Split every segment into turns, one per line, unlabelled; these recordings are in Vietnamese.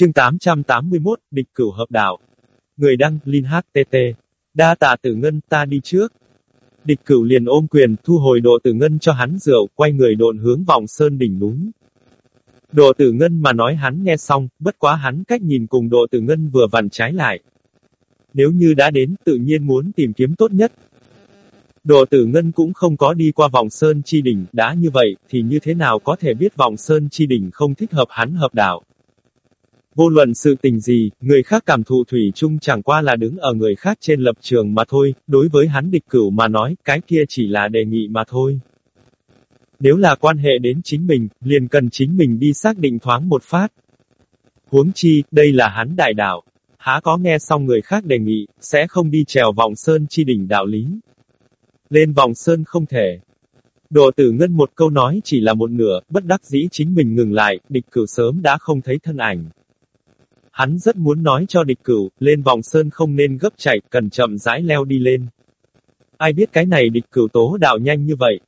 Chương 881, địch cửu hợp đạo. Người đăng, Linh HTT. Đa tạ tử ngân, ta đi trước. Địch cửu liền ôm quyền, thu hồi độ tử ngân cho hắn rượu, quay người độn hướng vòng sơn đỉnh núi. Độ tử ngân mà nói hắn nghe xong, bất quá hắn cách nhìn cùng độ tử ngân vừa vặn trái lại. Nếu như đã đến, tự nhiên muốn tìm kiếm tốt nhất. Độ tử ngân cũng không có đi qua vòng sơn chi đỉnh, đã như vậy, thì như thế nào có thể biết vòng sơn chi đỉnh không thích hợp hắn hợp đạo. Vô luận sự tình gì, người khác cảm thụ thủy chung chẳng qua là đứng ở người khác trên lập trường mà thôi, đối với hắn địch cửu mà nói, cái kia chỉ là đề nghị mà thôi. Nếu là quan hệ đến chính mình, liền cần chính mình đi xác định thoáng một phát. Huống chi, đây là hắn đại đạo. Há có nghe xong người khác đề nghị, sẽ không đi trèo vòng sơn chi đỉnh đạo lý. Lên vòng sơn không thể. Đồ tử ngân một câu nói chỉ là một nửa, bất đắc dĩ chính mình ngừng lại, địch cửu sớm đã không thấy thân ảnh. Hắn rất muốn nói cho địch cửu, lên vòng sơn không nên gấp chạy, cần chậm rãi leo đi lên. Ai biết cái này địch cửu tố đạo nhanh như vậy.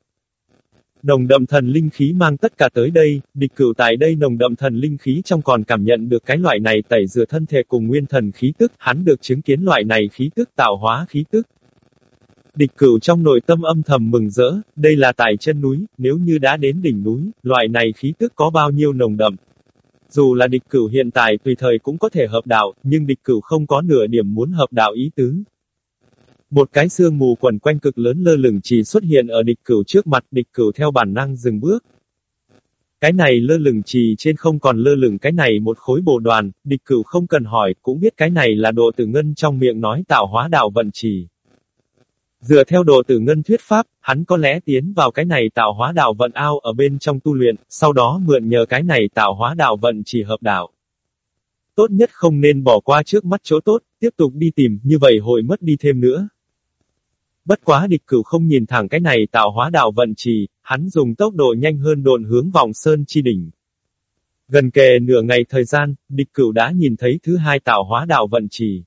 Nồng đậm thần linh khí mang tất cả tới đây, địch cửu tại đây nồng đậm thần linh khí trong còn cảm nhận được cái loại này tẩy rửa thân thể cùng nguyên thần khí tức, hắn được chứng kiến loại này khí tức tạo hóa khí tức. Địch cửu trong nội tâm âm thầm mừng rỡ, đây là tại chân núi, nếu như đã đến đỉnh núi, loại này khí tức có bao nhiêu nồng đậm, dù là địch cửu hiện tại tùy thời cũng có thể hợp đạo, nhưng địch cửu không có nửa điểm muốn hợp đạo ý tứ. Một cái xương mù quẩn quanh cực lớn lơ lửng chỉ xuất hiện ở địch cửu trước mặt, địch cửu theo bản năng dừng bước. Cái này lơ lửng trì trên không còn lơ lửng cái này một khối bồ đoàn, địch cửu không cần hỏi, cũng biết cái này là độ tử ngân trong miệng nói tạo hóa đạo vận trì. Dựa theo đồ tử ngân thuyết pháp, hắn có lẽ tiến vào cái này tạo hóa đạo vận ao ở bên trong tu luyện, sau đó mượn nhờ cái này tạo hóa đạo vận chỉ hợp đạo. Tốt nhất không nên bỏ qua trước mắt chỗ tốt, tiếp tục đi tìm, như vậy hội mất đi thêm nữa. Bất quá địch cửu không nhìn thẳng cái này tạo hóa đạo vận trì, hắn dùng tốc độ nhanh hơn đồn hướng vòng sơn chi đỉnh. Gần kề nửa ngày thời gian, địch cửu đã nhìn thấy thứ hai tạo hóa đạo vận trì.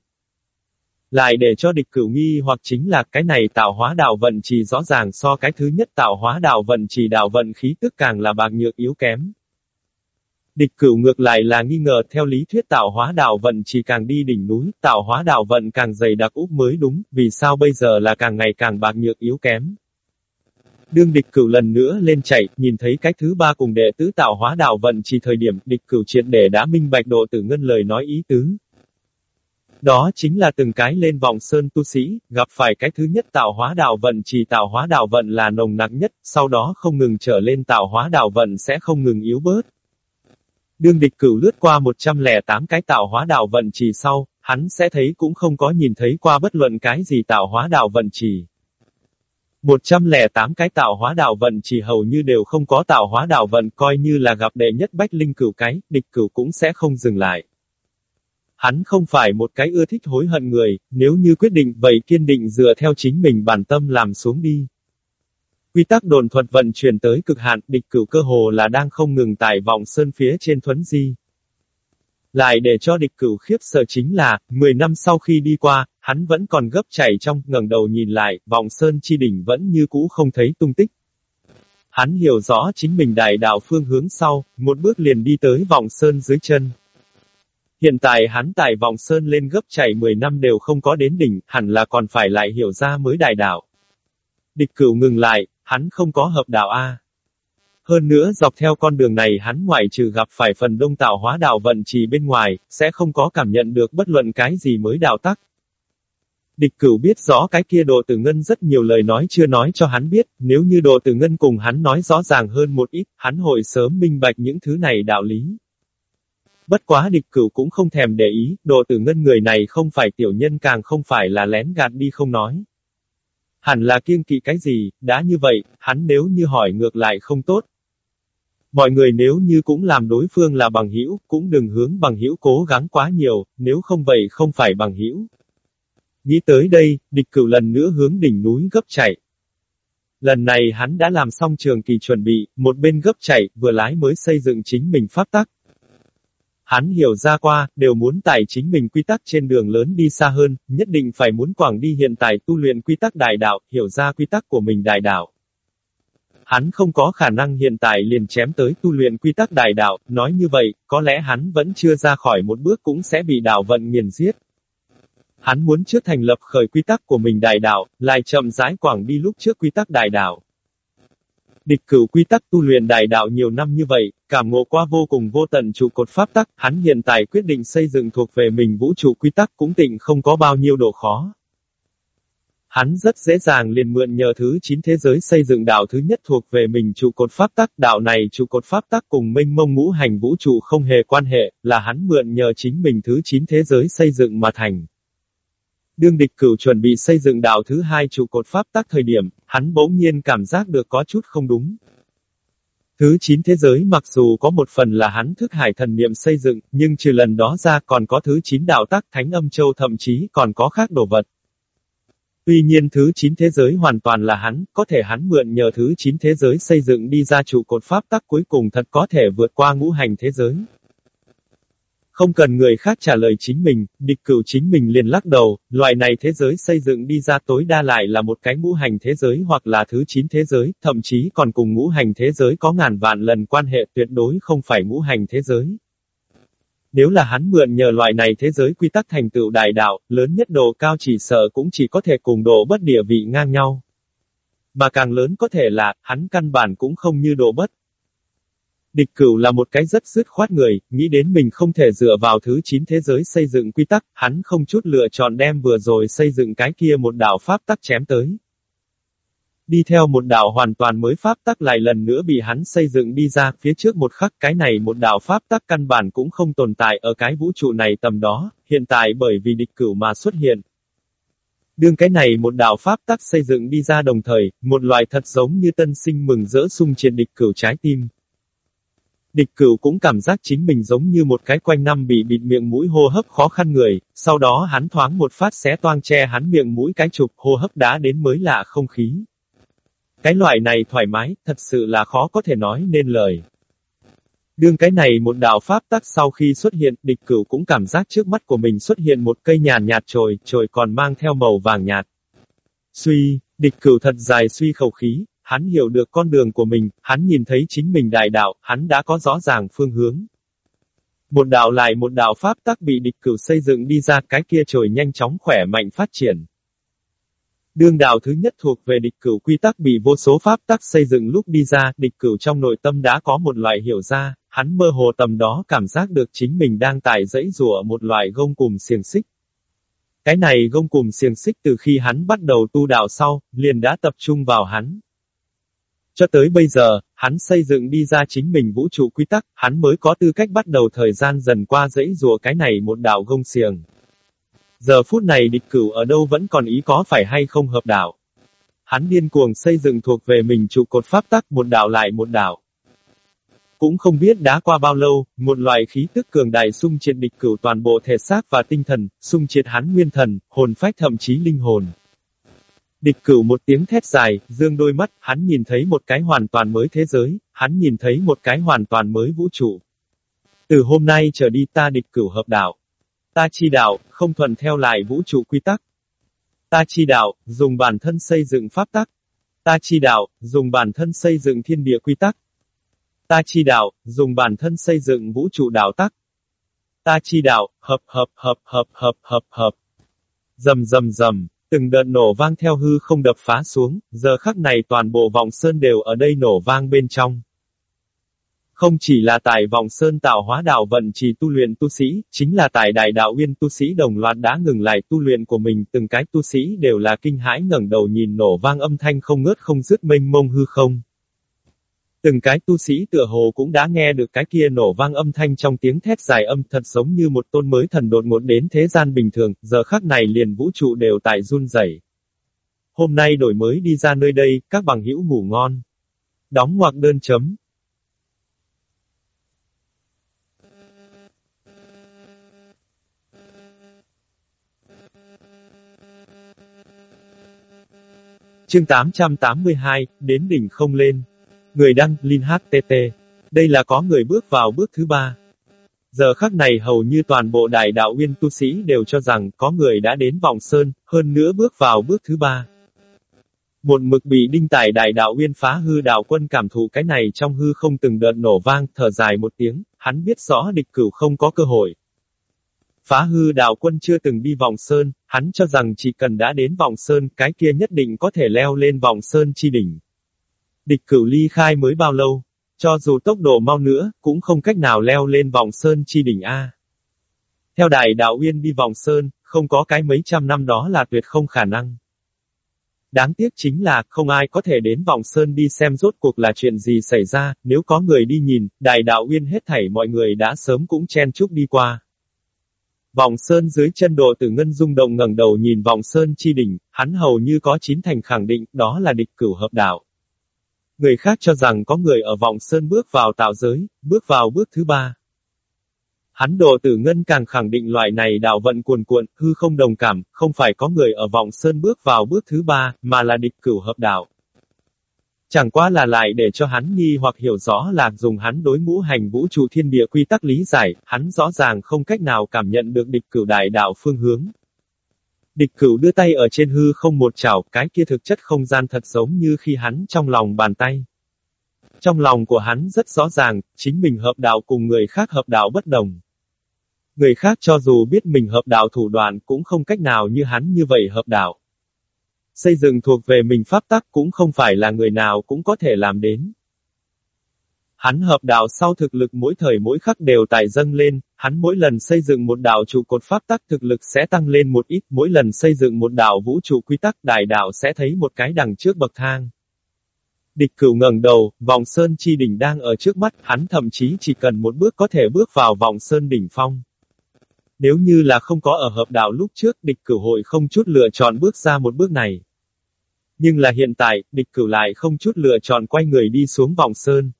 Lại để cho địch cửu nghi hoặc chính là cái này tạo hóa đạo vận chỉ rõ ràng so cái thứ nhất tạo hóa đạo vận chỉ đạo vận khí tức càng là bạc nhược yếu kém. Địch cửu ngược lại là nghi ngờ theo lý thuyết tạo hóa đạo vận chỉ càng đi đỉnh núi, tạo hóa đạo vận càng dày đặc úp mới đúng, vì sao bây giờ là càng ngày càng bạc nhược yếu kém. Đương địch cửu lần nữa lên chạy, nhìn thấy cái thứ ba cùng đệ tứ tạo hóa đạo vận chỉ thời điểm địch cửu triệt để đã minh bạch độ tử ngân lời nói ý tứ. Đó chính là từng cái lên vòng sơn tu sĩ, gặp phải cái thứ nhất tạo hóa đạo vận chỉ tạo hóa đạo vận là nồng nặc nhất, sau đó không ngừng trở lên tạo hóa đạo vận sẽ không ngừng yếu bớt. Đương địch cửu lướt qua 108 cái tạo hóa đạo vận chỉ sau, hắn sẽ thấy cũng không có nhìn thấy qua bất luận cái gì tạo hóa đạo vận chỉ. 108 cái tạo hóa đạo vận chỉ hầu như đều không có tạo hóa đạo vận coi như là gặp đệ nhất bách linh cửu cái, địch cửu cũng sẽ không dừng lại. Hắn không phải một cái ưa thích hối hận người, nếu như quyết định vậy kiên định dựa theo chính mình bản tâm làm xuống đi. Quy tắc đồn thuật vận chuyển tới cực hạn, địch cửu cơ hồ là đang không ngừng tải vòng sơn phía trên thuấn di. Lại để cho địch cửu khiếp sợ chính là, 10 năm sau khi đi qua, hắn vẫn còn gấp chảy trong, ngẩng đầu nhìn lại, vòng sơn chi đỉnh vẫn như cũ không thấy tung tích. Hắn hiểu rõ chính mình đại đạo phương hướng sau, một bước liền đi tới vòng sơn dưới chân. Hiện tại hắn tại vòng sơn lên gấp chảy 10 năm đều không có đến đỉnh, hẳn là còn phải lại hiểu ra mới đại đạo. Địch cửu ngừng lại, hắn không có hợp đạo A. Hơn nữa dọc theo con đường này hắn ngoại trừ gặp phải phần đông tạo hóa đạo vận trì bên ngoài, sẽ không có cảm nhận được bất luận cái gì mới đạo tắc. Địch cửu biết rõ cái kia độ tử ngân rất nhiều lời nói chưa nói cho hắn biết, nếu như độ tử ngân cùng hắn nói rõ ràng hơn một ít, hắn hội sớm minh bạch những thứ này đạo lý. Bất quá địch cửu cũng không thèm để ý, độ tử ngân người này không phải tiểu nhân càng không phải là lén gạt đi không nói. Hẳn là kiêng kỵ cái gì, đã như vậy, hắn nếu như hỏi ngược lại không tốt. Mọi người nếu như cũng làm đối phương là bằng hữu, cũng đừng hướng bằng hữu cố gắng quá nhiều, nếu không vậy không phải bằng hữu. Nghĩ tới đây, địch cửu lần nữa hướng đỉnh núi gấp chạy. Lần này hắn đã làm xong trường kỳ chuẩn bị, một bên gấp chạy, vừa lái mới xây dựng chính mình pháp tắc. Hắn hiểu ra qua, đều muốn tải chính mình quy tắc trên đường lớn đi xa hơn, nhất định phải muốn quảng đi hiện tại tu luyện quy tắc đại đạo, hiểu ra quy tắc của mình đại đạo. Hắn không có khả năng hiện tại liền chém tới tu luyện quy tắc đại đạo, nói như vậy, có lẽ hắn vẫn chưa ra khỏi một bước cũng sẽ bị đạo vận nghiền giết. Hắn muốn trước thành lập khởi quy tắc của mình đại đạo, lại chậm rãi quảng đi lúc trước quy tắc đại đạo. Địch cửu quy tắc tu luyện đại đạo nhiều năm như vậy, cảm ngộ qua vô cùng vô tận trụ cột pháp tắc, hắn hiện tại quyết định xây dựng thuộc về mình vũ trụ quy tắc cũng tịnh không có bao nhiêu độ khó. Hắn rất dễ dàng liền mượn nhờ thứ 9 thế giới xây dựng đạo thứ nhất thuộc về mình trụ cột pháp tắc. Đạo này trụ cột pháp tắc cùng minh mông ngũ hành vũ trụ không hề quan hệ, là hắn mượn nhờ chính mình thứ 9 thế giới xây dựng mà thành. Đương địch cửu chuẩn bị xây dựng đạo thứ hai trụ cột pháp tắc thời điểm, hắn bỗng nhiên cảm giác được có chút không đúng. Thứ 9 thế giới mặc dù có một phần là hắn thức hải thần niệm xây dựng, nhưng trừ lần đó ra còn có thứ 9 đạo tắc thánh âm châu thậm chí còn có khác đồ vật. Tuy nhiên thứ 9 thế giới hoàn toàn là hắn, có thể hắn mượn nhờ thứ 9 thế giới xây dựng đi ra trụ cột pháp tắc cuối cùng thật có thể vượt qua ngũ hành thế giới. Không cần người khác trả lời chính mình, địch cửu chính mình liền lắc đầu, loại này thế giới xây dựng đi ra tối đa lại là một cái ngũ hành thế giới hoặc là thứ 9 thế giới, thậm chí còn cùng ngũ hành thế giới có ngàn vạn lần quan hệ tuyệt đối không phải ngũ hành thế giới. Nếu là hắn mượn nhờ loại này thế giới quy tắc thành tựu đại đạo, lớn nhất độ cao chỉ sợ cũng chỉ có thể cùng độ bất địa vị ngang nhau. Mà càng lớn có thể là, hắn căn bản cũng không như độ bất. Địch cửu là một cái rất dứt khoát người, nghĩ đến mình không thể dựa vào thứ 9 thế giới xây dựng quy tắc, hắn không chút lựa chọn đem vừa rồi xây dựng cái kia một đạo pháp tắc chém tới. Đi theo một đạo hoàn toàn mới pháp tắc lại lần nữa bị hắn xây dựng đi ra, phía trước một khắc cái này một đạo pháp tắc căn bản cũng không tồn tại ở cái vũ trụ này tầm đó, hiện tại bởi vì địch cửu mà xuất hiện. Đương cái này một đạo pháp tắc xây dựng đi ra đồng thời, một loại thật giống như tân sinh mừng rỡ sung triệt địch cửu trái tim. Địch cửu cũng cảm giác chính mình giống như một cái quanh năm bị bịt miệng mũi hô hấp khó khăn người, sau đó hắn thoáng một phát xé toang che hắn miệng mũi cái chụp hô hấp đã đến mới lạ không khí. Cái loại này thoải mái, thật sự là khó có thể nói nên lời. Đương cái này một đạo pháp tắc sau khi xuất hiện, địch cửu cũng cảm giác trước mắt của mình xuất hiện một cây nhàn nhạt trồi, trồi còn mang theo màu vàng nhạt. Suy, địch cửu thật dài suy khẩu khí, hắn hiểu được con đường của mình, hắn nhìn thấy chính mình đại đạo, hắn đã có rõ ràng phương hướng. Một đạo lại một đạo pháp tắc bị địch cửu xây dựng đi ra cái kia trồi nhanh chóng khỏe mạnh phát triển. Đương đạo thứ nhất thuộc về địch cửu quy tắc bị vô số pháp tắc xây dựng lúc đi ra, địch cửu trong nội tâm đã có một loại hiểu ra, hắn mơ hồ tầm đó cảm giác được chính mình đang tải dãy rùa một loại gông cùm xiềng xích. Cái này gông cùm xiềng xích từ khi hắn bắt đầu tu đạo sau, liền đã tập trung vào hắn. Cho tới bây giờ, hắn xây dựng đi ra chính mình vũ trụ quy tắc, hắn mới có tư cách bắt đầu thời gian dần qua dãy rùa cái này một đạo gông xiềng. Giờ phút này địch cửu ở đâu vẫn còn ý có phải hay không hợp đạo. Hắn điên cuồng xây dựng thuộc về mình trụ cột pháp tắc một đạo lại một đạo. Cũng không biết đã qua bao lâu, một loại khí tức cường đại xung triệt địch cửu toàn bộ thể xác và tinh thần, xung triệt hắn nguyên thần, hồn phách thậm chí linh hồn. Địch cửu một tiếng thét dài, dương đôi mắt, hắn nhìn thấy một cái hoàn toàn mới thế giới, hắn nhìn thấy một cái hoàn toàn mới vũ trụ. Từ hôm nay trở đi ta địch cửu hợp đạo. Ta chi đạo, không thuần theo lại vũ trụ quy tắc. Ta chi đạo, dùng bản thân xây dựng pháp tắc. Ta chi đạo, dùng bản thân xây dựng thiên địa quy tắc. Ta chi đạo, dùng bản thân xây dựng vũ trụ đạo tắc. Ta chi đạo, hợp hợp hợp hợp hợp hợp hợp. Dầm dầm dầm, từng đợt nổ vang theo hư không đập phá xuống, giờ khắc này toàn bộ vòng sơn đều ở đây nổ vang bên trong. Không chỉ là tại vòng sơn tạo hóa đạo vận trì tu luyện tu sĩ, chính là tại đại đạo uyên tu sĩ đồng loạt đã ngừng lại tu luyện của mình, từng cái tu sĩ đều là kinh hãi ngẩng đầu nhìn nổ vang âm thanh không ngớt không dứt mênh mông hư không. Từng cái tu sĩ tựa hồ cũng đã nghe được cái kia nổ vang âm thanh trong tiếng thét dài âm thật giống như một tôn mới thần đột ngột đến thế gian bình thường, giờ khắc này liền vũ trụ đều tại run rẩy. Hôm nay đổi mới đi ra nơi đây, các bằng hữu ngủ ngon. Đóng ngoặc đơn chấm. Chương 882, đến đỉnh không lên. Người đăng, Linh HTT. Đây là có người bước vào bước thứ ba. Giờ khắc này hầu như toàn bộ đại đạo uyên tu sĩ đều cho rằng có người đã đến vòng sơn, hơn nữa bước vào bước thứ ba. Một mực bị đinh tải đại đạo uyên phá hư đạo quân cảm thụ cái này trong hư không từng đợt nổ vang, thở dài một tiếng, hắn biết rõ địch cửu không có cơ hội. Phá hư đạo quân chưa từng đi vòng sơn, hắn cho rằng chỉ cần đã đến vòng sơn, cái kia nhất định có thể leo lên vòng sơn chi đỉnh. Địch cửu ly khai mới bao lâu? Cho dù tốc độ mau nữa, cũng không cách nào leo lên vòng sơn chi đỉnh A. Theo đại đạo uyên đi vòng sơn, không có cái mấy trăm năm đó là tuyệt không khả năng. Đáng tiếc chính là, không ai có thể đến vòng sơn đi xem rốt cuộc là chuyện gì xảy ra, nếu có người đi nhìn, đại đạo uyên hết thảy mọi người đã sớm cũng chen chúc đi qua. Vòng sơn dưới chân độ tử ngân rung động ngẩng đầu nhìn vòng sơn chi đỉnh, hắn hầu như có chín thành khẳng định, đó là địch cửu hợp đạo. Người khác cho rằng có người ở vòng sơn bước vào tạo giới, bước vào bước thứ ba. Hắn đồ tử ngân càng khẳng định loại này đạo vận cuồn cuộn, hư không đồng cảm, không phải có người ở vòng sơn bước vào bước thứ ba, mà là địch cửu hợp đạo. Chẳng qua là lại để cho hắn nghi hoặc hiểu rõ là dùng hắn đối ngũ hành vũ trụ thiên địa quy tắc lý giải, hắn rõ ràng không cách nào cảm nhận được địch cửu đại đạo phương hướng. Địch cửu đưa tay ở trên hư không một chảo, cái kia thực chất không gian thật giống như khi hắn trong lòng bàn tay. Trong lòng của hắn rất rõ ràng, chính mình hợp đạo cùng người khác hợp đạo bất đồng. Người khác cho dù biết mình hợp đạo thủ đoạn cũng không cách nào như hắn như vậy hợp đạo. Xây dựng thuộc về mình pháp tắc cũng không phải là người nào cũng có thể làm đến. Hắn hợp đạo sau thực lực mỗi thời mỗi khắc đều tài dâng lên, hắn mỗi lần xây dựng một đạo trụ cột pháp tắc thực lực sẽ tăng lên một ít, mỗi lần xây dựng một đạo vũ trụ quy tắc đại đạo sẽ thấy một cái đằng trước bậc thang. Địch cửu ngẩng đầu, vòng sơn chi đỉnh đang ở trước mắt, hắn thậm chí chỉ cần một bước có thể bước vào vòng sơn đỉnh phong. Nếu như là không có ở hợp đạo lúc trước, địch cửu hội không chút lựa chọn bước ra một bước này. Nhưng là hiện tại, địch cửu lại không chút lựa chọn quay người đi xuống vòng sơn.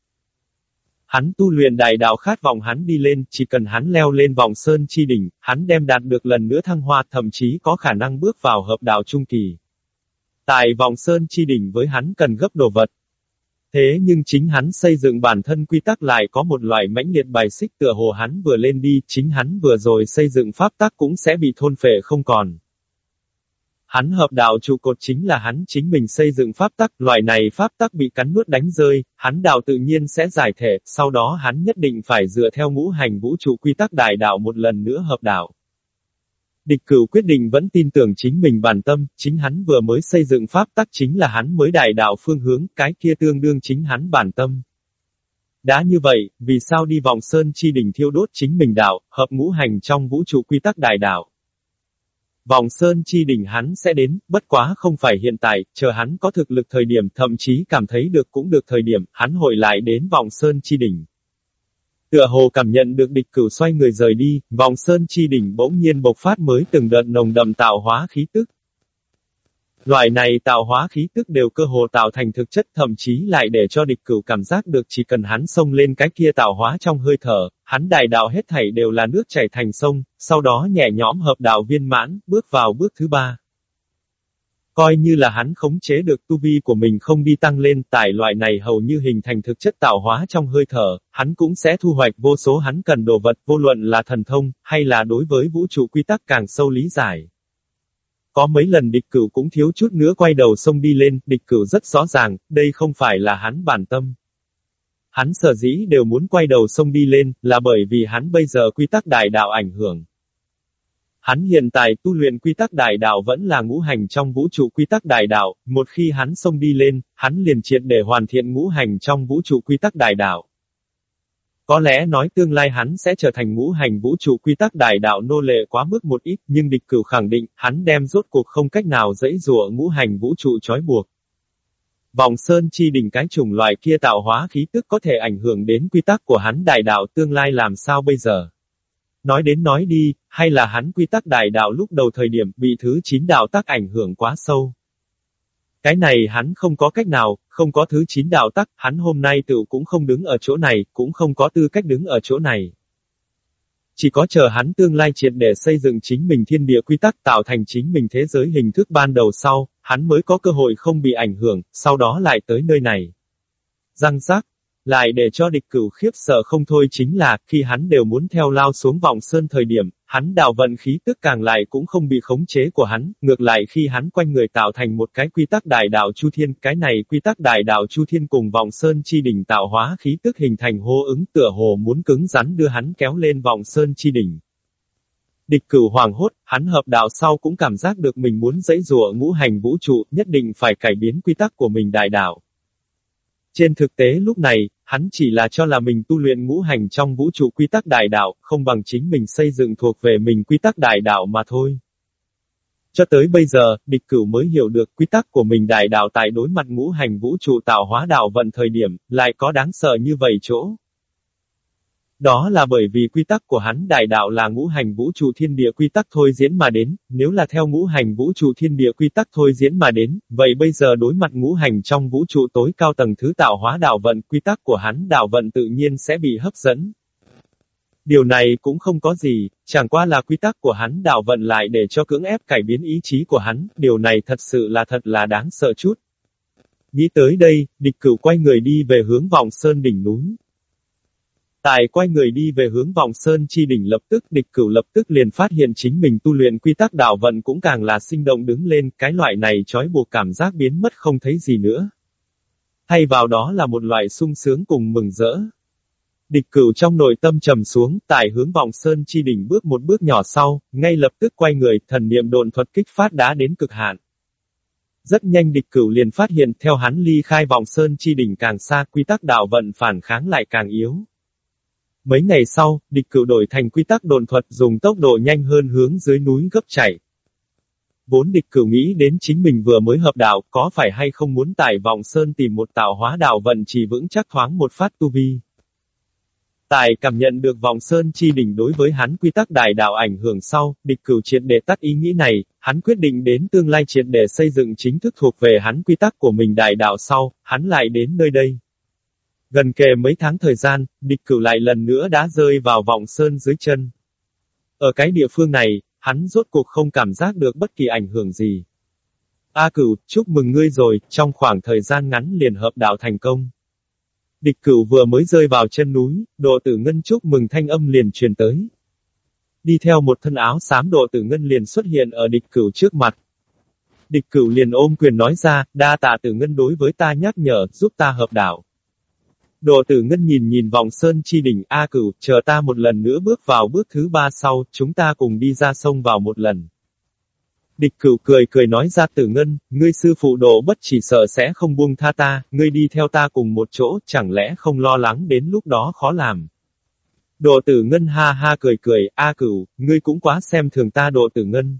Hắn tu luyện đại đạo khát vọng hắn đi lên, chỉ cần hắn leo lên vòng sơn chi đỉnh, hắn đem đạt được lần nữa thăng hoa thậm chí có khả năng bước vào hợp đạo trung kỳ. Tại vòng sơn chi đỉnh với hắn cần gấp đồ vật. Thế nhưng chính hắn xây dựng bản thân quy tắc lại có một loại mãnh liệt bài xích tựa hồ hắn vừa lên đi, chính hắn vừa rồi xây dựng pháp tắc cũng sẽ bị thôn phệ không còn. Hắn hợp đạo trụ cột chính là hắn chính mình xây dựng pháp tắc, loại này pháp tắc bị cắn nuốt đánh rơi, hắn đạo tự nhiên sẽ giải thể, sau đó hắn nhất định phải dựa theo ngũ hành vũ trụ quy tắc đại đạo một lần nữa hợp đạo. Địch cửu quyết định vẫn tin tưởng chính mình bản tâm, chính hắn vừa mới xây dựng pháp tắc chính là hắn mới đại đạo phương hướng, cái kia tương đương chính hắn bản tâm. Đã như vậy, vì sao đi vòng sơn chi đỉnh thiêu đốt chính mình đạo, hợp ngũ hành trong vũ trụ quy tắc đại đạo? Vòng sơn chi đỉnh hắn sẽ đến, bất quá không phải hiện tại, chờ hắn có thực lực thời điểm thậm chí cảm thấy được cũng được thời điểm, hắn hội lại đến vòng sơn chi đỉnh. Tựa hồ cảm nhận được địch cửu xoay người rời đi, vòng sơn chi đỉnh bỗng nhiên bộc phát mới từng đợt nồng đậm tạo hóa khí tức. Loại này tạo hóa khí tức đều cơ hồ tạo thành thực chất thậm chí lại để cho địch cửu cảm giác được chỉ cần hắn xông lên cái kia tạo hóa trong hơi thở, hắn đại đạo hết thảy đều là nước chảy thành sông, sau đó nhẹ nhõm hợp đạo viên mãn, bước vào bước thứ ba. Coi như là hắn khống chế được tu vi của mình không đi tăng lên, tại loại này hầu như hình thành thực chất tạo hóa trong hơi thở, hắn cũng sẽ thu hoạch vô số hắn cần đồ vật, vô luận là thần thông, hay là đối với vũ trụ quy tắc càng sâu lý giải. Có mấy lần địch cửu cũng thiếu chút nữa quay đầu sông đi lên, địch cửu rất rõ ràng, đây không phải là hắn bản tâm. Hắn sở dĩ đều muốn quay đầu sông đi lên, là bởi vì hắn bây giờ quy tắc đại đạo ảnh hưởng. Hắn hiện tại tu luyện quy tắc đại đạo vẫn là ngũ hành trong vũ trụ quy tắc đại đạo, một khi hắn sông đi lên, hắn liền triệt để hoàn thiện ngũ hành trong vũ trụ quy tắc đại đạo. Có lẽ nói tương lai hắn sẽ trở thành ngũ hành vũ trụ quy tắc đại đạo nô lệ quá mức một ít, nhưng địch cửu khẳng định, hắn đem rốt cuộc không cách nào dẫy rùa ngũ hành vũ trụ trói buộc. Vòng sơn chi đỉnh cái chủng loại kia tạo hóa khí tức có thể ảnh hưởng đến quy tắc của hắn đại đạo tương lai làm sao bây giờ? Nói đến nói đi, hay là hắn quy tắc đại đạo lúc đầu thời điểm bị thứ chín đạo tác ảnh hưởng quá sâu? Cái này hắn không có cách nào, không có thứ chín đạo tắc, hắn hôm nay tự cũng không đứng ở chỗ này, cũng không có tư cách đứng ở chỗ này. Chỉ có chờ hắn tương lai triệt để xây dựng chính mình thiên địa quy tắc tạo thành chính mình thế giới hình thức ban đầu sau, hắn mới có cơ hội không bị ảnh hưởng, sau đó lại tới nơi này. Răng rác, lại để cho địch cửu khiếp sợ không thôi chính là, khi hắn đều muốn theo lao xuống vòng sơn thời điểm, hắn đào vận khí tức càng lại cũng không bị khống chế của hắn, ngược lại khi hắn quanh người tạo thành một cái quy tắc đại đạo chu thiên, cái này quy tắc đại đạo chu thiên cùng vòng sơn chi đỉnh tạo hóa khí tức hình thành hô ứng tựa hồ muốn cứng rắn đưa hắn kéo lên vòng sơn chi đỉnh. Địch cửu hoàng hốt, hắn hợp đạo sau cũng cảm giác được mình muốn dãy rùa ngũ hành vũ trụ, nhất định phải cải biến quy tắc của mình đại đạo. Trên thực tế lúc này, hắn chỉ là cho là mình tu luyện ngũ hành trong vũ trụ quy tắc đại đạo, không bằng chính mình xây dựng thuộc về mình quy tắc đại đạo mà thôi. Cho tới bây giờ, địch cửu mới hiểu được quy tắc của mình đại đạo tại đối mặt ngũ hành vũ trụ tạo hóa đạo vận thời điểm, lại có đáng sợ như vậy chỗ. Đó là bởi vì quy tắc của hắn đại đạo là ngũ hành vũ trụ thiên địa quy tắc thôi diễn mà đến, nếu là theo ngũ hành vũ trụ thiên địa quy tắc thôi diễn mà đến, vậy bây giờ đối mặt ngũ hành trong vũ trụ tối cao tầng thứ tạo hóa đạo vận, quy tắc của hắn đạo vận tự nhiên sẽ bị hấp dẫn. Điều này cũng không có gì, chẳng qua là quy tắc của hắn đạo vận lại để cho cưỡng ép cải biến ý chí của hắn, điều này thật sự là thật là đáng sợ chút. Nghĩ tới đây, địch cửu quay người đi về hướng vòng sơn đỉnh núi. Tài quay người đi về hướng vòng sơn chi đỉnh lập tức địch cửu lập tức liền phát hiện chính mình tu luyện quy tắc đạo vận cũng càng là sinh động đứng lên, cái loại này trói buộc cảm giác biến mất không thấy gì nữa. Thay vào đó là một loại sung sướng cùng mừng rỡ. Địch cửu trong nội tâm trầm xuống, tài hướng vòng sơn chi đỉnh bước một bước nhỏ sau, ngay lập tức quay người, thần niệm độn thuật kích phát đá đến cực hạn. Rất nhanh địch cửu liền phát hiện theo hắn ly khai vòng sơn chi đỉnh càng xa quy tắc đạo vận phản kháng lại càng yếu. Mấy ngày sau, địch cửu đổi thành quy tắc đồn thuật dùng tốc độ nhanh hơn hướng dưới núi gấp chảy. Vốn địch cửu nghĩ đến chính mình vừa mới hợp đạo, có phải hay không muốn tải vòng sơn tìm một tạo hóa đạo vận chỉ vững chắc thoáng một phát tu vi. Tài cảm nhận được vòng sơn chi đỉnh đối với hắn quy tắc đại đạo ảnh hưởng sau, địch cửu triệt để tắt ý nghĩ này, hắn quyết định đến tương lai triệt để xây dựng chính thức thuộc về hắn quy tắc của mình đại đạo sau, hắn lại đến nơi đây. Gần kề mấy tháng thời gian, địch cửu lại lần nữa đã rơi vào vòng sơn dưới chân. Ở cái địa phương này, hắn rốt cuộc không cảm giác được bất kỳ ảnh hưởng gì. A cửu, chúc mừng ngươi rồi, trong khoảng thời gian ngắn liền hợp đạo thành công. Địch cửu vừa mới rơi vào chân núi, độ tử ngân chúc mừng thanh âm liền truyền tới. Đi theo một thân áo xám độ tử ngân liền xuất hiện ở địch cửu trước mặt. Địch cửu liền ôm quyền nói ra, đa tạ tử ngân đối với ta nhắc nhở, giúp ta hợp đạo. Đồ tử ngân nhìn nhìn vòng sơn chi đỉnh A cửu, chờ ta một lần nữa bước vào bước thứ ba sau, chúng ta cùng đi ra sông vào một lần. Địch cửu cười cười nói ra tử ngân, ngươi sư phụ đồ bất chỉ sợ sẽ không buông tha ta, ngươi đi theo ta cùng một chỗ, chẳng lẽ không lo lắng đến lúc đó khó làm. Đồ tử ngân ha ha cười cười, A cửu, ngươi cũng quá xem thường ta Đồ tử ngân.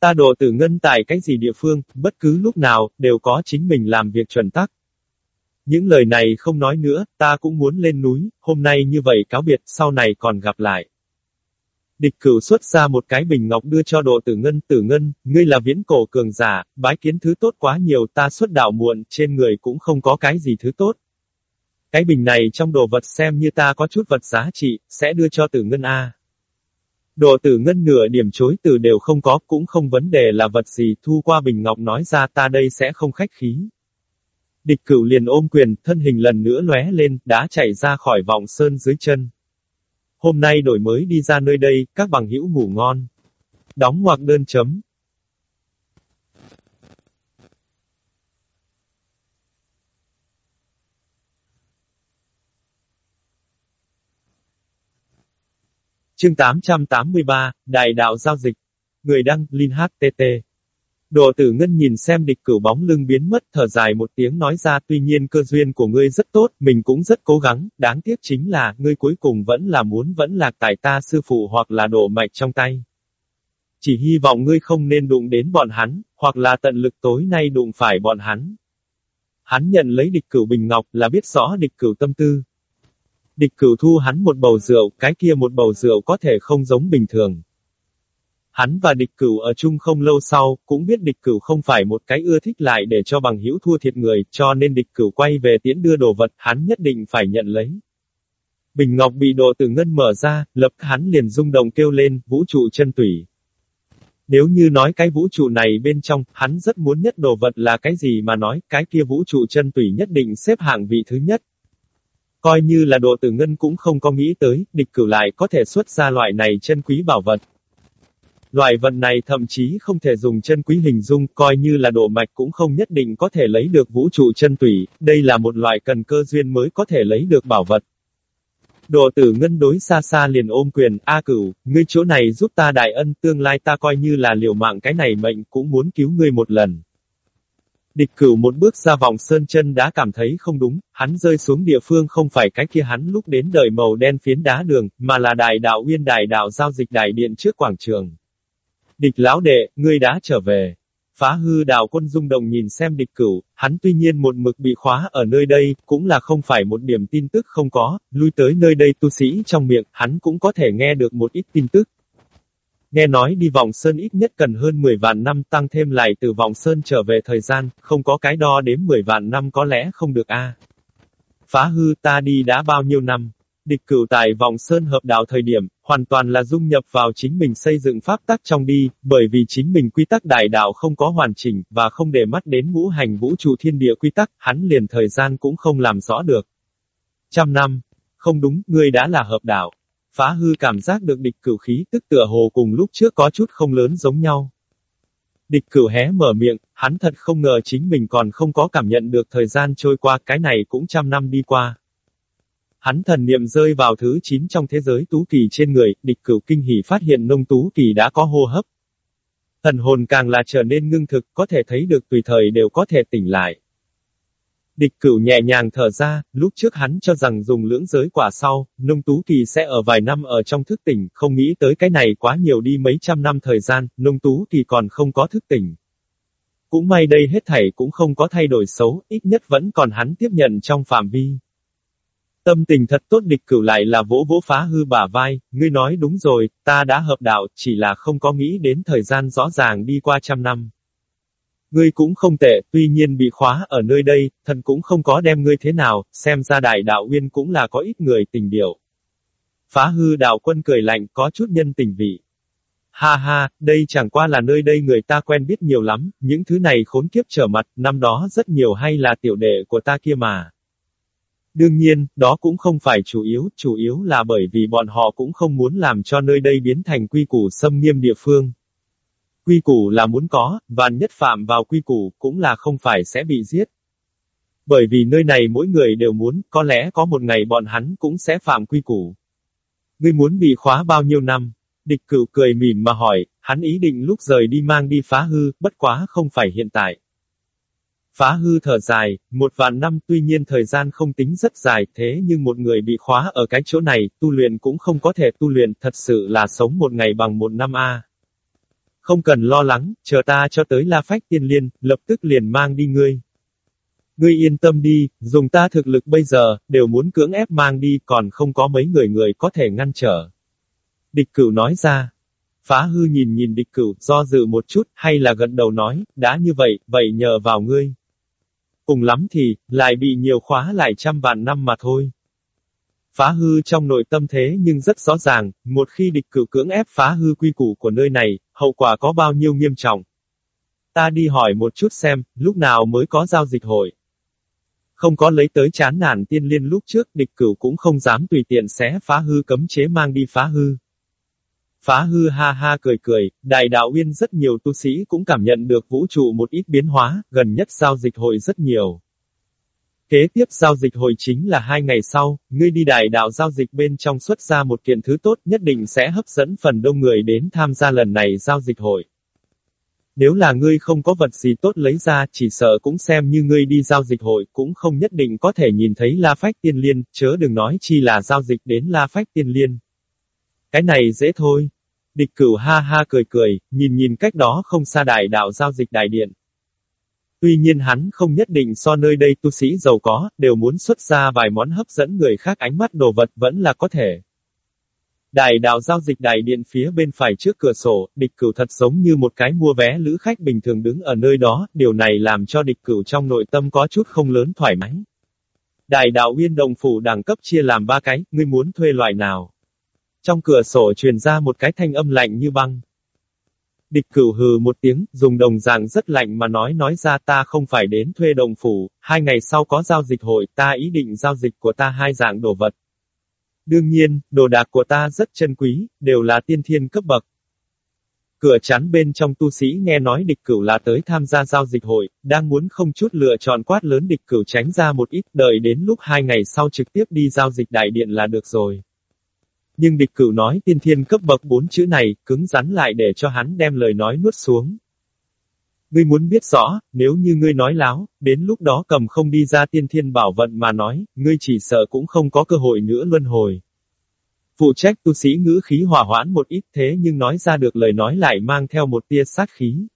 Ta Đồ tử ngân tại cái gì địa phương, bất cứ lúc nào, đều có chính mình làm việc chuẩn tắc. Những lời này không nói nữa, ta cũng muốn lên núi, hôm nay như vậy cáo biệt, sau này còn gặp lại. Địch cửu xuất ra một cái bình ngọc đưa cho độ tử ngân, tử ngân, ngươi là viễn cổ cường giả, bái kiến thứ tốt quá nhiều, ta xuất đạo muộn, trên người cũng không có cái gì thứ tốt. Cái bình này trong đồ vật xem như ta có chút vật giá trị, sẽ đưa cho tử ngân A. Đồ tử ngân nửa điểm chối từ đều không có, cũng không vấn đề là vật gì, thu qua bình ngọc nói ra ta đây sẽ không khách khí. Địch cửu liền ôm quyền, thân hình lần nữa lóe lên, đã chạy ra khỏi vòng sơn dưới chân. Hôm nay đổi mới đi ra nơi đây, các bằng hữu ngủ ngon. Đóng ngoặc đơn chấm. Chương 883, Đại đạo giao dịch. Người đăng, Linh HTT. Đồ tử ngân nhìn xem địch cửu bóng lưng biến mất thở dài một tiếng nói ra tuy nhiên cơ duyên của ngươi rất tốt, mình cũng rất cố gắng, đáng tiếc chính là, ngươi cuối cùng vẫn là muốn vẫn lạc tại ta sư phụ hoặc là độ mạch trong tay. Chỉ hy vọng ngươi không nên đụng đến bọn hắn, hoặc là tận lực tối nay đụng phải bọn hắn. Hắn nhận lấy địch cửu bình ngọc là biết rõ địch cửu tâm tư. Địch cửu thu hắn một bầu rượu, cái kia một bầu rượu có thể không giống bình thường. Hắn và địch cửu ở chung không lâu sau, cũng biết địch cửu không phải một cái ưa thích lại để cho bằng hữu thua thiệt người, cho nên địch cửu quay về tiễn đưa đồ vật, hắn nhất định phải nhận lấy. Bình ngọc bị độ tử ngân mở ra, lập hắn liền rung động kêu lên, vũ trụ chân tủy. Nếu như nói cái vũ trụ này bên trong, hắn rất muốn nhất đồ vật là cái gì mà nói, cái kia vũ trụ chân tủy nhất định xếp hạng vị thứ nhất. Coi như là độ tử ngân cũng không có nghĩ tới, địch cửu lại có thể xuất ra loại này chân quý bảo vật. Loại vật này thậm chí không thể dùng chân quý hình dung, coi như là độ mạch cũng không nhất định có thể lấy được vũ trụ chân tủy, đây là một loại cần cơ duyên mới có thể lấy được bảo vật. Đồ tử ngân đối xa xa liền ôm quyền, A cửu, ngươi chỗ này giúp ta đại ân, tương lai ta coi như là liều mạng cái này mệnh cũng muốn cứu ngươi một lần. Địch cửu một bước ra vòng sơn chân đã cảm thấy không đúng, hắn rơi xuống địa phương không phải cái kia hắn lúc đến đời màu đen phiến đá đường, mà là đại đạo uyên đại đạo giao dịch đại điện trước quảng trường. Địch lão đệ, ngươi đã trở về. Phá hư đào quân dung động nhìn xem địch cửu, hắn tuy nhiên một mực bị khóa ở nơi đây, cũng là không phải một điểm tin tức không có, lui tới nơi đây tu sĩ trong miệng, hắn cũng có thể nghe được một ít tin tức. Nghe nói đi vòng sơn ít nhất cần hơn 10 vạn năm tăng thêm lại từ vòng sơn trở về thời gian, không có cái đo đếm 10 vạn năm có lẽ không được a. Phá hư ta đi đã bao nhiêu năm? Địch cửu tại vòng sơn hợp đạo thời điểm, hoàn toàn là dung nhập vào chính mình xây dựng pháp tắc trong đi, bởi vì chính mình quy tắc đại đạo không có hoàn chỉnh, và không để mắt đến ngũ hành vũ trụ thiên địa quy tắc, hắn liền thời gian cũng không làm rõ được. Trăm năm, không đúng, ngươi đã là hợp đạo. Phá hư cảm giác được địch cửu khí tức tựa hồ cùng lúc trước có chút không lớn giống nhau. Địch cửu hé mở miệng, hắn thật không ngờ chính mình còn không có cảm nhận được thời gian trôi qua cái này cũng trăm năm đi qua. Hắn thần niệm rơi vào thứ 9 trong thế giới tú kỳ trên người, địch cửu kinh hỉ phát hiện nông tú kỳ đã có hô hấp. Thần hồn càng là trở nên ngưng thực, có thể thấy được tùy thời đều có thể tỉnh lại. Địch cửu nhẹ nhàng thở ra, lúc trước hắn cho rằng dùng lưỡng giới quả sau, nông tú kỳ sẽ ở vài năm ở trong thức tỉnh, không nghĩ tới cái này quá nhiều đi mấy trăm năm thời gian, nông tú kỳ còn không có thức tỉnh. Cũng may đây hết thảy cũng không có thay đổi xấu, ít nhất vẫn còn hắn tiếp nhận trong phạm vi. Tâm tình thật tốt địch cửu lại là vỗ vỗ phá hư bả vai, ngươi nói đúng rồi, ta đã hợp đạo, chỉ là không có nghĩ đến thời gian rõ ràng đi qua trăm năm. Ngươi cũng không tệ, tuy nhiên bị khóa ở nơi đây, thần cũng không có đem ngươi thế nào, xem ra đại đạo uyên cũng là có ít người tình điệu. Phá hư đạo quân cười lạnh, có chút nhân tình vị. Ha ha, đây chẳng qua là nơi đây người ta quen biết nhiều lắm, những thứ này khốn kiếp trở mặt, năm đó rất nhiều hay là tiểu đệ của ta kia mà. Đương nhiên, đó cũng không phải chủ yếu, chủ yếu là bởi vì bọn họ cũng không muốn làm cho nơi đây biến thành quy củ xâm nghiêm địa phương. Quy củ là muốn có, và nhất phạm vào quy củ cũng là không phải sẽ bị giết. Bởi vì nơi này mỗi người đều muốn, có lẽ có một ngày bọn hắn cũng sẽ phạm quy củ. Ngươi muốn bị khóa bao nhiêu năm? Địch cửu cười mỉm mà hỏi, hắn ý định lúc rời đi mang đi phá hư, bất quá không phải hiện tại. Phá hư thở dài, một vạn năm tuy nhiên thời gian không tính rất dài, thế nhưng một người bị khóa ở cái chỗ này, tu luyện cũng không có thể tu luyện, thật sự là sống một ngày bằng một năm a. Không cần lo lắng, chờ ta cho tới La Phách Tiên Liên, lập tức liền mang đi ngươi. Ngươi yên tâm đi, dùng ta thực lực bây giờ, đều muốn cưỡng ép mang đi, còn không có mấy người người có thể ngăn trở. Địch cửu nói ra. Phá hư nhìn nhìn địch cửu, do dự một chút, hay là gật đầu nói, đã như vậy, vậy nhờ vào ngươi. Cùng lắm thì, lại bị nhiều khóa lại trăm vạn năm mà thôi. Phá hư trong nội tâm thế nhưng rất rõ ràng, một khi địch cử cưỡng ép phá hư quy củ của nơi này, hậu quả có bao nhiêu nghiêm trọng. Ta đi hỏi một chút xem, lúc nào mới có giao dịch hội. Không có lấy tới chán nản tiên liên lúc trước, địch cửu cũng không dám tùy tiện xé phá hư cấm chế mang đi phá hư. Phá hư ha ha cười cười, đại đạo uyên rất nhiều tu sĩ cũng cảm nhận được vũ trụ một ít biến hóa, gần nhất giao dịch hội rất nhiều. Kế tiếp giao dịch hội chính là hai ngày sau, ngươi đi đại đạo giao dịch bên trong xuất ra một kiện thứ tốt nhất định sẽ hấp dẫn phần đông người đến tham gia lần này giao dịch hội. Nếu là ngươi không có vật gì tốt lấy ra, chỉ sợ cũng xem như ngươi đi giao dịch hội, cũng không nhất định có thể nhìn thấy La Phách Tiên Liên, chớ đừng nói chi là giao dịch đến La Phách Tiên Liên. Cái này dễ thôi. Địch cửu ha ha cười cười, nhìn nhìn cách đó không xa đại đạo giao dịch đại điện, Tuy nhiên hắn không nhất định so nơi đây tu sĩ giàu có, đều muốn xuất ra vài món hấp dẫn người khác ánh mắt đồ vật vẫn là có thể. Đại đạo giao dịch đại điện phía bên phải trước cửa sổ, địch cửu thật giống như một cái mua vé lữ khách bình thường đứng ở nơi đó, điều này làm cho địch cửu trong nội tâm có chút không lớn thoải mái. Đại đạo uyên đồng phủ đẳng cấp chia làm ba cái, ngươi muốn thuê loại nào? Trong cửa sổ truyền ra một cái thanh âm lạnh như băng. Địch cửu hừ một tiếng, dùng đồng dạng rất lạnh mà nói nói ra ta không phải đến thuê đồng phủ, hai ngày sau có giao dịch hội, ta ý định giao dịch của ta hai dạng đồ vật. Đương nhiên, đồ đạc của ta rất chân quý, đều là tiên thiên cấp bậc. Cửa chắn bên trong tu sĩ nghe nói địch cửu là tới tham gia giao dịch hội, đang muốn không chút lựa chọn quát lớn địch cửu tránh ra một ít, đợi đến lúc hai ngày sau trực tiếp đi giao dịch đại điện là được rồi. Nhưng địch cửu nói tiên thiên cấp bậc bốn chữ này, cứng rắn lại để cho hắn đem lời nói nuốt xuống. Ngươi muốn biết rõ, nếu như ngươi nói láo, đến lúc đó cầm không đi ra tiên thiên bảo vận mà nói, ngươi chỉ sợ cũng không có cơ hội nữa luân hồi. Phụ trách tu sĩ ngữ khí hòa hoãn một ít thế nhưng nói ra được lời nói lại mang theo một tia sát khí.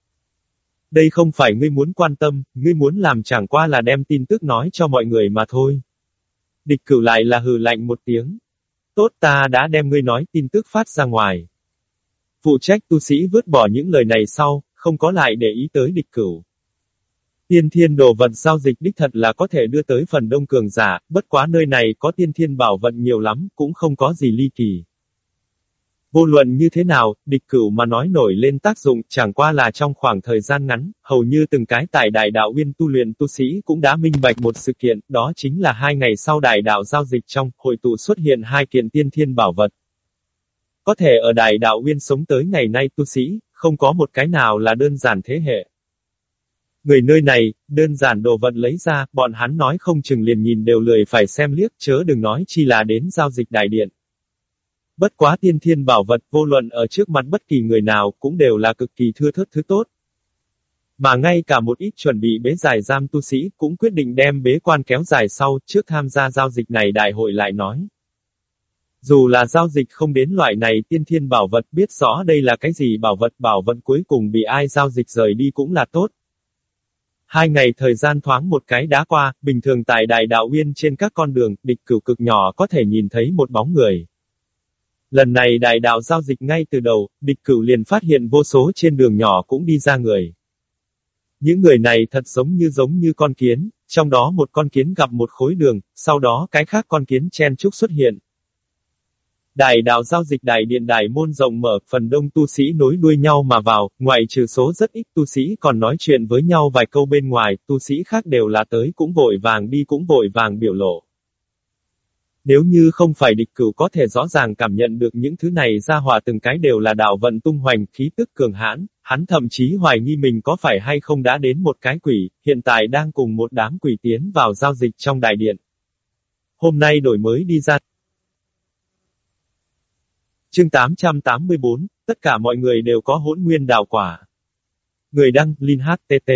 Đây không phải ngươi muốn quan tâm, ngươi muốn làm chẳng qua là đem tin tức nói cho mọi người mà thôi. Địch cửu lại là hừ lạnh một tiếng. Tốt ta đã đem ngươi nói tin tức phát ra ngoài. Phụ trách tu sĩ vứt bỏ những lời này sau, không có lại để ý tới địch cửu. Tiên thiên đồ vận giao dịch đích thật là có thể đưa tới phần đông cường giả, bất quá nơi này có tiên thiên bảo vận nhiều lắm, cũng không có gì ly kỳ. Vô luận như thế nào, địch cửu mà nói nổi lên tác dụng chẳng qua là trong khoảng thời gian ngắn, hầu như từng cái tại đại đạo uyên tu luyện tu sĩ cũng đã minh bạch một sự kiện, đó chính là hai ngày sau đại đạo giao dịch trong, hội tụ xuất hiện hai kiện tiên thiên bảo vật. Có thể ở đại đạo uyên sống tới ngày nay tu sĩ, không có một cái nào là đơn giản thế hệ. Người nơi này, đơn giản đồ vật lấy ra, bọn hắn nói không chừng liền nhìn đều lười phải xem liếc, chớ đừng nói chi là đến giao dịch đại điện. Bất quá tiên thiên bảo vật vô luận ở trước mặt bất kỳ người nào cũng đều là cực kỳ thưa thớt thứ tốt. Mà ngay cả một ít chuẩn bị bế giải giam tu sĩ cũng quyết định đem bế quan kéo dài sau trước tham gia giao dịch này đại hội lại nói. Dù là giao dịch không đến loại này tiên thiên bảo vật biết rõ đây là cái gì bảo vật bảo vật cuối cùng bị ai giao dịch rời đi cũng là tốt. Hai ngày thời gian thoáng một cái đã qua, bình thường tại đại đạo uyên trên các con đường, địch cửu cực nhỏ có thể nhìn thấy một bóng người. Lần này đại đạo giao dịch ngay từ đầu, địch cửu liền phát hiện vô số trên đường nhỏ cũng đi ra người. Những người này thật giống như giống như con kiến, trong đó một con kiến gặp một khối đường, sau đó cái khác con kiến chen chúc xuất hiện, Đại đạo giao dịch đại điện đại môn rộng mở, phần đông tu sĩ nối đuôi nhau mà vào, ngoại trừ số rất ít tu sĩ còn nói chuyện với nhau vài câu bên ngoài, tu sĩ khác đều là tới cũng vội vàng đi cũng vội vàng biểu lộ. Nếu như không phải địch cửu có thể rõ ràng cảm nhận được những thứ này ra hòa từng cái đều là đạo vận tung hoành, khí tức cường hãn, hắn thậm chí hoài nghi mình có phải hay không đã đến một cái quỷ, hiện tại đang cùng một đám quỷ tiến vào giao dịch trong đại điện. Hôm nay đổi mới đi ra, Chương 884, tất cả mọi người đều có hỗn nguyên đào quả. Người đăng, Linh HTT.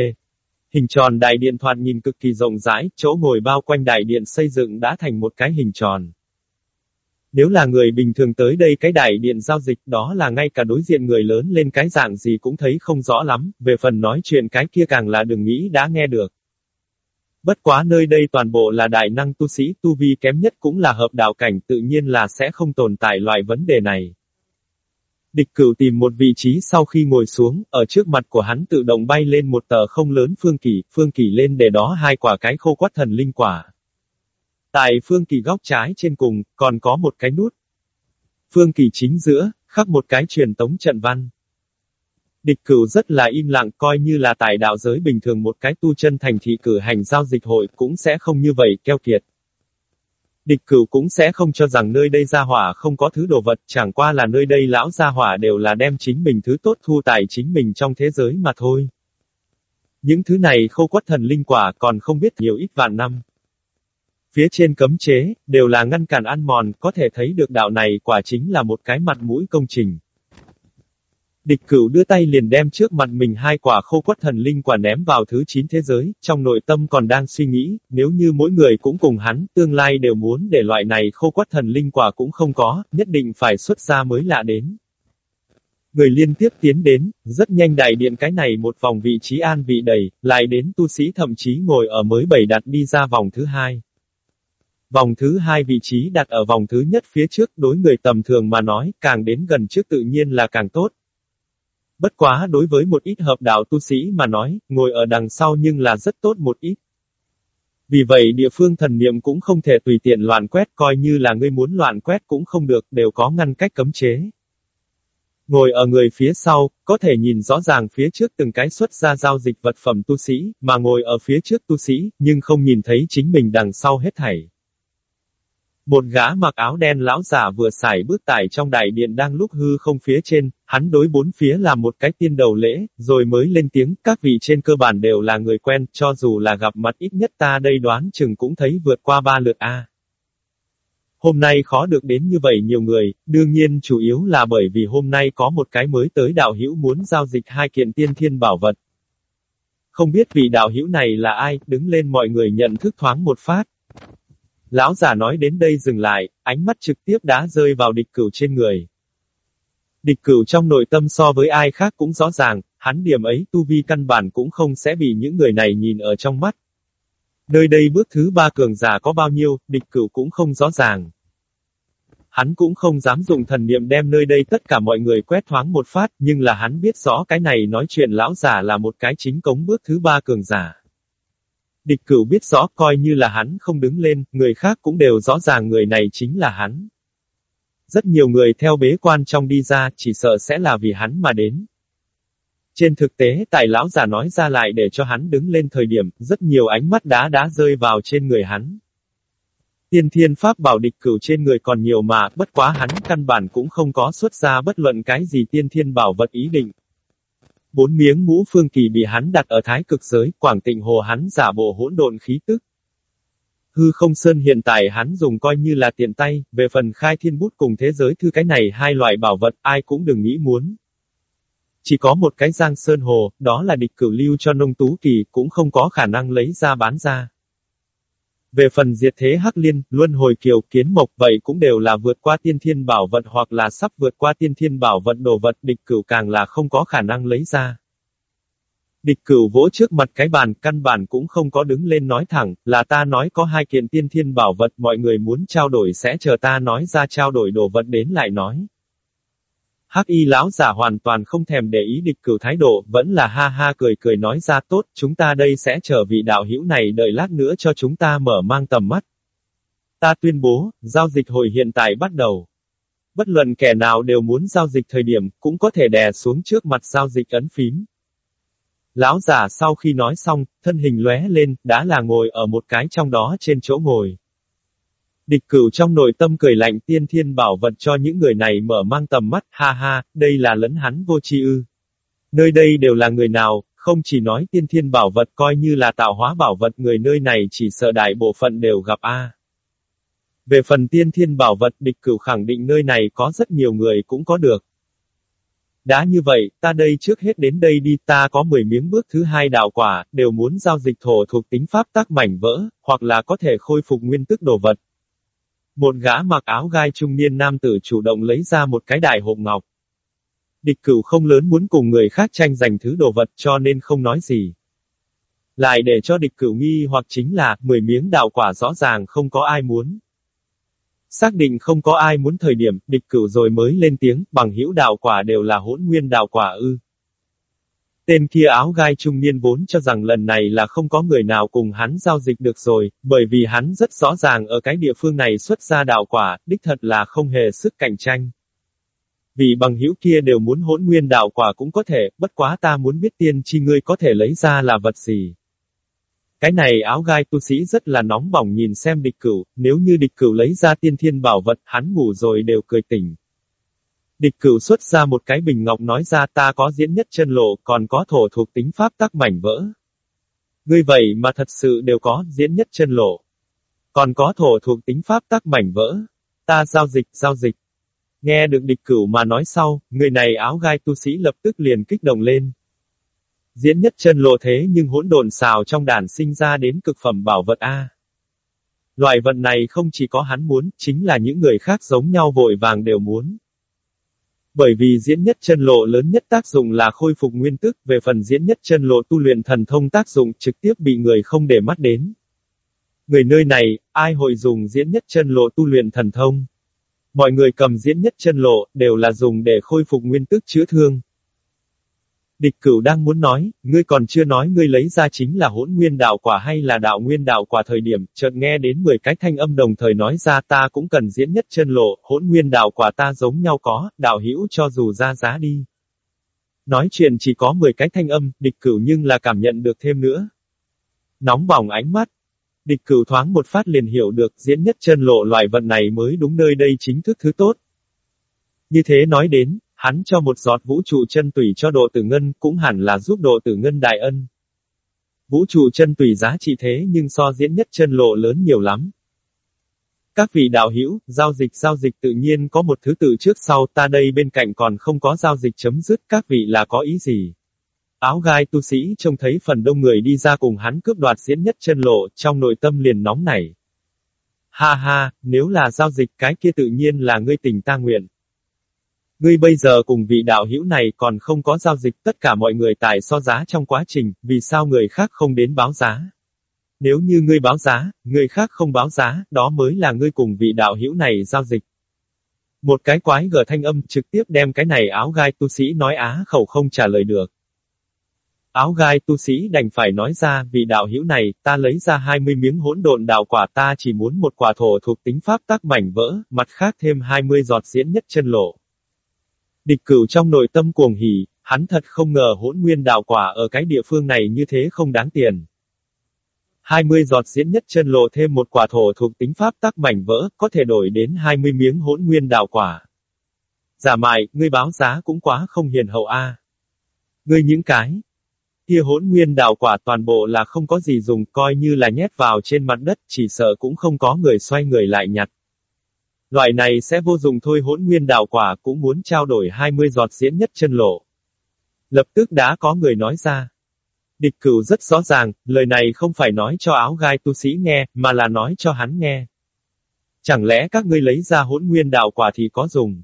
Hình tròn đại điện thoạt nhìn cực kỳ rộng rãi, chỗ ngồi bao quanh đại điện xây dựng đã thành một cái hình tròn. Nếu là người bình thường tới đây cái đại điện giao dịch đó là ngay cả đối diện người lớn lên cái dạng gì cũng thấy không rõ lắm, về phần nói chuyện cái kia càng là đừng nghĩ đã nghe được. Bất quá nơi đây toàn bộ là đại năng tu sĩ, tu vi kém nhất cũng là hợp đạo cảnh tự nhiên là sẽ không tồn tại loại vấn đề này. Địch cửu tìm một vị trí sau khi ngồi xuống, ở trước mặt của hắn tự động bay lên một tờ không lớn phương kỳ, phương kỳ lên để đó hai quả cái khô quát thần linh quả. Tại phương kỳ góc trái trên cùng, còn có một cái nút. Phương kỳ chính giữa, khắc một cái truyền tống trận văn. Địch cửu rất là im lặng coi như là tại đạo giới bình thường một cái tu chân thành thị cử hành giao dịch hội cũng sẽ không như vậy keo kiệt. Địch cửu cũng sẽ không cho rằng nơi đây gia hỏa không có thứ đồ vật, chẳng qua là nơi đây lão gia hỏa đều là đem chính mình thứ tốt thu tại chính mình trong thế giới mà thôi. Những thứ này khâu quất thần linh quả còn không biết nhiều ít vạn năm. Phía trên cấm chế, đều là ngăn cản ăn mòn, có thể thấy được đạo này quả chính là một cái mặt mũi công trình. Địch cửu đưa tay liền đem trước mặt mình hai quả khô quất thần linh quả ném vào thứ chín thế giới, trong nội tâm còn đang suy nghĩ, nếu như mỗi người cũng cùng hắn, tương lai đều muốn để loại này khô quất thần linh quả cũng không có, nhất định phải xuất ra mới lạ đến. Người liên tiếp tiến đến, rất nhanh đại điện cái này một vòng vị trí an vị đầy, lại đến tu sĩ thậm chí ngồi ở mới bảy đặt đi ra vòng thứ hai. Vòng thứ hai vị trí đặt ở vòng thứ nhất phía trước đối người tầm thường mà nói, càng đến gần trước tự nhiên là càng tốt, Bất quá đối với một ít hợp đạo tu sĩ mà nói, ngồi ở đằng sau nhưng là rất tốt một ít. Vì vậy địa phương thần niệm cũng không thể tùy tiện loạn quét coi như là ngươi muốn loạn quét cũng không được, đều có ngăn cách cấm chế. Ngồi ở người phía sau, có thể nhìn rõ ràng phía trước từng cái xuất ra giao dịch vật phẩm tu sĩ, mà ngồi ở phía trước tu sĩ, nhưng không nhìn thấy chính mình đằng sau hết thảy. Một gã mặc áo đen lão giả vừa xài bước tải trong đại điện đang lúc hư không phía trên, hắn đối bốn phía làm một cái tiên đầu lễ, rồi mới lên tiếng, các vị trên cơ bản đều là người quen, cho dù là gặp mặt ít nhất ta đây đoán chừng cũng thấy vượt qua ba lượt A. Hôm nay khó được đến như vậy nhiều người, đương nhiên chủ yếu là bởi vì hôm nay có một cái mới tới đạo hữu muốn giao dịch hai kiện tiên thiên bảo vật. Không biết vị đạo hữu này là ai, đứng lên mọi người nhận thức thoáng một phát. Lão giả nói đến đây dừng lại, ánh mắt trực tiếp đã rơi vào địch cửu trên người. Địch cửu trong nội tâm so với ai khác cũng rõ ràng, hắn điểm ấy tu vi căn bản cũng không sẽ bị những người này nhìn ở trong mắt. Nơi đây bước thứ ba cường giả có bao nhiêu, địch cửu cũng không rõ ràng. Hắn cũng không dám dùng thần niệm đem nơi đây tất cả mọi người quét thoáng một phát, nhưng là hắn biết rõ cái này nói chuyện lão giả là một cái chính cống bước thứ ba cường giả. Địch cửu biết rõ coi như là hắn không đứng lên, người khác cũng đều rõ ràng người này chính là hắn. Rất nhiều người theo bế quan trong đi ra, chỉ sợ sẽ là vì hắn mà đến. Trên thực tế tài lão giả nói ra lại để cho hắn đứng lên thời điểm, rất nhiều ánh mắt đá đá rơi vào trên người hắn. Tiên thiên pháp bảo địch cửu trên người còn nhiều mà, bất quá hắn căn bản cũng không có xuất ra bất luận cái gì tiên thiên bảo vật ý định. Bốn miếng ngũ phương kỳ bị hắn đặt ở thái cực giới, quảng tịnh hồ hắn giả bộ hỗn độn khí tức. Hư không sơn hiện tại hắn dùng coi như là tiện tay, về phần khai thiên bút cùng thế giới thư cái này hai loại bảo vật ai cũng đừng nghĩ muốn. Chỉ có một cái giang sơn hồ, đó là địch cửu lưu cho nông tú kỳ, cũng không có khả năng lấy ra bán ra. Về phần diệt thế hắc liên, luân hồi kiều, kiến mộc vậy cũng đều là vượt qua tiên thiên bảo vật hoặc là sắp vượt qua tiên thiên bảo vật đồ vật địch cửu càng là không có khả năng lấy ra. Địch cửu vỗ trước mặt cái bàn, căn bản cũng không có đứng lên nói thẳng, là ta nói có hai kiện tiên thiên bảo vật mọi người muốn trao đổi sẽ chờ ta nói ra trao đổi đồ vật đến lại nói. Hắc y lão giả hoàn toàn không thèm để ý địch cửu thái độ, vẫn là ha ha cười cười nói ra tốt, chúng ta đây sẽ chờ vị đạo hữu này đợi lát nữa cho chúng ta mở mang tầm mắt. Ta tuyên bố, giao dịch hồi hiện tại bắt đầu. Bất luận kẻ nào đều muốn giao dịch thời điểm, cũng có thể đè xuống trước mặt giao dịch ấn phím. Lão giả sau khi nói xong, thân hình lóe lên, đã là ngồi ở một cái trong đó trên chỗ ngồi. Địch cửu trong nội tâm cười lạnh tiên thiên bảo vật cho những người này mở mang tầm mắt, ha ha, đây là lấn hắn vô chi ư. Nơi đây đều là người nào, không chỉ nói tiên thiên bảo vật coi như là tạo hóa bảo vật người nơi này chỉ sợ đại bộ phận đều gặp A. Về phần tiên thiên bảo vật địch cửu khẳng định nơi này có rất nhiều người cũng có được. Đã như vậy, ta đây trước hết đến đây đi, ta có 10 miếng bước thứ hai đạo quả, đều muốn giao dịch thổ thuộc tính pháp tác mảnh vỡ, hoặc là có thể khôi phục nguyên tức đồ vật. Một gã mặc áo gai trung niên nam tử chủ động lấy ra một cái đại hộp ngọc. Địch cửu không lớn muốn cùng người khác tranh giành thứ đồ vật cho nên không nói gì. Lại để cho địch cửu nghi hoặc chính là, 10 miếng đạo quả rõ ràng không có ai muốn. Xác định không có ai muốn thời điểm, địch cửu rồi mới lên tiếng, bằng hữu đạo quả đều là hỗn nguyên đạo quả ư. Tên kia áo gai trung niên vốn cho rằng lần này là không có người nào cùng hắn giao dịch được rồi, bởi vì hắn rất rõ ràng ở cái địa phương này xuất ra đạo quả, đích thật là không hề sức cạnh tranh. Vì bằng hữu kia đều muốn hỗn nguyên đạo quả cũng có thể, bất quá ta muốn biết tiên chi ngươi có thể lấy ra là vật gì. Cái này áo gai tu sĩ rất là nóng bỏng nhìn xem địch cửu, nếu như địch cửu lấy ra tiên thiên bảo vật, hắn ngủ rồi đều cười tỉnh. Địch cửu xuất ra một cái bình ngọc nói ra ta có diễn nhất chân lộ, còn có thổ thuộc tính pháp tắc mảnh vỡ. Ngươi vậy mà thật sự đều có diễn nhất chân lộ. Còn có thổ thuộc tính pháp tắc mảnh vỡ. Ta giao dịch, giao dịch. Nghe được địch cửu mà nói sau, người này áo gai tu sĩ lập tức liền kích động lên. Diễn nhất chân lộ thế nhưng hỗn độn xào trong đàn sinh ra đến cực phẩm bảo vật A. Loại vật này không chỉ có hắn muốn, chính là những người khác giống nhau vội vàng đều muốn. Bởi vì diễn nhất chân lộ lớn nhất tác dụng là khôi phục nguyên tức, về phần diễn nhất chân lộ tu luyện thần thông tác dụng trực tiếp bị người không để mắt đến. Người nơi này, ai hội dùng diễn nhất chân lộ tu luyện thần thông? Mọi người cầm diễn nhất chân lộ, đều là dùng để khôi phục nguyên tức chữa thương. Địch cửu đang muốn nói, ngươi còn chưa nói ngươi lấy ra chính là hỗn nguyên đạo quả hay là đạo nguyên đạo quả thời điểm, chợt nghe đến 10 cái thanh âm đồng thời nói ra ta cũng cần diễn nhất chân lộ, hỗn nguyên đạo quả ta giống nhau có, đạo hữu cho dù ra giá đi. Nói chuyện chỉ có 10 cái thanh âm, địch cửu nhưng là cảm nhận được thêm nữa. Nóng bỏng ánh mắt. Địch cửu thoáng một phát liền hiểu được diễn nhất chân lộ loại vận này mới đúng nơi đây chính thức thứ tốt. Như thế nói đến, hắn cho một giọt vũ trụ chân tùy cho độ tử ngân cũng hẳn là giúp độ tử ngân đại ân. Vũ trụ chân tùy giá trị thế nhưng so diễn nhất chân lộ lớn nhiều lắm. Các vị đạo hữu, giao dịch giao dịch tự nhiên có một thứ tự trước sau, ta đây bên cạnh còn không có giao dịch chấm dứt, các vị là có ý gì? Áo gai tu sĩ trông thấy phần đông người đi ra cùng hắn cướp đoạt diễn nhất chân lộ, trong nội tâm liền nóng nảy. Ha ha, nếu là giao dịch cái kia tự nhiên là ngươi tình ta nguyện. Ngươi bây giờ cùng vị đạo hữu này còn không có giao dịch tất cả mọi người tài so giá trong quá trình, vì sao người khác không đến báo giá? Nếu như ngươi báo giá, người khác không báo giá, đó mới là ngươi cùng vị đạo hữu này giao dịch. Một cái quái gở thanh âm trực tiếp đem cái này áo gai tu sĩ nói á khẩu không trả lời được. Áo gai tu sĩ đành phải nói ra, vị đạo hữu này, ta lấy ra 20 miếng hỗn độn đạo quả ta chỉ muốn một quả thổ thuộc tính pháp tác mảnh vỡ, mặt khác thêm 20 giọt diễn nhất chân lộ. Địch cửu trong nội tâm cuồng hỉ, hắn thật không ngờ hỗn nguyên đạo quả ở cái địa phương này như thế không đáng tiền. 20 giọt diễn nhất chân lộ thêm một quả thổ thuộc tính pháp tác mảnh vỡ, có thể đổi đến 20 miếng hỗn nguyên đạo quả. Giả mại, ngươi báo giá cũng quá không hiền hậu a. Ngươi những cái, kia hỗn nguyên đạo quả toàn bộ là không có gì dùng, coi như là nhét vào trên mặt đất, chỉ sợ cũng không có người xoay người lại nhặt. Loại này sẽ vô dụng thôi hỗn nguyên đạo quả cũng muốn trao đổi 20 giọt diễn nhất chân lộ. Lập tức đã có người nói ra. Địch cửu rất rõ ràng, lời này không phải nói cho áo gai tu sĩ nghe, mà là nói cho hắn nghe. Chẳng lẽ các ngươi lấy ra hỗn nguyên đạo quả thì có dùng?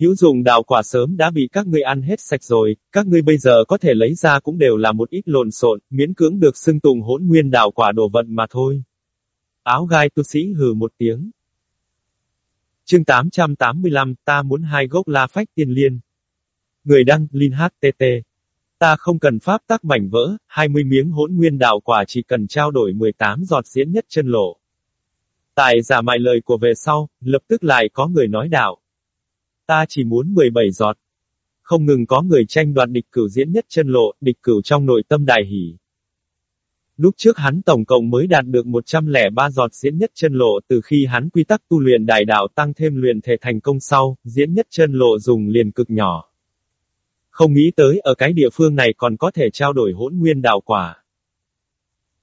Hữu dụng đạo quả sớm đã bị các ngươi ăn hết sạch rồi, các ngươi bây giờ có thể lấy ra cũng đều là một ít lộn xộn, miễn cưỡng được xưng tùng hỗn nguyên đạo quả đồ vận mà thôi. Áo gai tu sĩ hừ một tiếng. Chương 885, ta muốn hai gốc la phách tiên liên. Người đăng, Linh HTT. Ta không cần pháp tác mảnh vỡ, 20 miếng hỗn nguyên đạo quả chỉ cần trao đổi 18 giọt diễn nhất chân lộ. Tại giả mại lời của về sau, lập tức lại có người nói đạo. Ta chỉ muốn 17 giọt. Không ngừng có người tranh đoạt địch cửu diễn nhất chân lộ, địch cửu trong nội tâm đại hỉ. Lúc trước hắn tổng cộng mới đạt được 103 giọt diễn nhất chân lộ từ khi hắn quy tắc tu luyện đại đạo tăng thêm luyện thể thành công sau, diễn nhất chân lộ dùng liền cực nhỏ. Không nghĩ tới ở cái địa phương này còn có thể trao đổi hỗn nguyên đạo quả.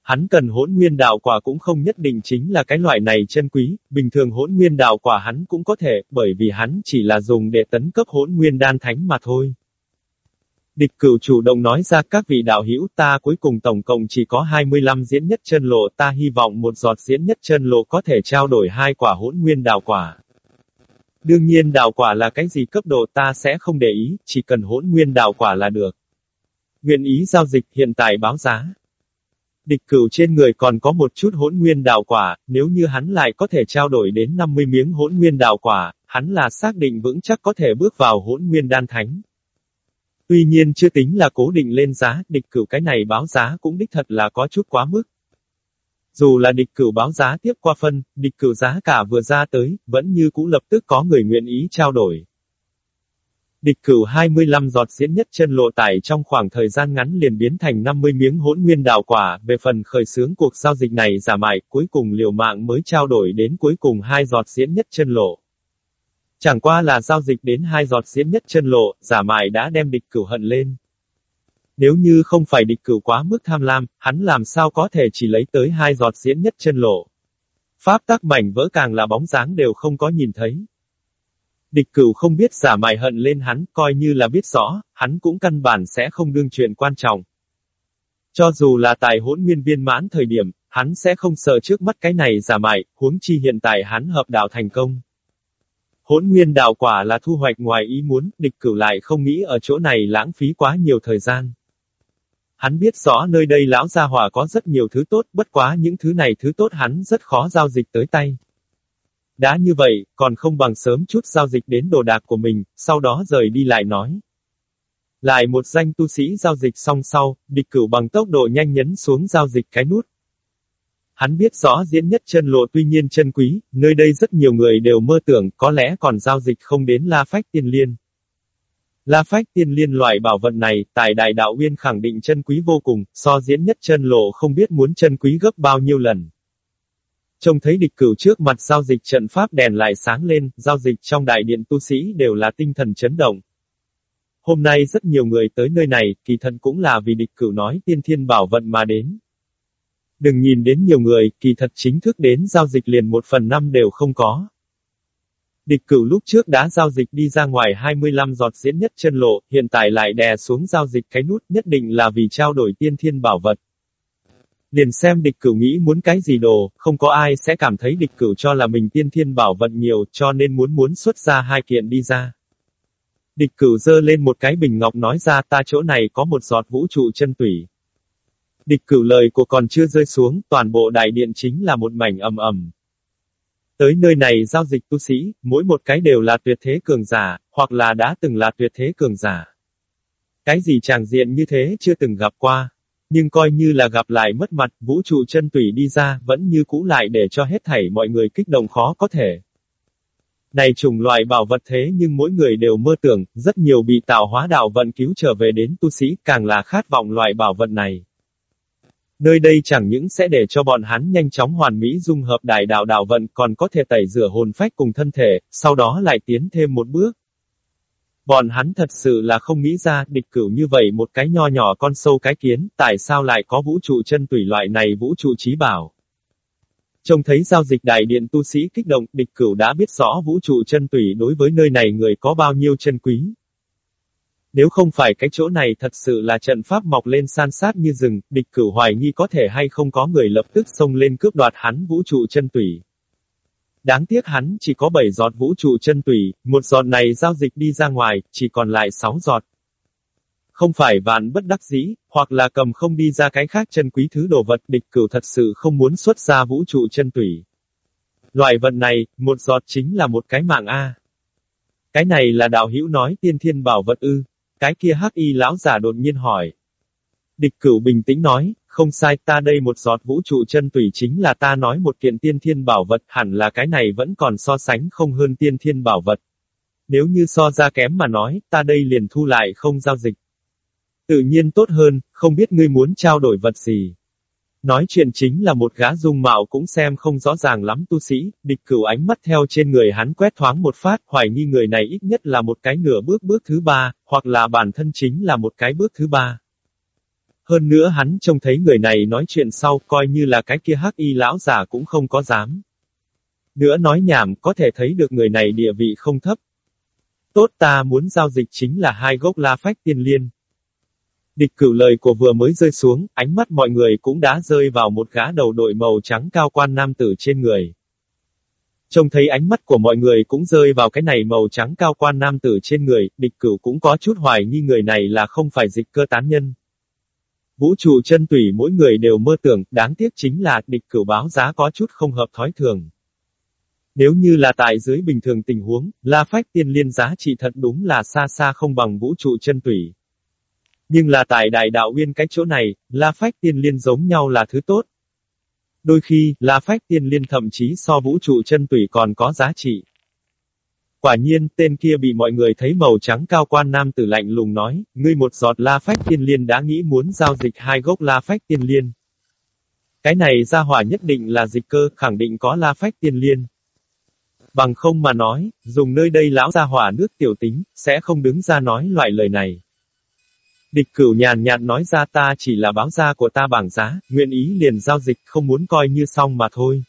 Hắn cần hỗn nguyên đạo quả cũng không nhất định chính là cái loại này chân quý, bình thường hỗn nguyên đạo quả hắn cũng có thể, bởi vì hắn chỉ là dùng để tấn cấp hỗn nguyên đan thánh mà thôi. Địch cửu chủ động nói ra các vị đạo hữu ta cuối cùng tổng cộng chỉ có 25 diễn nhất chân lộ ta hy vọng một giọt diễn nhất chân lộ có thể trao đổi hai quả hỗn nguyên đạo quả. Đương nhiên đạo quả là cái gì cấp độ ta sẽ không để ý, chỉ cần hỗn nguyên đạo quả là được. Nguyện ý giao dịch hiện tại báo giá. Địch cửu trên người còn có một chút hỗn nguyên đạo quả, nếu như hắn lại có thể trao đổi đến 50 miếng hỗn nguyên đạo quả, hắn là xác định vững chắc có thể bước vào hỗn nguyên đan thánh. Tuy nhiên chưa tính là cố định lên giá, địch cửu cái này báo giá cũng đích thật là có chút quá mức. Dù là địch cửu báo giá tiếp qua phân, địch cửu giá cả vừa ra tới, vẫn như cũ lập tức có người nguyện ý trao đổi. Địch cửu 25 giọt diễn nhất chân lộ tải trong khoảng thời gian ngắn liền biến thành 50 miếng hỗn nguyên đào quả, về phần khởi xướng cuộc giao dịch này giả mại, cuối cùng liều mạng mới trao đổi đến cuối cùng hai giọt diễn nhất chân lộ. Chẳng qua là giao dịch đến hai giọt diễn nhất chân lộ, giả mại đã đem địch cửu hận lên. Nếu như không phải địch cửu quá mức tham lam, hắn làm sao có thể chỉ lấy tới hai giọt diễn nhất chân lộ. Pháp tắc mảnh vỡ càng là bóng dáng đều không có nhìn thấy. Địch cửu không biết giả mại hận lên hắn, coi như là biết rõ, hắn cũng căn bản sẽ không đương chuyện quan trọng. Cho dù là tài hỗn nguyên viên mãn thời điểm, hắn sẽ không sợ trước mắt cái này giả mại, huống chi hiện tại hắn hợp đạo thành công. Hỗn nguyên đạo quả là thu hoạch ngoài ý muốn, địch cửu lại không nghĩ ở chỗ này lãng phí quá nhiều thời gian. Hắn biết rõ nơi đây lão gia hỏa có rất nhiều thứ tốt, bất quá những thứ này thứ tốt hắn rất khó giao dịch tới tay. Đã như vậy, còn không bằng sớm chút giao dịch đến đồ đạc của mình, sau đó rời đi lại nói. Lại một danh tu sĩ giao dịch xong sau, địch cửu bằng tốc độ nhanh nhấn xuống giao dịch cái nút. Hắn biết rõ diễn nhất chân lộ tuy nhiên chân quý, nơi đây rất nhiều người đều mơ tưởng có lẽ còn giao dịch không đến La Phách Tiên Liên. La Phách Tiên Liên loại bảo vật này, tại Đại Đạo Uyên khẳng định chân quý vô cùng, so diễn nhất chân lộ không biết muốn chân quý gấp bao nhiêu lần. Trông thấy địch cửu trước mặt giao dịch trận pháp đèn lại sáng lên, giao dịch trong đại điện tu sĩ đều là tinh thần chấn động. Hôm nay rất nhiều người tới nơi này, kỳ thật cũng là vì địch cửu nói tiên thiên bảo vận mà đến. Đừng nhìn đến nhiều người, kỳ thật chính thức đến giao dịch liền một phần năm đều không có. Địch cửu lúc trước đã giao dịch đi ra ngoài 25 giọt diễn nhất chân lộ, hiện tại lại đè xuống giao dịch cái nút nhất định là vì trao đổi tiên thiên bảo vật. Liền xem địch cửu nghĩ muốn cái gì đồ, không có ai sẽ cảm thấy địch cửu cho là mình tiên thiên bảo vật nhiều cho nên muốn muốn xuất ra hai kiện đi ra. Địch cửu dơ lên một cái bình ngọc nói ra ta chỗ này có một giọt vũ trụ chân tủy. Địch cửu lời của còn chưa rơi xuống, toàn bộ đại điện chính là một mảnh ầm ầm. Tới nơi này giao dịch tu sĩ, mỗi một cái đều là tuyệt thế cường giả, hoặc là đã từng là tuyệt thế cường giả. Cái gì tràng diện như thế chưa từng gặp qua. Nhưng coi như là gặp lại mất mặt, vũ trụ chân tủy đi ra, vẫn như cũ lại để cho hết thảy mọi người kích động khó có thể. Này trùng loại bảo vật thế nhưng mỗi người đều mơ tưởng, rất nhiều bị tạo hóa đạo vận cứu trở về đến tu sĩ, càng là khát vọng loại bảo vật này. Nơi đây chẳng những sẽ để cho bọn hắn nhanh chóng hoàn mỹ dung hợp đại đạo đạo vận còn có thể tẩy rửa hồn phách cùng thân thể, sau đó lại tiến thêm một bước. Bọn hắn thật sự là không nghĩ ra, địch cửu như vậy một cái nho nhỏ con sâu cái kiến, tại sao lại có vũ trụ chân tùy loại này vũ trụ trí bảo. Trông thấy giao dịch đại điện tu sĩ kích động, địch cửu đã biết rõ vũ trụ chân tùy đối với nơi này người có bao nhiêu chân quý. Nếu không phải cái chỗ này thật sự là trận pháp mọc lên san sát như rừng, địch cửu hoài nghi có thể hay không có người lập tức xông lên cướp đoạt hắn vũ trụ chân tủy. Đáng tiếc hắn chỉ có 7 giọt vũ trụ chân tủy, một giọt này giao dịch đi ra ngoài, chỉ còn lại 6 giọt. Không phải vạn bất đắc dĩ, hoặc là cầm không đi ra cái khác chân quý thứ đồ vật địch cửu thật sự không muốn xuất ra vũ trụ chân tủy. Loại vật này, một giọt chính là một cái mạng A. Cái này là đạo hữu nói tiên thiên bảo vật ư. Cái kia hắc y lão giả đột nhiên hỏi. Địch cửu bình tĩnh nói, không sai ta đây một giọt vũ trụ chân tùy chính là ta nói một kiện tiên thiên bảo vật, hẳn là cái này vẫn còn so sánh không hơn tiên thiên bảo vật. Nếu như so ra kém mà nói, ta đây liền thu lại không giao dịch. Tự nhiên tốt hơn, không biết ngươi muốn trao đổi vật gì. Nói chuyện chính là một gã dung mạo cũng xem không rõ ràng lắm tu sĩ, địch cửu ánh mắt theo trên người hắn quét thoáng một phát, hoài nghi người này ít nhất là một cái nửa bước bước thứ ba, hoặc là bản thân chính là một cái bước thứ ba. Hơn nữa hắn trông thấy người này nói chuyện sau, coi như là cái kia hắc y lão già cũng không có dám. Nữa nói nhảm, có thể thấy được người này địa vị không thấp. Tốt ta muốn giao dịch chính là hai gốc la phách tiên liên. Địch cửu lời của vừa mới rơi xuống, ánh mắt mọi người cũng đã rơi vào một gã đầu đội màu trắng cao quan nam tử trên người. Trông thấy ánh mắt của mọi người cũng rơi vào cái này màu trắng cao quan nam tử trên người, địch cửu cũng có chút hoài nghi người này là không phải dịch cơ tán nhân. Vũ trụ chân tùy mỗi người đều mơ tưởng, đáng tiếc chính là địch cửu báo giá có chút không hợp thói thường. Nếu như là tại dưới bình thường tình huống, La Phách tiên liên giá trị thật đúng là xa xa không bằng vũ trụ chân tùy. Nhưng là tại đại đạo uyên cái chỗ này, La Phách tiên liên giống nhau là thứ tốt. Đôi khi, La Phách tiên liên thậm chí so vũ trụ chân tùy còn có giá trị. Quả nhiên, tên kia bị mọi người thấy màu trắng cao quan nam tử lạnh lùng nói, ngươi một giọt La Phách tiên liên đã nghĩ muốn giao dịch hai gốc La Phách tiên liên. Cái này ra hỏa nhất định là dịch cơ, khẳng định có La Phách tiên liên. Bằng không mà nói, dùng nơi đây lão gia hỏa nước tiểu tính, sẽ không đứng ra nói loại lời này. Địch cửu nhàn nhạt nói ra ta chỉ là báo giá của ta bảng giá, nguyện ý liền giao dịch không muốn coi như xong mà thôi.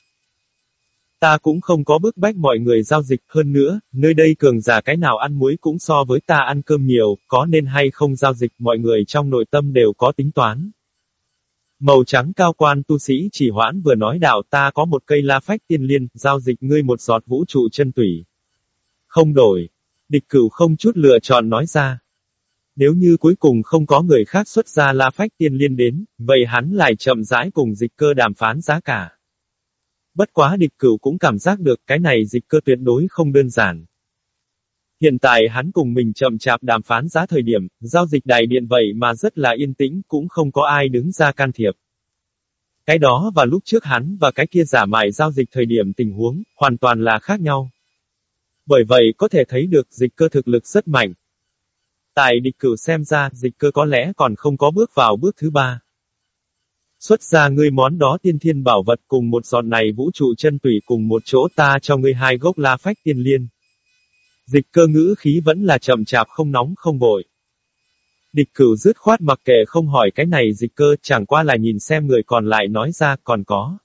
Ta cũng không có bức bách mọi người giao dịch hơn nữa, nơi đây cường giả cái nào ăn muối cũng so với ta ăn cơm nhiều, có nên hay không giao dịch mọi người trong nội tâm đều có tính toán. Màu trắng cao quan tu sĩ chỉ hoãn vừa nói đạo ta có một cây la phách tiên liên, giao dịch ngươi một giọt vũ trụ chân tủy. Không đổi. Địch cửu không chút lựa chọn nói ra. Nếu như cuối cùng không có người khác xuất ra la phách tiên liên đến, vậy hắn lại chậm rãi cùng dịch cơ đàm phán giá cả. Bất quá địch cửu cũng cảm giác được cái này dịch cơ tuyệt đối không đơn giản. Hiện tại hắn cùng mình chậm chạp đàm phán giá thời điểm, giao dịch đại điện vậy mà rất là yên tĩnh, cũng không có ai đứng ra can thiệp. Cái đó và lúc trước hắn và cái kia giả mại giao dịch thời điểm tình huống, hoàn toàn là khác nhau. Bởi vậy có thể thấy được dịch cơ thực lực rất mạnh. Tại địch cử xem ra, dịch cơ có lẽ còn không có bước vào bước thứ ba. Xuất ra ngươi món đó tiên thiên bảo vật cùng một giọt này vũ trụ chân tủy cùng một chỗ ta cho ngươi hai gốc la phách tiên liên. Dịch cơ ngữ khí vẫn là chậm chạp không nóng không vội. Địch cửu dứt khoát mặc kệ không hỏi cái này dịch cơ chẳng qua là nhìn xem người còn lại nói ra còn có.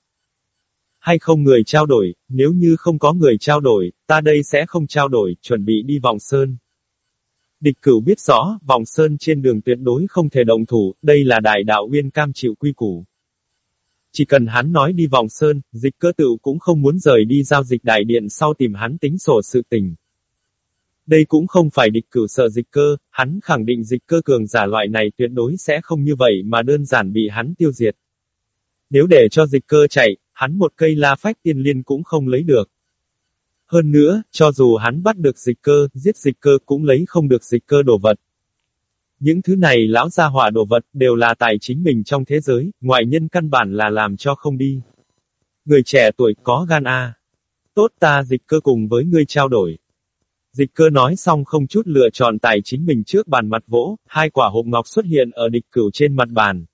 Hay không người trao đổi, nếu như không có người trao đổi, ta đây sẽ không trao đổi, chuẩn bị đi vòng sơn. Địch cửu biết rõ, vòng sơn trên đường tuyệt đối không thể động thủ, đây là đại đạo uyên cam chịu quy củ. Chỉ cần hắn nói đi vòng sơn, dịch cơ tự cũng không muốn rời đi giao dịch đại điện sau tìm hắn tính sổ sự tình. Đây cũng không phải địch cửu sợ dịch cơ, hắn khẳng định dịch cơ cường giả loại này tuyệt đối sẽ không như vậy mà đơn giản bị hắn tiêu diệt. Nếu để cho dịch cơ chạy, hắn một cây la phách tiên liên cũng không lấy được. Hơn nữa, cho dù hắn bắt được dịch cơ, giết dịch cơ cũng lấy không được dịch cơ đồ vật. Những thứ này lão gia hỏa đồ vật đều là tài chính mình trong thế giới, ngoại nhân căn bản là làm cho không đi. Người trẻ tuổi có gan a. Tốt ta dịch cơ cùng với ngươi trao đổi. Dịch cơ nói xong không chút lựa chọn tài chính mình trước bàn mặt vỗ, hai quả hộp ngọc xuất hiện ở địch cửu trên mặt bàn.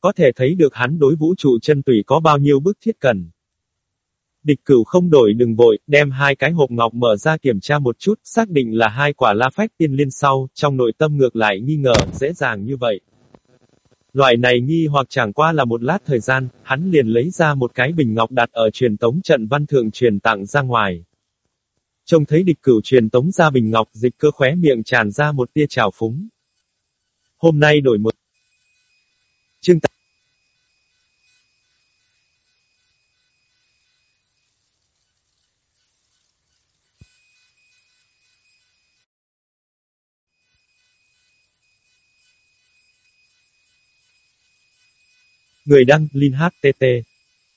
Có thể thấy được hắn đối vũ trụ chân tùy có bao nhiêu bức thiết cần. Địch cửu không đổi đừng vội, đem hai cái hộp ngọc mở ra kiểm tra một chút, xác định là hai quả la phách tiên liên sau, trong nội tâm ngược lại nghi ngờ, dễ dàng như vậy. Loại này nghi hoặc chẳng qua là một lát thời gian, hắn liền lấy ra một cái bình ngọc đặt ở truyền tống trận văn thượng truyền tặng ra ngoài. Trông thấy địch cửu truyền tống ra bình ngọc, dịch cơ khóe miệng tràn ra một tia trào phúng. Hôm nay đổi một chương Người đăng, Linh HTT.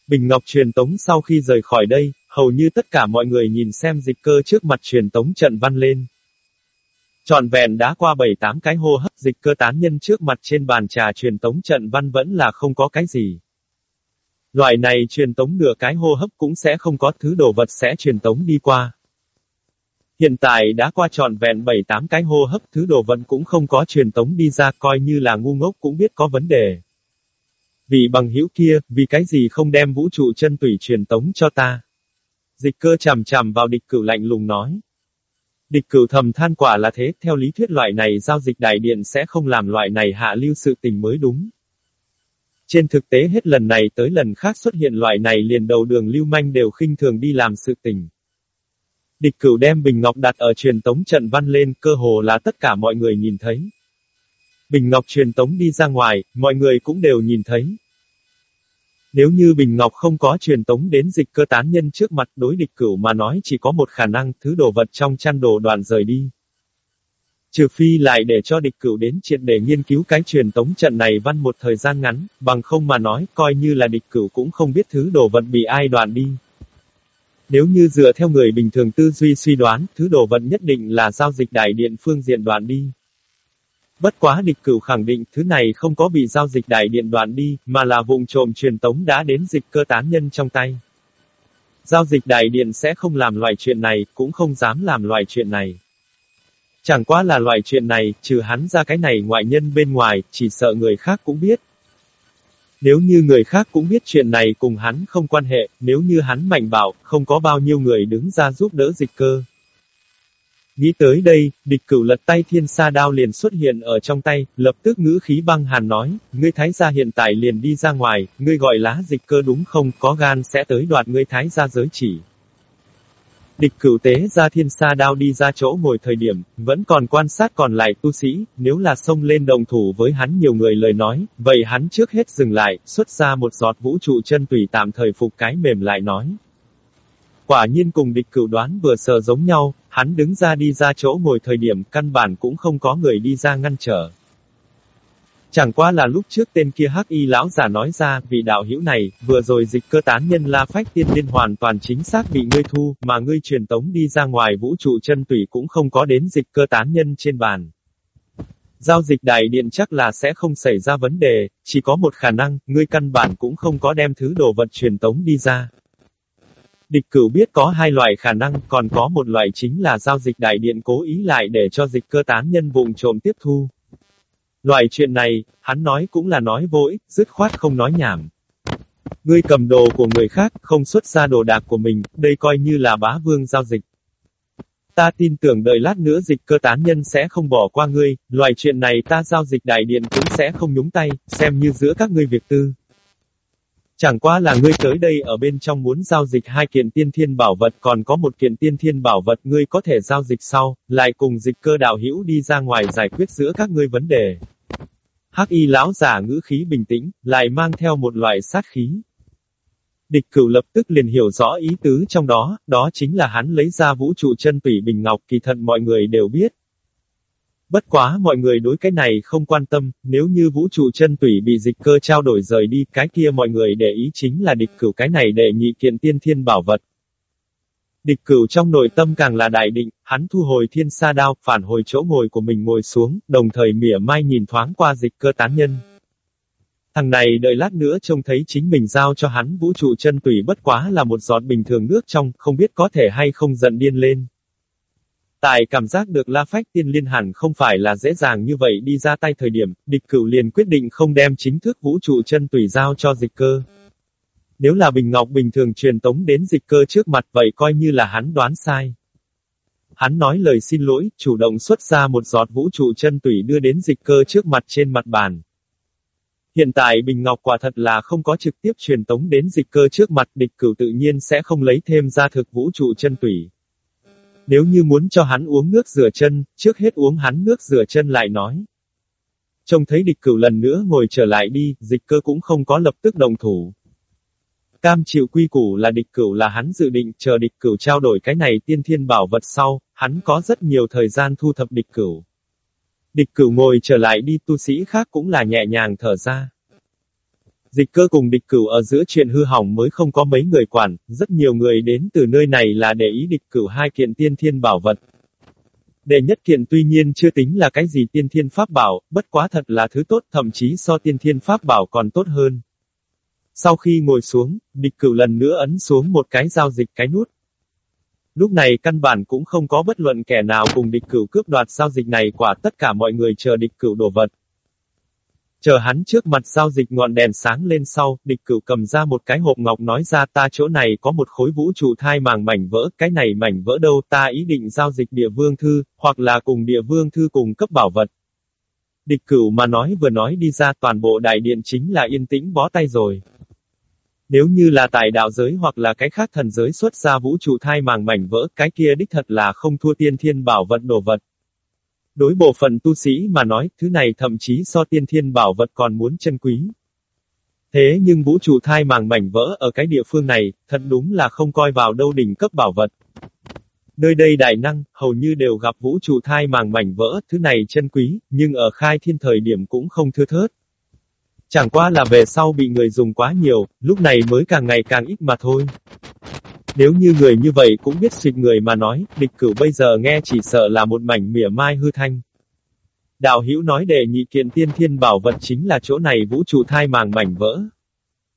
Bình Ngọc truyền tống sau khi rời khỏi đây, hầu như tất cả mọi người nhìn xem dịch cơ trước mặt truyền tống trận văn lên. Trọn vẹn đã qua 7-8 cái hô hấp dịch cơ tán nhân trước mặt trên bàn trà truyền tống trận văn vẫn là không có cái gì. Loại này truyền tống nửa cái hô hấp cũng sẽ không có thứ đồ vật sẽ truyền tống đi qua. Hiện tại đã qua trọn vẹn 7-8 cái hô hấp thứ đồ vật cũng không có truyền tống đi ra coi như là ngu ngốc cũng biết có vấn đề. Vì bằng hữu kia, vì cái gì không đem vũ trụ chân tủy truyền tống cho ta? Dịch cơ chằm chằm vào địch cửu lạnh lùng nói. Địch cửu thầm than quả là thế, theo lý thuyết loại này giao dịch đại điện sẽ không làm loại này hạ lưu sự tình mới đúng. Trên thực tế hết lần này tới lần khác xuất hiện loại này liền đầu đường lưu manh đều khinh thường đi làm sự tình. Địch cửu đem bình ngọc đặt ở truyền tống trận văn lên, cơ hồ là tất cả mọi người nhìn thấy. Bình ngọc truyền tống đi ra ngoài, mọi người cũng đều nhìn thấy. Nếu như Bình Ngọc không có truyền tống đến dịch cơ tán nhân trước mặt đối địch cửu mà nói chỉ có một khả năng thứ đồ vật trong chăn đồ đoàn rời đi. Trừ phi lại để cho địch cửu đến triệt để nghiên cứu cái truyền tống trận này văn một thời gian ngắn, bằng không mà nói, coi như là địch cửu cũng không biết thứ đồ vật bị ai đoàn đi. Nếu như dựa theo người bình thường tư duy suy đoán, thứ đồ vật nhất định là giao dịch đại điện phương diện đoàn đi. Bất quá địch cửu khẳng định thứ này không có bị giao dịch đại điện đoạn đi, mà là vùng trộm truyền tống đã đến dịch cơ tán nhân trong tay. Giao dịch đại điện sẽ không làm loại chuyện này, cũng không dám làm loại chuyện này. Chẳng qua là loại chuyện này, trừ hắn ra cái này ngoại nhân bên ngoài, chỉ sợ người khác cũng biết. Nếu như người khác cũng biết chuyện này cùng hắn không quan hệ, nếu như hắn mạnh bảo, không có bao nhiêu người đứng ra giúp đỡ dịch cơ. Nghĩ tới đây, địch cửu lật tay thiên sa đao liền xuất hiện ở trong tay, lập tức ngữ khí băng hàn nói, ngươi thái gia hiện tại liền đi ra ngoài, ngươi gọi lá dịch cơ đúng không, có gan sẽ tới đoạt ngươi thái gia giới chỉ. Địch cửu tế ra thiên sa đao đi ra chỗ ngồi thời điểm, vẫn còn quan sát còn lại tu sĩ, nếu là xông lên đồng thủ với hắn nhiều người lời nói, vậy hắn trước hết dừng lại, xuất ra một giọt vũ trụ chân tùy tạm thời phục cái mềm lại nói. Quả nhiên cùng địch cửu đoán vừa sờ giống nhau, hắn đứng ra đi ra chỗ ngồi thời điểm căn bản cũng không có người đi ra ngăn trở. Chẳng qua là lúc trước tên kia hắc y lão giả nói ra, vị đạo hữu này, vừa rồi dịch cơ tán nhân la phách tiên liên hoàn toàn chính xác bị ngươi thu, mà ngươi truyền tống đi ra ngoài vũ trụ chân tủy cũng không có đến dịch cơ tán nhân trên bàn. Giao dịch đại điện chắc là sẽ không xảy ra vấn đề, chỉ có một khả năng, ngươi căn bản cũng không có đem thứ đồ vật truyền tống đi ra. Địch cửu biết có hai loại khả năng, còn có một loại chính là giao dịch đại điện cố ý lại để cho dịch cơ tán nhân vùng trộm tiếp thu. Loại chuyện này, hắn nói cũng là nói vội, dứt khoát không nói nhảm. Ngươi cầm đồ của người khác, không xuất ra đồ đạc của mình, đây coi như là bá vương giao dịch. Ta tin tưởng đợi lát nữa dịch cơ tán nhân sẽ không bỏ qua ngươi, loại chuyện này ta giao dịch đại điện cũng sẽ không nhúng tay, xem như giữa các ngươi việc tư. Chẳng qua là ngươi tới đây ở bên trong muốn giao dịch hai kiện tiên thiên bảo vật còn có một kiện tiên thiên bảo vật ngươi có thể giao dịch sau, lại cùng dịch cơ đạo hữu đi ra ngoài giải quyết giữa các ngươi vấn đề. Hắc y lão giả ngữ khí bình tĩnh, lại mang theo một loại sát khí. Địch cửu lập tức liền hiểu rõ ý tứ trong đó, đó chính là hắn lấy ra vũ trụ chân tủy bình ngọc kỳ thận mọi người đều biết. Bất quá mọi người đối cái này không quan tâm, nếu như vũ trụ chân tủy bị dịch cơ trao đổi rời đi, cái kia mọi người để ý chính là địch cửu cái này để nhị kiện tiên thiên bảo vật. Địch cửu trong nội tâm càng là đại định, hắn thu hồi thiên sa đao, phản hồi chỗ ngồi của mình ngồi xuống, đồng thời mỉa mai nhìn thoáng qua dịch cơ tán nhân. Thằng này đợi lát nữa trông thấy chính mình giao cho hắn vũ trụ chân tủy bất quá là một giọt bình thường nước trong, không biết có thể hay không giận điên lên. Tại cảm giác được La Phách Tiên Liên hẳn không phải là dễ dàng như vậy đi ra tay thời điểm, địch cửu liền quyết định không đem chính thức vũ trụ chân tùy giao cho dịch cơ. Nếu là Bình Ngọc bình thường truyền tống đến dịch cơ trước mặt vậy coi như là hắn đoán sai. Hắn nói lời xin lỗi, chủ động xuất ra một giọt vũ trụ chân tủy đưa đến dịch cơ trước mặt trên mặt bàn. Hiện tại Bình Ngọc quả thật là không có trực tiếp truyền tống đến dịch cơ trước mặt địch cửu tự nhiên sẽ không lấy thêm ra thực vũ trụ chân tủy. Nếu như muốn cho hắn uống nước rửa chân, trước hết uống hắn nước rửa chân lại nói. Trông thấy địch cửu lần nữa ngồi trở lại đi, dịch cơ cũng không có lập tức đồng thủ. Cam chịu quy củ là địch cửu là hắn dự định chờ địch cửu trao đổi cái này tiên thiên bảo vật sau, hắn có rất nhiều thời gian thu thập địch cửu. Địch cửu ngồi trở lại đi tu sĩ khác cũng là nhẹ nhàng thở ra. Dịch cơ cùng địch cửu ở giữa chuyện hư hỏng mới không có mấy người quản, rất nhiều người đến từ nơi này là để ý địch cửu hai kiện tiên thiên bảo vật. Đệ nhất kiện tuy nhiên chưa tính là cái gì tiên thiên pháp bảo, bất quá thật là thứ tốt thậm chí so tiên thiên pháp bảo còn tốt hơn. Sau khi ngồi xuống, địch cửu lần nữa ấn xuống một cái giao dịch cái nút. Lúc này căn bản cũng không có bất luận kẻ nào cùng địch cửu cướp đoạt giao dịch này quả tất cả mọi người chờ địch cửu đổ vật. Chờ hắn trước mặt giao dịch ngọn đèn sáng lên sau, địch cửu cầm ra một cái hộp ngọc nói ra ta chỗ này có một khối vũ trụ thai màng mảnh vỡ, cái này mảnh vỡ đâu ta ý định giao dịch địa vương thư, hoặc là cùng địa vương thư cùng cấp bảo vật. Địch cửu mà nói vừa nói đi ra toàn bộ đại điện chính là yên tĩnh bó tay rồi. Nếu như là tại đạo giới hoặc là cái khác thần giới xuất ra vũ trụ thai màng mảnh vỡ, cái kia đích thật là không thua tiên thiên bảo vật đồ vật. Đối bộ phận tu sĩ mà nói, thứ này thậm chí so tiên thiên bảo vật còn muốn chân quý. Thế nhưng vũ trụ thai màng mảnh vỡ ở cái địa phương này, thật đúng là không coi vào đâu đỉnh cấp bảo vật. Nơi đây đại năng, hầu như đều gặp vũ trụ thai màng mảnh vỡ, thứ này chân quý, nhưng ở khai thiên thời điểm cũng không thưa thớt. Chẳng qua là về sau bị người dùng quá nhiều, lúc này mới càng ngày càng ít mà thôi. Nếu như người như vậy cũng biết xịt người mà nói, địch cửu bây giờ nghe chỉ sợ là một mảnh mỉa mai hư thanh. Đạo hữu nói đề nhị kiện tiên thiên bảo vật chính là chỗ này vũ trụ thai màng mảnh vỡ.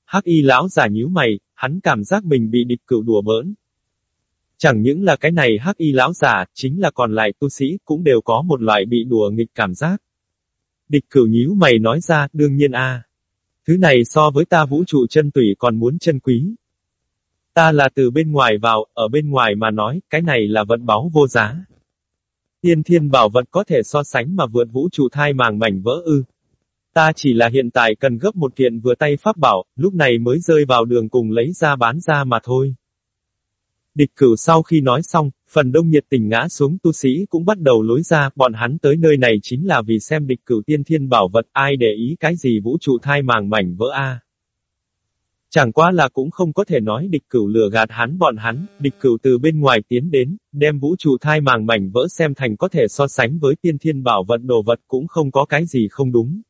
Hắc y lão giả nhíu mày, hắn cảm giác mình bị địch cửu đùa bỡn. Chẳng những là cái này hắc y lão giả, chính là còn lại tu sĩ cũng đều có một loại bị đùa nghịch cảm giác. Địch cửu nhíu mày nói ra, đương nhiên a, Thứ này so với ta vũ trụ chân tủy còn muốn chân quý. Ta là từ bên ngoài vào, ở bên ngoài mà nói, cái này là vận báu vô giá. Tiên thiên bảo vật có thể so sánh mà vượt vũ trụ thai màng mảnh vỡ ư. Ta chỉ là hiện tại cần gấp một kiện vừa tay pháp bảo, lúc này mới rơi vào đường cùng lấy ra bán ra mà thôi. Địch cửu sau khi nói xong, phần đông nhiệt tình ngã xuống tu sĩ cũng bắt đầu lối ra, bọn hắn tới nơi này chính là vì xem địch cửu tiên thiên bảo vật, ai để ý cái gì vũ trụ thai màng mảnh vỡ a. Chẳng qua là cũng không có thể nói địch cửu lừa gạt hắn bọn hắn, địch cửu từ bên ngoài tiến đến, đem vũ trụ thai màng mảnh vỡ xem thành có thể so sánh với tiên thiên bảo vật đồ vật cũng không có cái gì không đúng.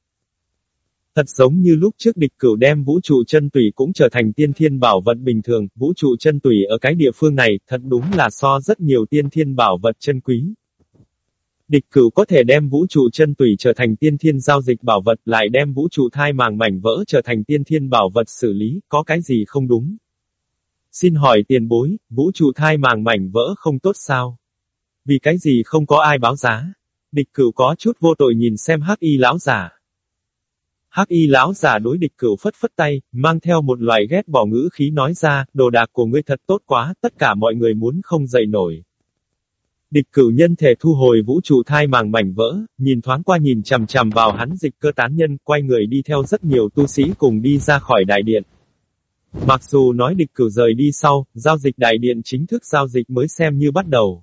Thật giống như lúc trước địch cửu đem vũ trụ chân tùy cũng trở thành tiên thiên bảo vật bình thường, vũ trụ chân tùy ở cái địa phương này, thật đúng là so rất nhiều tiên thiên bảo vật chân quý. Địch cửu có thể đem vũ trụ chân tùy trở thành tiên thiên giao dịch bảo vật lại đem vũ trụ thai màng mảnh vỡ trở thành tiên thiên bảo vật xử lý, có cái gì không đúng? Xin hỏi tiền bối, vũ trụ thai màng mảnh vỡ không tốt sao? Vì cái gì không có ai báo giá? Địch cửu có chút vô tội nhìn xem hắc y lão giả. Hắc y lão giả đối địch cửu phất phất tay, mang theo một loại ghét bỏ ngữ khí nói ra, đồ đạc của ngươi thật tốt quá, tất cả mọi người muốn không dậy nổi. Địch cửu nhân thể thu hồi vũ trụ thai màng mảnh vỡ, nhìn thoáng qua nhìn chằm chằm vào hắn dịch cơ tán nhân, quay người đi theo rất nhiều tu sĩ cùng đi ra khỏi đại điện. Mặc dù nói địch cửu rời đi sau, giao dịch đại điện chính thức giao dịch mới xem như bắt đầu.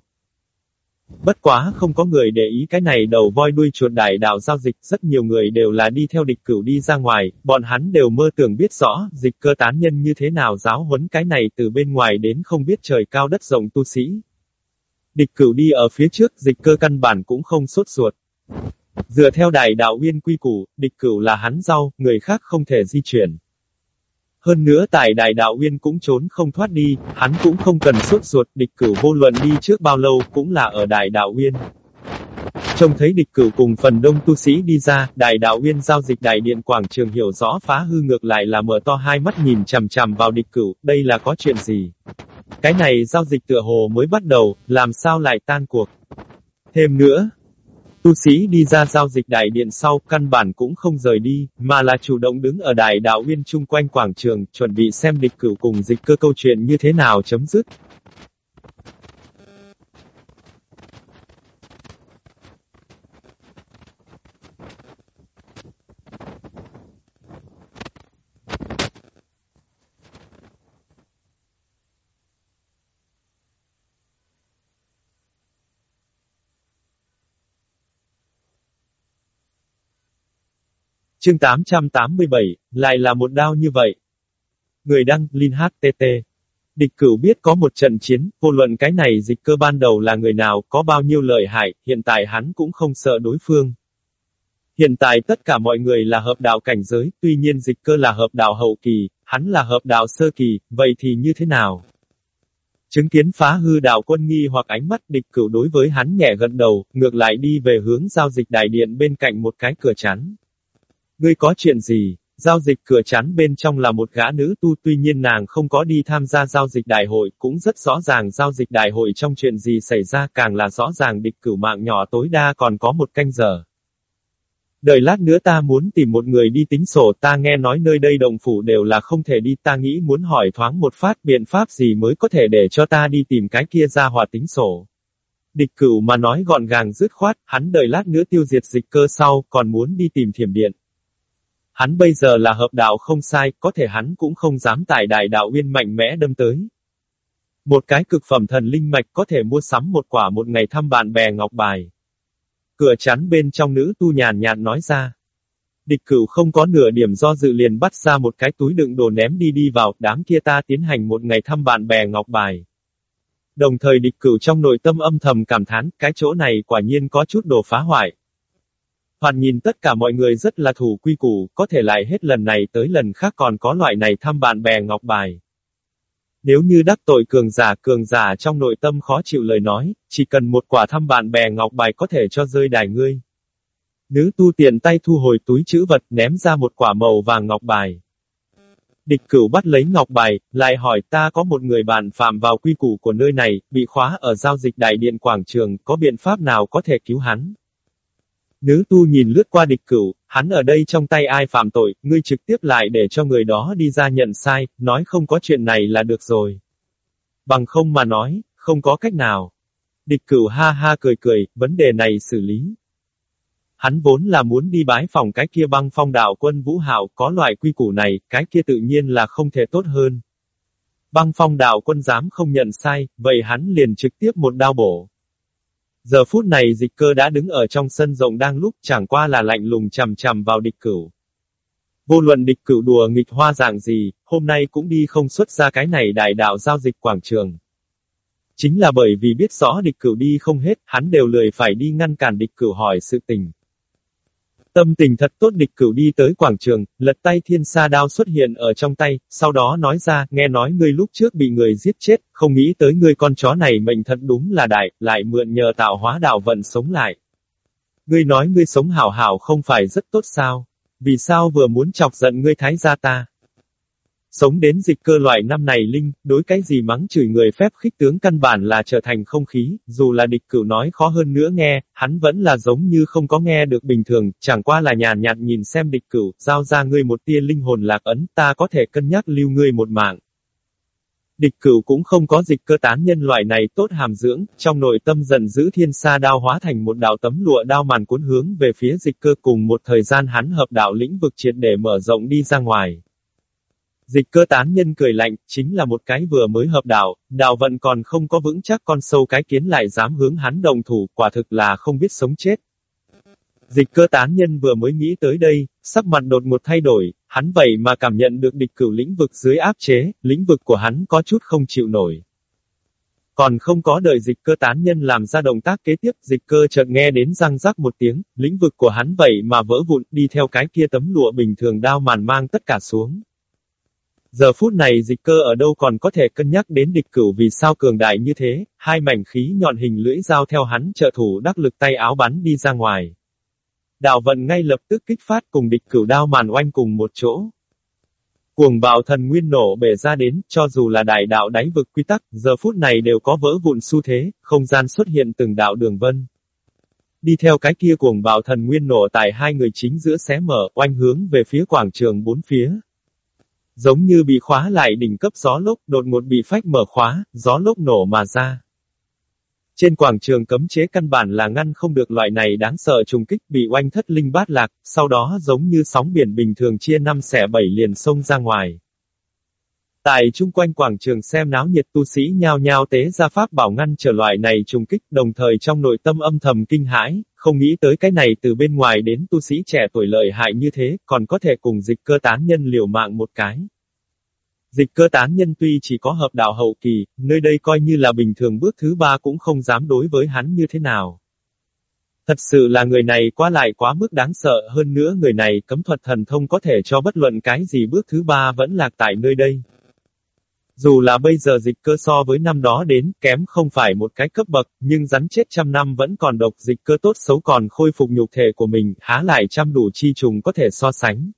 Bất quá không có người để ý cái này đầu voi đuôi chuột đại đạo giao dịch, rất nhiều người đều là đi theo địch cửu đi ra ngoài, bọn hắn đều mơ tưởng biết rõ, dịch cơ tán nhân như thế nào giáo huấn cái này từ bên ngoài đến không biết trời cao đất rộng tu sĩ. Địch cửu đi ở phía trước, dịch cơ căn bản cũng không sốt ruột. Dựa theo đại đạo uyên quy củ, địch cửu là hắn rau, người khác không thể di chuyển. Hơn nữa tại đại đạo uyên cũng trốn không thoát đi, hắn cũng không cần suốt ruột, địch cửu vô luận đi trước bao lâu cũng là ở đại đạo uyên. Trông thấy địch cửu cùng phần đông tu sĩ đi ra, đại đạo uyên giao dịch đại điện quảng trường hiểu rõ phá hư ngược lại là mở to hai mắt nhìn chằm chằm vào địch cửu, đây là có chuyện gì? Cái này giao dịch tựa hồ mới bắt đầu, làm sao lại tan cuộc? Thêm nữa, Tu sĩ đi ra giao dịch đại điện sau, căn bản cũng không rời đi, mà là chủ động đứng ở đại đạo uyên chung quanh quảng trường, chuẩn bị xem địch cửu cùng dịch cơ câu chuyện như thế nào chấm dứt. Chương 887, lại là một đao như vậy. Người đăng, Linh HTT. Địch cửu biết có một trận chiến, vô luận cái này dịch cơ ban đầu là người nào, có bao nhiêu lợi hại, hiện tại hắn cũng không sợ đối phương. Hiện tại tất cả mọi người là hợp đạo cảnh giới, tuy nhiên dịch cơ là hợp đạo hậu kỳ, hắn là hợp đạo sơ kỳ, vậy thì như thế nào? Chứng kiến phá hư đạo quân nghi hoặc ánh mắt địch cửu đối với hắn nhẹ gật đầu, ngược lại đi về hướng giao dịch đại điện bên cạnh một cái cửa chắn. Ngươi có chuyện gì? Giao dịch cửa chắn bên trong là một gã nữ tu tuy nhiên nàng không có đi tham gia giao dịch đại hội, cũng rất rõ ràng giao dịch đại hội trong chuyện gì xảy ra càng là rõ ràng địch cửu mạng nhỏ tối đa còn có một canh giờ. Đợi lát nữa ta muốn tìm một người đi tính sổ ta nghe nói nơi đây đồng phủ đều là không thể đi ta nghĩ muốn hỏi thoáng một phát biện pháp gì mới có thể để cho ta đi tìm cái kia ra hòa tính sổ. Địch cửu mà nói gọn gàng dứt khoát, hắn đợi lát nữa tiêu diệt dịch cơ sau, còn muốn đi tìm thiểm điện. Hắn bây giờ là hợp đạo không sai, có thể hắn cũng không dám tại đại đạo uyên mạnh mẽ đâm tới. Một cái cực phẩm thần linh mạch có thể mua sắm một quả một ngày thăm bạn bè ngọc bài. Cửa chắn bên trong nữ tu nhàn nhạt nói ra. Địch cửu không có nửa điểm do dự liền bắt ra một cái túi đựng đồ ném đi đi vào, đám kia ta tiến hành một ngày thăm bạn bè ngọc bài. Đồng thời địch cửu trong nội tâm âm thầm cảm thán, cái chỗ này quả nhiên có chút đồ phá hoại. Hoàn nhìn tất cả mọi người rất là thủ quy củ, có thể lại hết lần này tới lần khác còn có loại này thăm bạn bè ngọc bài. Nếu như đắc tội cường giả cường giả trong nội tâm khó chịu lời nói, chỉ cần một quả thăm bạn bè ngọc bài có thể cho rơi đài ngươi. Nữ tu tiện tay thu hồi túi chữ vật ném ra một quả màu vàng ngọc bài. Địch cửu bắt lấy ngọc bài, lại hỏi ta có một người bạn phạm vào quy củ của nơi này, bị khóa ở giao dịch đại điện quảng trường, có biện pháp nào có thể cứu hắn? Nữ tu nhìn lướt qua địch cửu, hắn ở đây trong tay ai phạm tội, ngươi trực tiếp lại để cho người đó đi ra nhận sai, nói không có chuyện này là được rồi. Bằng không mà nói, không có cách nào. Địch cửu ha ha cười cười, vấn đề này xử lý. Hắn vốn là muốn đi bái phòng cái kia băng phong đạo quân vũ hạo có loại quy củ này, cái kia tự nhiên là không thể tốt hơn. Băng phong đạo quân dám không nhận sai, vậy hắn liền trực tiếp một đao bổ. Giờ phút này dịch cơ đã đứng ở trong sân rộng đang lúc chẳng qua là lạnh lùng chằm chằm vào địch cửu. Vô luận địch cửu đùa nghịch hoa dạng gì, hôm nay cũng đi không xuất ra cái này đại đạo giao dịch quảng trường. Chính là bởi vì biết rõ địch cửu đi không hết, hắn đều lười phải đi ngăn cản địch cửu hỏi sự tình. Tâm tình thật tốt địch cửu đi tới quảng trường, lật tay thiên sa đao xuất hiện ở trong tay, sau đó nói ra, nghe nói ngươi lúc trước bị người giết chết, không nghĩ tới ngươi con chó này mệnh thật đúng là đại, lại mượn nhờ tạo hóa đạo vận sống lại. Ngươi nói ngươi sống hảo hảo không phải rất tốt sao? Vì sao vừa muốn chọc giận ngươi thái gia ta? Sống đến dịch cơ loại năm này linh, đối cái gì mắng chửi người phép khích tướng căn bản là trở thành không khí, dù là địch cửu nói khó hơn nữa nghe, hắn vẫn là giống như không có nghe được bình thường, chẳng qua là nhàn nhạt nhìn xem địch cửu, giao ra ngươi một tia linh hồn lạc ấn, ta có thể cân nhắc lưu ngươi một mạng. Địch cửu cũng không có dịch cơ tán nhân loại này tốt hàm dưỡng, trong nội tâm dần giữ thiên sa đao hóa thành một đạo tấm lụa đao màn cuốn hướng về phía dịch cơ cùng một thời gian hắn hợp đạo lĩnh vực triệt để mở rộng đi ra ngoài. Dịch cơ tán nhân cười lạnh, chính là một cái vừa mới hợp đạo, đạo vận còn không có vững chắc con sâu cái kiến lại dám hướng hắn đồng thủ, quả thực là không biết sống chết. Dịch cơ tán nhân vừa mới nghĩ tới đây, sắc mặt đột một thay đổi, hắn vậy mà cảm nhận được địch cửu lĩnh vực dưới áp chế, lĩnh vực của hắn có chút không chịu nổi. Còn không có đợi dịch cơ tán nhân làm ra động tác kế tiếp, dịch cơ chợt nghe đến răng rắc một tiếng, lĩnh vực của hắn vậy mà vỡ vụn đi theo cái kia tấm lụa bình thường đao màn mang tất cả xuống. Giờ phút này dịch cơ ở đâu còn có thể cân nhắc đến địch cửu vì sao cường đại như thế, hai mảnh khí nhọn hình lưỡi dao theo hắn trợ thủ đắc lực tay áo bắn đi ra ngoài. Đạo vận ngay lập tức kích phát cùng địch cửu đao màn oanh cùng một chỗ. Cuồng bạo thần nguyên nổ bể ra đến, cho dù là đại đạo đáy vực quy tắc, giờ phút này đều có vỡ vụn xu thế, không gian xuất hiện từng đạo đường vân. Đi theo cái kia cuồng bạo thần nguyên nổ tại hai người chính giữa xé mở, oanh hướng về phía quảng trường bốn phía. Giống như bị khóa lại đỉnh cấp gió lốc, đột ngột bị phách mở khóa, gió lốc nổ mà ra. Trên quảng trường cấm chế căn bản là ngăn không được loại này đáng sợ trùng kích bị oanh thất linh bát lạc, sau đó giống như sóng biển bình thường chia năm xẻ bảy liền sông ra ngoài. Tại chung quanh quảng trường xem náo nhiệt tu sĩ nhao nhao tế ra pháp bảo ngăn trở loại này trùng kích đồng thời trong nội tâm âm thầm kinh hãi, không nghĩ tới cái này từ bên ngoài đến tu sĩ trẻ tuổi lợi hại như thế, còn có thể cùng dịch cơ tán nhân liều mạng một cái. Dịch cơ tán nhân tuy chỉ có hợp đạo hậu kỳ, nơi đây coi như là bình thường bước thứ ba cũng không dám đối với hắn như thế nào. Thật sự là người này quá lại quá mức đáng sợ hơn nữa người này cấm thuật thần thông có thể cho bất luận cái gì bước thứ ba vẫn lạc tại nơi đây. Dù là bây giờ dịch cơ so với năm đó đến, kém không phải một cái cấp bậc, nhưng rắn chết trăm năm vẫn còn độc dịch cơ tốt xấu còn khôi phục nhục thể của mình, há lại trăm đủ chi trùng có thể so sánh.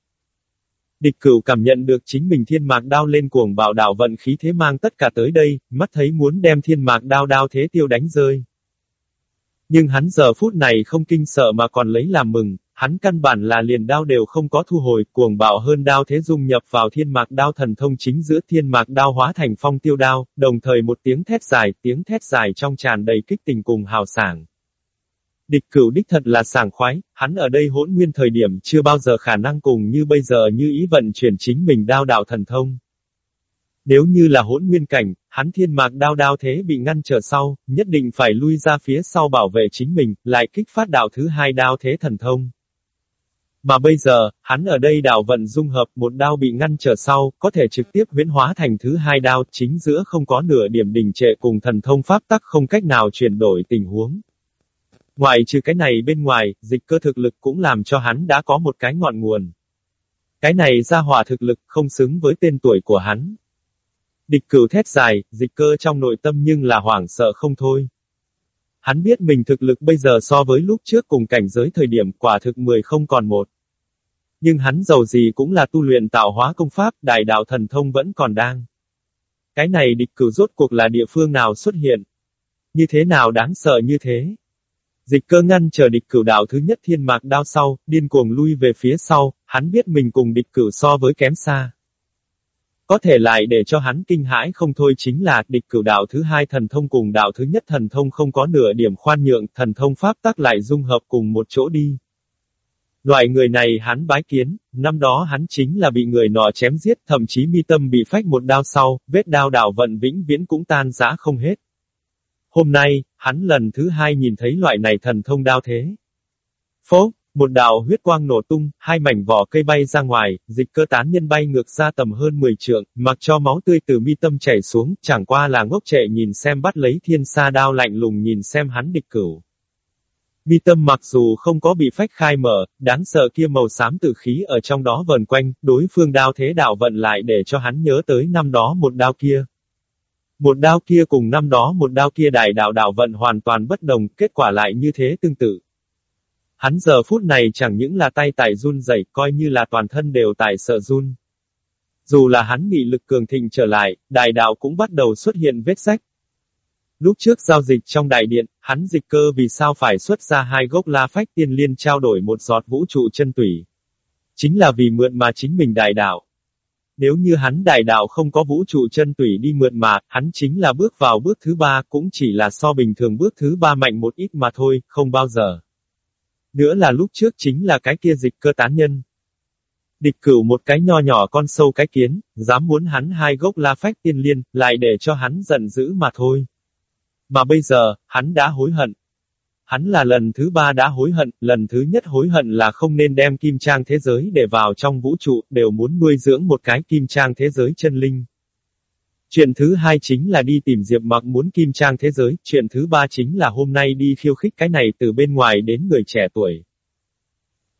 Địch cửu cảm nhận được chính mình thiên mạc đao lên cuồng bạo đảo vận khí thế mang tất cả tới đây, mắt thấy muốn đem thiên mạc đao đao thế tiêu đánh rơi. Nhưng hắn giờ phút này không kinh sợ mà còn lấy làm mừng, hắn căn bản là liền đao đều không có thu hồi, cuồng bạo hơn đao thế dung nhập vào thiên mạc đao thần thông chính giữa thiên mạc đao hóa thành phong tiêu đao, đồng thời một tiếng thét dài, tiếng thét dài trong tràn đầy kích tình cùng hào sảng. Địch cửu đích thật là sảng khoái, hắn ở đây hỗn nguyên thời điểm chưa bao giờ khả năng cùng như bây giờ như ý vận chuyển chính mình đao đạo thần thông. Nếu như là hỗn nguyên cảnh, hắn thiên mạc đao đao thế bị ngăn trở sau, nhất định phải lui ra phía sau bảo vệ chính mình, lại kích phát đạo thứ hai đao thế thần thông. Mà bây giờ, hắn ở đây đạo vận dung hợp một đao bị ngăn trở sau, có thể trực tiếp huyễn hóa thành thứ hai đao, chính giữa không có nửa điểm đình trệ cùng thần thông pháp tắc không cách nào chuyển đổi tình huống. Ngoài trừ cái này bên ngoài, dịch cơ thực lực cũng làm cho hắn đã có một cái ngọn nguồn. Cái này ra hỏa thực lực không xứng với tên tuổi của hắn. Địch cửu thét dài, dịch cơ trong nội tâm nhưng là hoảng sợ không thôi. Hắn biết mình thực lực bây giờ so với lúc trước cùng cảnh giới thời điểm quả thực mười không còn một. Nhưng hắn giàu gì cũng là tu luyện tạo hóa công pháp, đại đạo thần thông vẫn còn đang. Cái này địch cửu rốt cuộc là địa phương nào xuất hiện? Như thế nào đáng sợ như thế? Dịch cơ ngăn chờ địch cửu đạo thứ nhất thiên mạc đao sau, điên cuồng lui về phía sau, hắn biết mình cùng địch cửu so với kém xa. Có thể lại để cho hắn kinh hãi không thôi chính là địch cửu đạo thứ hai thần thông cùng đạo thứ nhất thần thông không có nửa điểm khoan nhượng, thần thông pháp tác lại dung hợp cùng một chỗ đi. Loại người này hắn bái kiến, năm đó hắn chính là bị người nọ chém giết, thậm chí mi tâm bị phách một đao sau, vết đao đảo vận vĩnh viễn cũng tan rã không hết. Hôm nay, hắn lần thứ hai nhìn thấy loại này thần thông đao thế. Phố, một đạo huyết quang nổ tung, hai mảnh vỏ cây bay ra ngoài, dịch cơ tán nhân bay ngược ra tầm hơn 10 trượng, mặc cho máu tươi từ mi tâm chảy xuống, chẳng qua là ngốc trệ nhìn xem bắt lấy thiên sa đao lạnh lùng nhìn xem hắn địch cửu. Mi tâm mặc dù không có bị phách khai mở, đáng sợ kia màu xám tử khí ở trong đó vần quanh, đối phương đao thế đạo vận lại để cho hắn nhớ tới năm đó một đao kia. Một đao kia cùng năm đó một đao kia đại đạo đạo vận hoàn toàn bất đồng, kết quả lại như thế tương tự. Hắn giờ phút này chẳng những là tay tại run rẩy, coi như là toàn thân đều tại sợ run. Dù là hắn nghị lực cường thịnh trở lại, đại đạo cũng bắt đầu xuất hiện vết sách. Lúc trước giao dịch trong đại điện, hắn dịch cơ vì sao phải xuất ra hai gốc la phách tiên liên trao đổi một giọt vũ trụ chân tủy. Chính là vì mượn mà chính mình đại đạo. Nếu như hắn đại đạo không có vũ trụ chân tủy đi mượn mà, hắn chính là bước vào bước thứ ba cũng chỉ là so bình thường bước thứ ba mạnh một ít mà thôi, không bao giờ. Nữa là lúc trước chính là cái kia dịch cơ tán nhân. Địch cửu một cái nho nhỏ con sâu cái kiến, dám muốn hắn hai gốc la phách tiên liên, lại để cho hắn giận dữ mà thôi. Mà bây giờ, hắn đã hối hận. Hắn là lần thứ ba đã hối hận, lần thứ nhất hối hận là không nên đem kim trang thế giới để vào trong vũ trụ, đều muốn nuôi dưỡng một cái kim trang thế giới chân linh. Chuyện thứ hai chính là đi tìm Diệp Mặc muốn kim trang thế giới, chuyện thứ ba chính là hôm nay đi khiêu khích cái này từ bên ngoài đến người trẻ tuổi.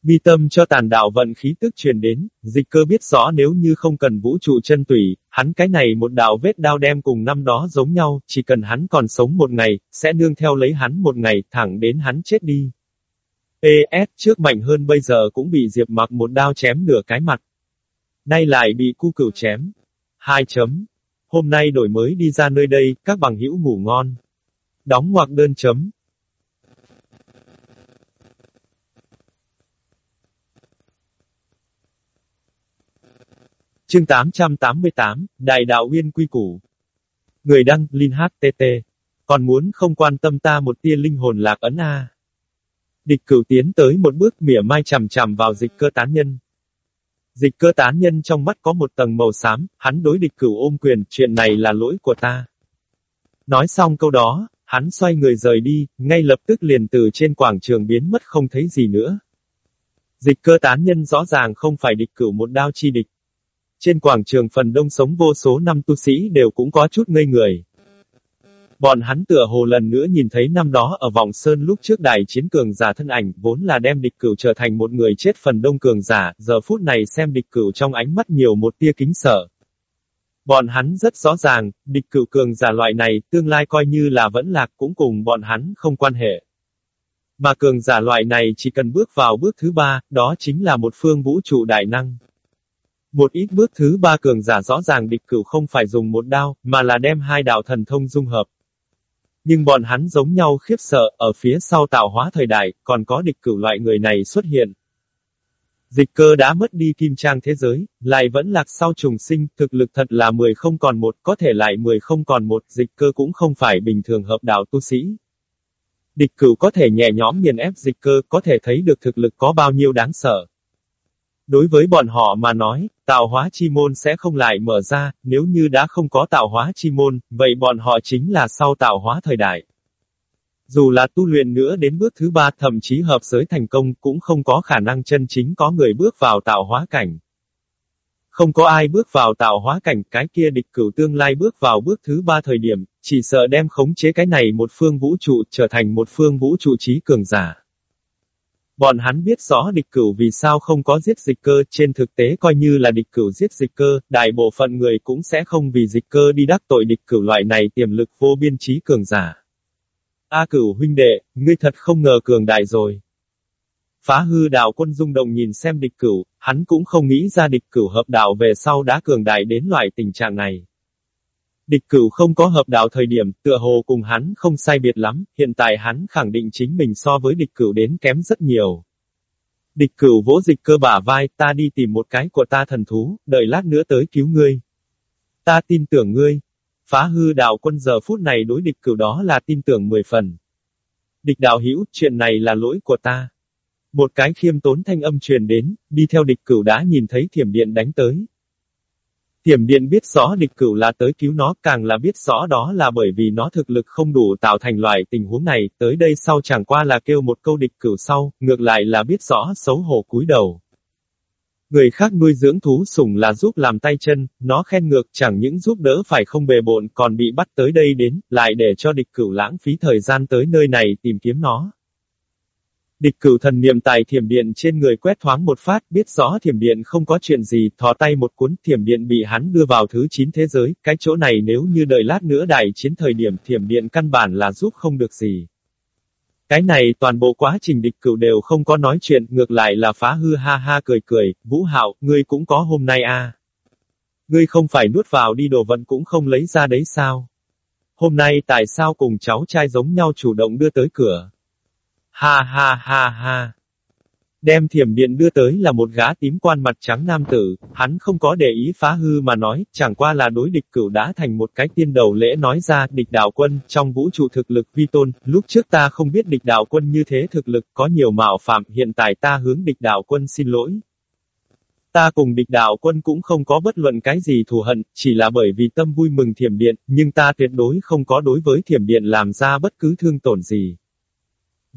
Bi tâm cho tàn đạo vận khí tức truyền đến, dịch cơ biết rõ nếu như không cần vũ trụ chân tủy, hắn cái này một đạo vết đao đem cùng năm đó giống nhau, chỉ cần hắn còn sống một ngày, sẽ nương theo lấy hắn một ngày, thẳng đến hắn chết đi. ES trước mạnh hơn bây giờ cũng bị Diệp mặc một đao chém nửa cái mặt. Nay lại bị cu cửu chém. Hai chấm. Hôm nay đổi mới đi ra nơi đây, các bằng hữu ngủ ngon. Đóng ngoặc đơn chấm. Chương 888, Đại đạo Uyên Quy Củ. Người đăng, Linh HTT. Còn muốn không quan tâm ta một tia linh hồn lạc ấn A. Địch cửu tiến tới một bước mỉa mai chằm chằm vào dịch cơ tán nhân. Dịch cơ tán nhân trong mắt có một tầng màu xám, hắn đối địch cửu ôm quyền, chuyện này là lỗi của ta. Nói xong câu đó, hắn xoay người rời đi, ngay lập tức liền từ trên quảng trường biến mất không thấy gì nữa. Dịch cơ tán nhân rõ ràng không phải địch cửu một đao chi địch. Trên quảng trường phần đông sống vô số năm tu sĩ đều cũng có chút ngây người. Bọn hắn tựa hồ lần nữa nhìn thấy năm đó ở vòng sơn lúc trước đại chiến cường giả thân ảnh, vốn là đem địch cửu trở thành một người chết phần đông cường giả, giờ phút này xem địch cửu trong ánh mắt nhiều một tia kính sợ. Bọn hắn rất rõ ràng, địch cửu cường giả loại này, tương lai coi như là vẫn lạc cũng cùng bọn hắn không quan hệ. Mà cường giả loại này chỉ cần bước vào bước thứ ba, đó chính là một phương vũ trụ đại năng. Một ít bước thứ ba cường giả rõ ràng địch cửu không phải dùng một đao, mà là đem hai đạo thần thông dung hợp. Nhưng bọn hắn giống nhau khiếp sợ, ở phía sau tạo hóa thời đại, còn có địch cửu loại người này xuất hiện. Dịch cơ đã mất đi kim trang thế giới, lại vẫn lạc sau trùng sinh, thực lực thật là 10 không còn một, có thể lại 10 không còn một, dịch cơ cũng không phải bình thường hợp đạo tu sĩ. Địch cửu có thể nhẹ nhõm nghiền ép dịch cơ, có thể thấy được thực lực có bao nhiêu đáng sợ. Đối với bọn họ mà nói, tạo hóa chi môn sẽ không lại mở ra, nếu như đã không có tạo hóa chi môn, vậy bọn họ chính là sau tạo hóa thời đại. Dù là tu luyện nữa đến bước thứ ba thậm chí hợp giới thành công cũng không có khả năng chân chính có người bước vào tạo hóa cảnh. Không có ai bước vào tạo hóa cảnh cái kia địch cửu tương lai bước vào bước thứ ba thời điểm, chỉ sợ đem khống chế cái này một phương vũ trụ trở thành một phương vũ trụ trí cường giả. Bọn hắn biết rõ địch cửu vì sao không có giết dịch cơ, trên thực tế coi như là địch cửu giết dịch cơ, đại bộ phận người cũng sẽ không vì dịch cơ đi đắc tội địch cửu loại này tiềm lực vô biên trí cường giả. A cửu huynh đệ, ngươi thật không ngờ cường đại rồi. Phá hư đạo quân dung đồng nhìn xem địch cửu, hắn cũng không nghĩ ra địch cửu hợp đạo về sau đã cường đại đến loại tình trạng này. Địch cửu không có hợp đạo thời điểm, tựa hồ cùng hắn không sai biệt lắm, hiện tại hắn khẳng định chính mình so với địch cửu đến kém rất nhiều. Địch cửu vỗ dịch cơ bả vai, ta đi tìm một cái của ta thần thú, đợi lát nữa tới cứu ngươi. Ta tin tưởng ngươi. Phá hư đạo quân giờ phút này đối địch cửu đó là tin tưởng mười phần. Địch đạo hữu chuyện này là lỗi của ta. Một cái khiêm tốn thanh âm truyền đến, đi theo địch cửu đã nhìn thấy thiểm điện đánh tới. Thiểm điện biết rõ địch cửu là tới cứu nó, càng là biết rõ đó là bởi vì nó thực lực không đủ tạo thành loại tình huống này, tới đây sau chẳng qua là kêu một câu địch cửu sau, ngược lại là biết rõ xấu hổ cúi đầu. Người khác nuôi dưỡng thú sủng là giúp làm tay chân, nó khen ngược chẳng những giúp đỡ phải không bề bộn còn bị bắt tới đây đến, lại để cho địch cửu lãng phí thời gian tới nơi này tìm kiếm nó. Địch cửu thần niệm tài thiểm điện trên người quét thoáng một phát, biết rõ thiểm điện không có chuyện gì, thò tay một cuốn thiểm điện bị hắn đưa vào thứ 9 thế giới, cái chỗ này nếu như đợi lát nữa đại chiến thời điểm thiểm điện căn bản là giúp không được gì. Cái này toàn bộ quá trình địch cửu đều không có nói chuyện, ngược lại là phá hư ha ha cười cười, Vũ Hạo, ngươi cũng có hôm nay a. À. Ngươi không phải nuốt vào đi đồ vận cũng không lấy ra đấy sao? Hôm nay tại sao cùng cháu trai giống nhau chủ động đưa tới cửa? Ha ha ha ha. Đem thiểm điện đưa tới là một gã tím quan mặt trắng nam tử, hắn không có để ý phá hư mà nói, chẳng qua là đối địch cửu đã thành một cái tiên đầu lễ nói ra, địch đạo quân, trong vũ trụ thực lực vi tôn, lúc trước ta không biết địch đạo quân như thế thực lực, có nhiều mạo phạm, hiện tại ta hướng địch đạo quân xin lỗi. Ta cùng địch đạo quân cũng không có bất luận cái gì thù hận, chỉ là bởi vì tâm vui mừng thiểm điện, nhưng ta tuyệt đối không có đối với thiểm điện làm ra bất cứ thương tổn gì.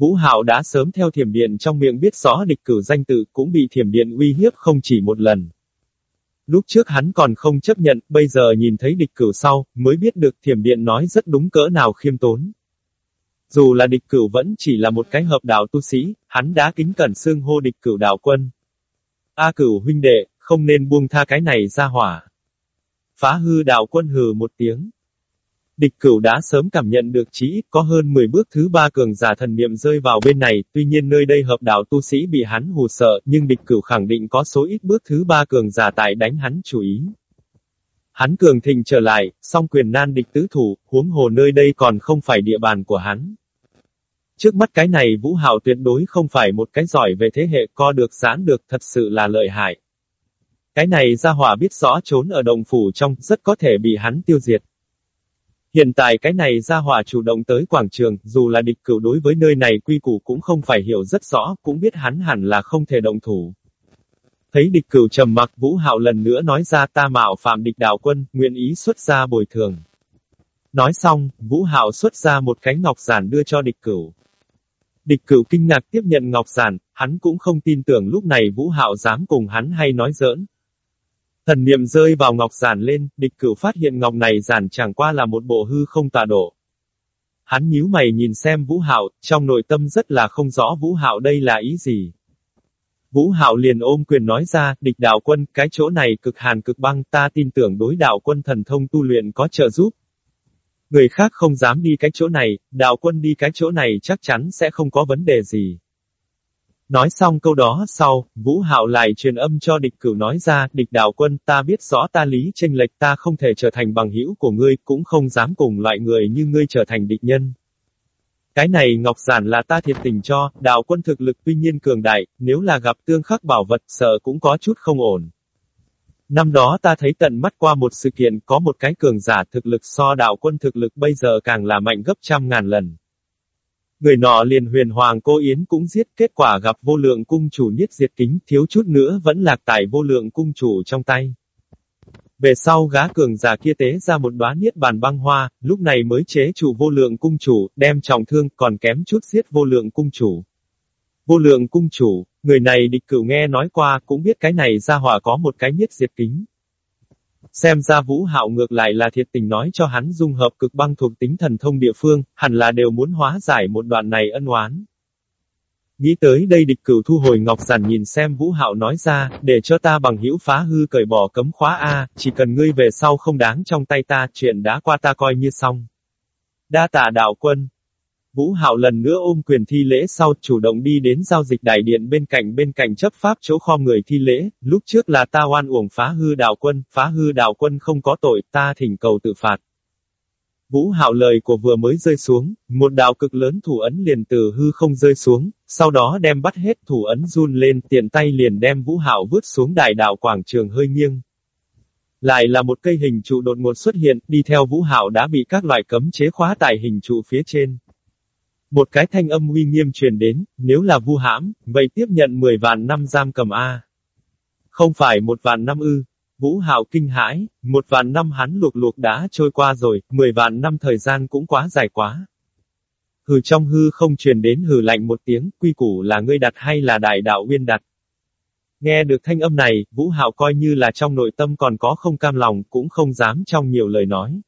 Vũ Hạo đã sớm theo thiểm điện trong miệng biết rõ địch cử danh tự cũng bị thiểm điện uy hiếp không chỉ một lần. Lúc trước hắn còn không chấp nhận, bây giờ nhìn thấy địch cửu sau, mới biết được thiểm điện nói rất đúng cỡ nào khiêm tốn. Dù là địch cửu vẫn chỉ là một cái hợp đạo tu sĩ, hắn đã kính cẩn xương hô địch cửu đạo quân. A cửu huynh đệ, không nên buông tha cái này ra hỏa. Phá hư đạo quân hừ một tiếng. Địch cửu đã sớm cảm nhận được chỉ ít có hơn 10 bước thứ ba cường giả thần niệm rơi vào bên này, tuy nhiên nơi đây hợp đạo tu sĩ bị hắn hù sợ, nhưng địch cửu khẳng định có số ít bước thứ ba cường giả tại đánh hắn chủ ý. Hắn cường thịnh trở lại, song quyền nan địch tứ thủ, huống hồ nơi đây còn không phải địa bàn của hắn. Trước mắt cái này Vũ Hạo tuyệt đối không phải một cái giỏi về thế hệ co được giãn được thật sự là lợi hại. Cái này ra hỏa biết rõ trốn ở đồng phủ trong, rất có thể bị hắn tiêu diệt. Hiện tại cái này ra hỏa chủ động tới quảng trường, dù là địch cửu đối với nơi này quy củ cũng không phải hiểu rất rõ, cũng biết hắn hẳn là không thể động thủ. Thấy địch cửu trầm mặc Vũ Hạo lần nữa nói ra ta mạo phạm địch đạo quân, nguyện ý xuất ra bồi thường. Nói xong, Vũ Hạo xuất ra một cánh ngọc giản đưa cho địch cửu. Địch cửu kinh ngạc tiếp nhận ngọc giản, hắn cũng không tin tưởng lúc này Vũ Hạo dám cùng hắn hay nói giỡn, Thần niệm rơi vào ngọc giản lên, địch cửu phát hiện ngọc này giản chẳng qua là một bộ hư không tà độ. Hắn nhíu mày nhìn xem Vũ Hạo, trong nội tâm rất là không rõ Vũ Hạo đây là ý gì. Vũ Hạo liền ôm quyền nói ra, địch đạo quân, cái chỗ này cực hàn cực băng, ta tin tưởng đối đạo quân thần thông tu luyện có trợ giúp. Người khác không dám đi cái chỗ này, đạo quân đi cái chỗ này chắc chắn sẽ không có vấn đề gì. Nói xong câu đó sau, Vũ Hạo lại truyền âm cho địch cửu nói ra, địch đạo quân ta biết rõ ta lý tranh lệch ta không thể trở thành bằng hữu của ngươi, cũng không dám cùng loại người như ngươi trở thành địch nhân. Cái này Ngọc Giản là ta thiệt tình cho, đạo quân thực lực tuy nhiên cường đại, nếu là gặp tương khắc bảo vật sợ cũng có chút không ổn. Năm đó ta thấy tận mắt qua một sự kiện có một cái cường giả thực lực so đạo quân thực lực bây giờ càng là mạnh gấp trăm ngàn lần. Người nọ liền huyền hoàng cô Yến cũng giết, kết quả gặp vô lượng cung chủ niết diệt kính, thiếu chút nữa vẫn lạc tại vô lượng cung chủ trong tay. Về sau gá cường giả kia tế ra một đóa niết bàn băng hoa, lúc này mới chế chủ vô lượng cung chủ, đem trọng thương, còn kém chút giết vô lượng cung chủ. Vô lượng cung chủ, người này địch cửu nghe nói qua cũng biết cái này ra hỏa có một cái niết diệt kính. Xem ra Vũ Hạo ngược lại là thiệt tình nói cho hắn dung hợp cực băng thuộc tính thần thông địa phương, hẳn là đều muốn hóa giải một đoạn này ân oán. Nghĩ tới đây địch cửu thu hồi ngọc giản nhìn xem Vũ Hạo nói ra, để cho ta bằng hữu phá hư cởi bỏ cấm khóa A, chỉ cần ngươi về sau không đáng trong tay ta, chuyện đã qua ta coi như xong. Đa tạ đạo quân, Vũ Hạo lần nữa ôm quyền thi lễ sau chủ động đi đến giao dịch đại điện bên cạnh bên cạnh chấp pháp chỗ kho người thi lễ, lúc trước là ta oan uổng phá hư đạo quân, phá hư đạo quân không có tội, ta thỉnh cầu tự phạt. Vũ Hạo lời của vừa mới rơi xuống, một đạo cực lớn thủ ấn liền từ hư không rơi xuống, sau đó đem bắt hết thủ ấn run lên, tiện tay liền đem Vũ Hạo vứt xuống đại đạo quảng trường hơi nghiêng. Lại là một cây hình trụ đột ngột xuất hiện, đi theo Vũ Hạo đã bị các loại cấm chế khóa tại hình trụ phía trên. Một cái thanh âm uy nghiêm truyền đến, nếu là vu hãm, vậy tiếp nhận 10 vạn năm giam cầm A. Không phải một vạn năm ư. Vũ Hạo kinh hãi, một vạn năm hắn luộc luộc đã trôi qua rồi, 10 vạn năm thời gian cũng quá dài quá. Hừ trong hư không truyền đến hừ lạnh một tiếng, quy củ là ngươi đặt hay là đại đạo uyên đặt. Nghe được thanh âm này, Vũ Hạo coi như là trong nội tâm còn có không cam lòng, cũng không dám trong nhiều lời nói.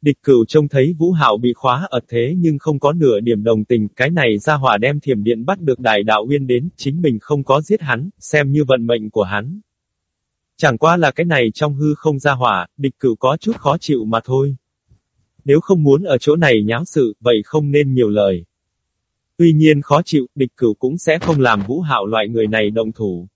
Địch cửu trông thấy Vũ Hạo bị khóa ở thế nhưng không có nửa điểm đồng tình, cái này ra hỏa đem thiểm điện bắt được đại đạo uyên đến, chính mình không có giết hắn, xem như vận mệnh của hắn. Chẳng qua là cái này trong hư không ra hỏa, địch cửu có chút khó chịu mà thôi. Nếu không muốn ở chỗ này nháo sự, vậy không nên nhiều lời. Tuy nhiên khó chịu, địch cửu cũng sẽ không làm vũ hạo loại người này động thủ.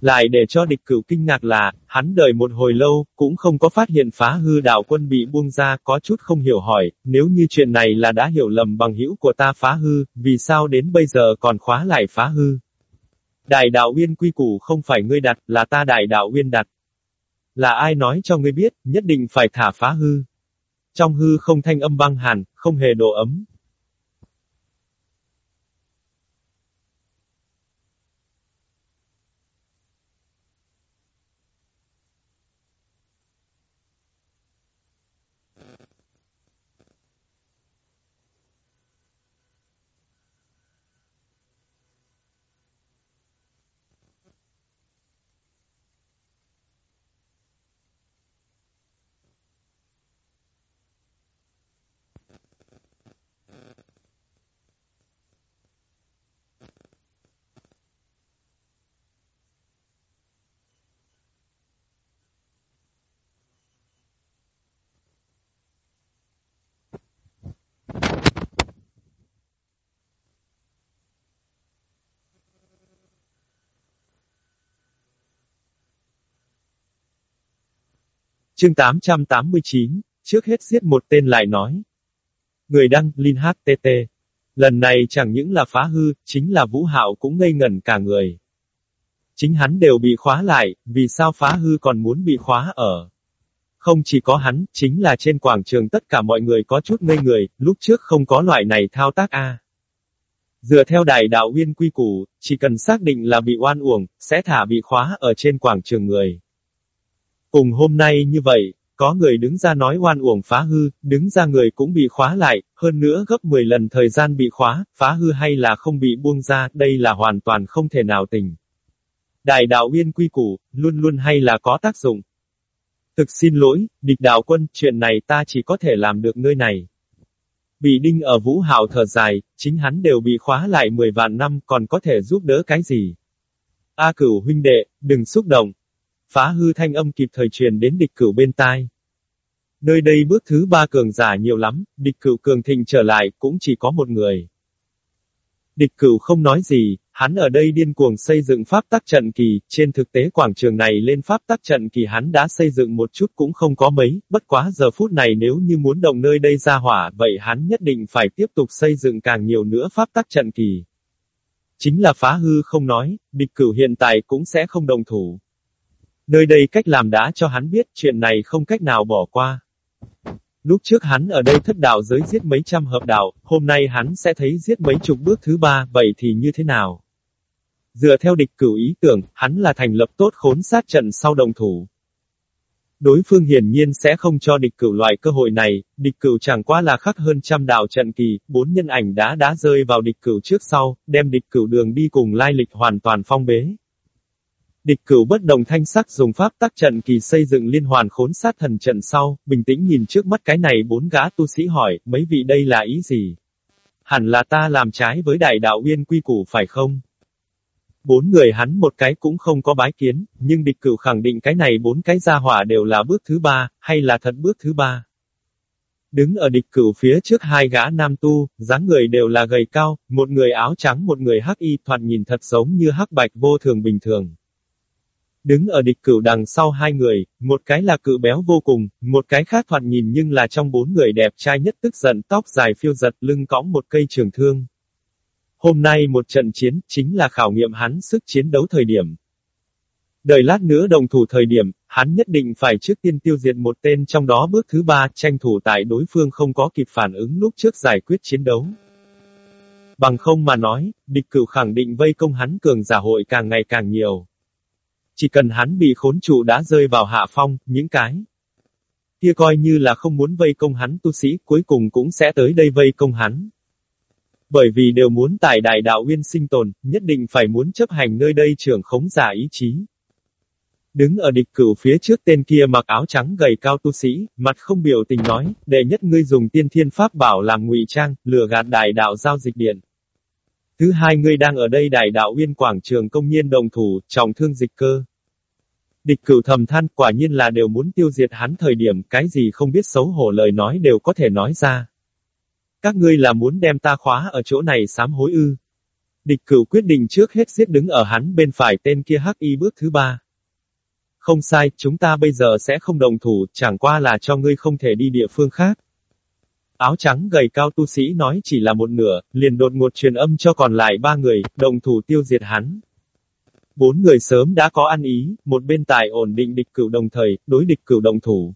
Lại để cho địch cửu kinh ngạc là, hắn đợi một hồi lâu, cũng không có phát hiện phá hư đạo quân bị buông ra, có chút không hiểu hỏi, nếu như chuyện này là đã hiểu lầm bằng hữu của ta phá hư, vì sao đến bây giờ còn khóa lại phá hư? Đại đạo uyên quy củ không phải ngươi đặt, là ta đại đạo uyên đặt. Là ai nói cho ngươi biết, nhất định phải thả phá hư. Trong hư không thanh âm băng hàn, không hề độ ấm, Chương 889, trước hết giết một tên lại nói. Người đăng, Linh HTT. Lần này chẳng những là phá hư, chính là Vũ Hạo cũng ngây ngẩn cả người. Chính hắn đều bị khóa lại, vì sao phá hư còn muốn bị khóa ở. Không chỉ có hắn, chính là trên quảng trường tất cả mọi người có chút ngây người, lúc trước không có loại này thao tác a. Dựa theo đại đạo uyên quy củ, chỉ cần xác định là bị oan uổng, sẽ thả bị khóa ở trên quảng trường người. Cùng hôm nay như vậy, có người đứng ra nói oan uổng phá hư, đứng ra người cũng bị khóa lại, hơn nữa gấp 10 lần thời gian bị khóa, phá hư hay là không bị buông ra, đây là hoàn toàn không thể nào tình. Đại đạo uyên quy củ, luôn luôn hay là có tác dụng. Thực xin lỗi, địch đạo quân, chuyện này ta chỉ có thể làm được nơi này. Bị đinh ở vũ hào thở dài, chính hắn đều bị khóa lại 10 vạn năm còn có thể giúp đỡ cái gì. A cửu huynh đệ, đừng xúc động, Phá hư thanh âm kịp thời truyền đến địch cửu bên tai. Nơi đây bước thứ ba cường giả nhiều lắm, địch cửu cường thịnh trở lại cũng chỉ có một người. Địch cửu không nói gì, hắn ở đây điên cuồng xây dựng pháp tắc trận kỳ, trên thực tế quảng trường này lên pháp tắc trận kỳ hắn đã xây dựng một chút cũng không có mấy, bất quá giờ phút này nếu như muốn động nơi đây ra hỏa, vậy hắn nhất định phải tiếp tục xây dựng càng nhiều nữa pháp tắc trận kỳ. Chính là phá hư không nói, địch cửu hiện tại cũng sẽ không đồng thủ. Nơi đây cách làm đã cho hắn biết chuyện này không cách nào bỏ qua. Lúc trước hắn ở đây thất đạo giới giết mấy trăm hợp đạo, hôm nay hắn sẽ thấy giết mấy chục bước thứ ba, vậy thì như thế nào? Dựa theo địch cửu ý tưởng, hắn là thành lập tốt khốn sát trận sau đồng thủ. Đối phương hiển nhiên sẽ không cho địch cửu loại cơ hội này, địch cửu chẳng qua là khắc hơn trăm đạo trận kỳ, bốn nhân ảnh đã đã rơi vào địch cửu trước sau, đem địch cửu đường đi cùng lai lịch hoàn toàn phong bế. Địch cửu bất đồng thanh sắc dùng pháp tác trận kỳ xây dựng liên hoàn khốn sát thần trận sau, bình tĩnh nhìn trước mắt cái này bốn gã tu sĩ hỏi, mấy vị đây là ý gì? Hẳn là ta làm trái với đại đạo uyên quy củ phải không? Bốn người hắn một cái cũng không có bái kiến, nhưng địch cửu khẳng định cái này bốn cái gia hỏa đều là bước thứ ba, hay là thật bước thứ ba. Đứng ở địch cửu phía trước hai gã nam tu, dáng người đều là gầy cao, một người áo trắng một người hắc y thoạt nhìn thật giống như hắc bạch vô thường bình thường. Đứng ở địch cửu đằng sau hai người, một cái là cự béo vô cùng, một cái khác thoạt nhìn nhưng là trong bốn người đẹp trai nhất tức giận tóc dài phiêu giật lưng cõng một cây trường thương. Hôm nay một trận chiến, chính là khảo nghiệm hắn sức chiến đấu thời điểm. Đợi lát nữa đồng thủ thời điểm, hắn nhất định phải trước tiên tiêu diệt một tên trong đó bước thứ ba, tranh thủ tại đối phương không có kịp phản ứng lúc trước giải quyết chiến đấu. Bằng không mà nói, địch cửu khẳng định vây công hắn cường giả hội càng ngày càng nhiều. Chỉ cần hắn bị khốn trụ đã rơi vào hạ phong, những cái kia coi như là không muốn vây công hắn tu sĩ, cuối cùng cũng sẽ tới đây vây công hắn. Bởi vì đều muốn tại đại đạo uyên sinh tồn, nhất định phải muốn chấp hành nơi đây trưởng khống giả ý chí. Đứng ở địch cửu phía trước tên kia mặc áo trắng gầy cao tu sĩ, mặt không biểu tình nói, đệ nhất ngươi dùng tiên thiên pháp bảo làm ngụy trang, lừa gạt đại đạo giao dịch điện. Thứ hai ngươi đang ở đây đại đạo uyên quảng trường công nhiên đồng thủ, trọng thương dịch cơ. Địch cửu thầm than quả nhiên là đều muốn tiêu diệt hắn thời điểm cái gì không biết xấu hổ lời nói đều có thể nói ra. Các ngươi là muốn đem ta khóa ở chỗ này sám hối ư. Địch cửu quyết định trước hết giết đứng ở hắn bên phải tên kia hắc y bước thứ ba. Không sai, chúng ta bây giờ sẽ không đồng thủ, chẳng qua là cho ngươi không thể đi địa phương khác. Áo trắng gầy cao tu sĩ nói chỉ là một nửa, liền đột ngột truyền âm cho còn lại ba người, đồng thủ tiêu diệt hắn. Bốn người sớm đã có ăn ý, một bên tài ổn định địch cửu đồng thời, đối địch cửu đồng thủ.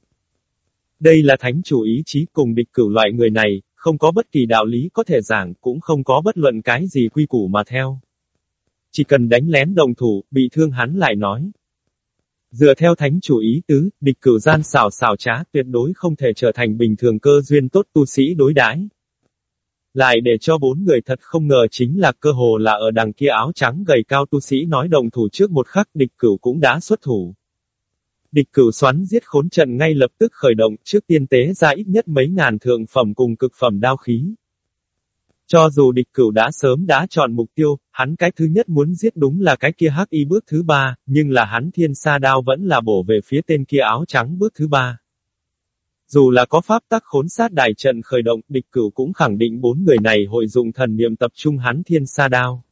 Đây là thánh chủ ý chí cùng địch cửu loại người này, không có bất kỳ đạo lý có thể giảng, cũng không có bất luận cái gì quy củ mà theo. Chỉ cần đánh lén đồng thủ, bị thương hắn lại nói. Dựa theo thánh chủ ý tứ, địch cửu gian xảo xảo trá tuyệt đối không thể trở thành bình thường cơ duyên tốt tu sĩ đối đãi. Lại để cho bốn người thật không ngờ chính là cơ hồ là ở đằng kia áo trắng gầy cao tu sĩ nói đồng thủ trước một khắc địch cửu cũng đã xuất thủ. Địch cửu xoắn giết khốn trận ngay lập tức khởi động trước tiên tế ra ít nhất mấy ngàn thượng phẩm cùng cực phẩm đao khí. Cho dù địch cửu đã sớm đã chọn mục tiêu, hắn cái thứ nhất muốn giết đúng là cái kia hắc y bước thứ ba, nhưng là hắn thiên sa đao vẫn là bổ về phía tên kia áo trắng bước thứ ba. Dù là có pháp tắc khốn sát đại trận khởi động, địch cửu cũng khẳng định bốn người này hội dụng thần niệm tập trung hắn thiên sa đao.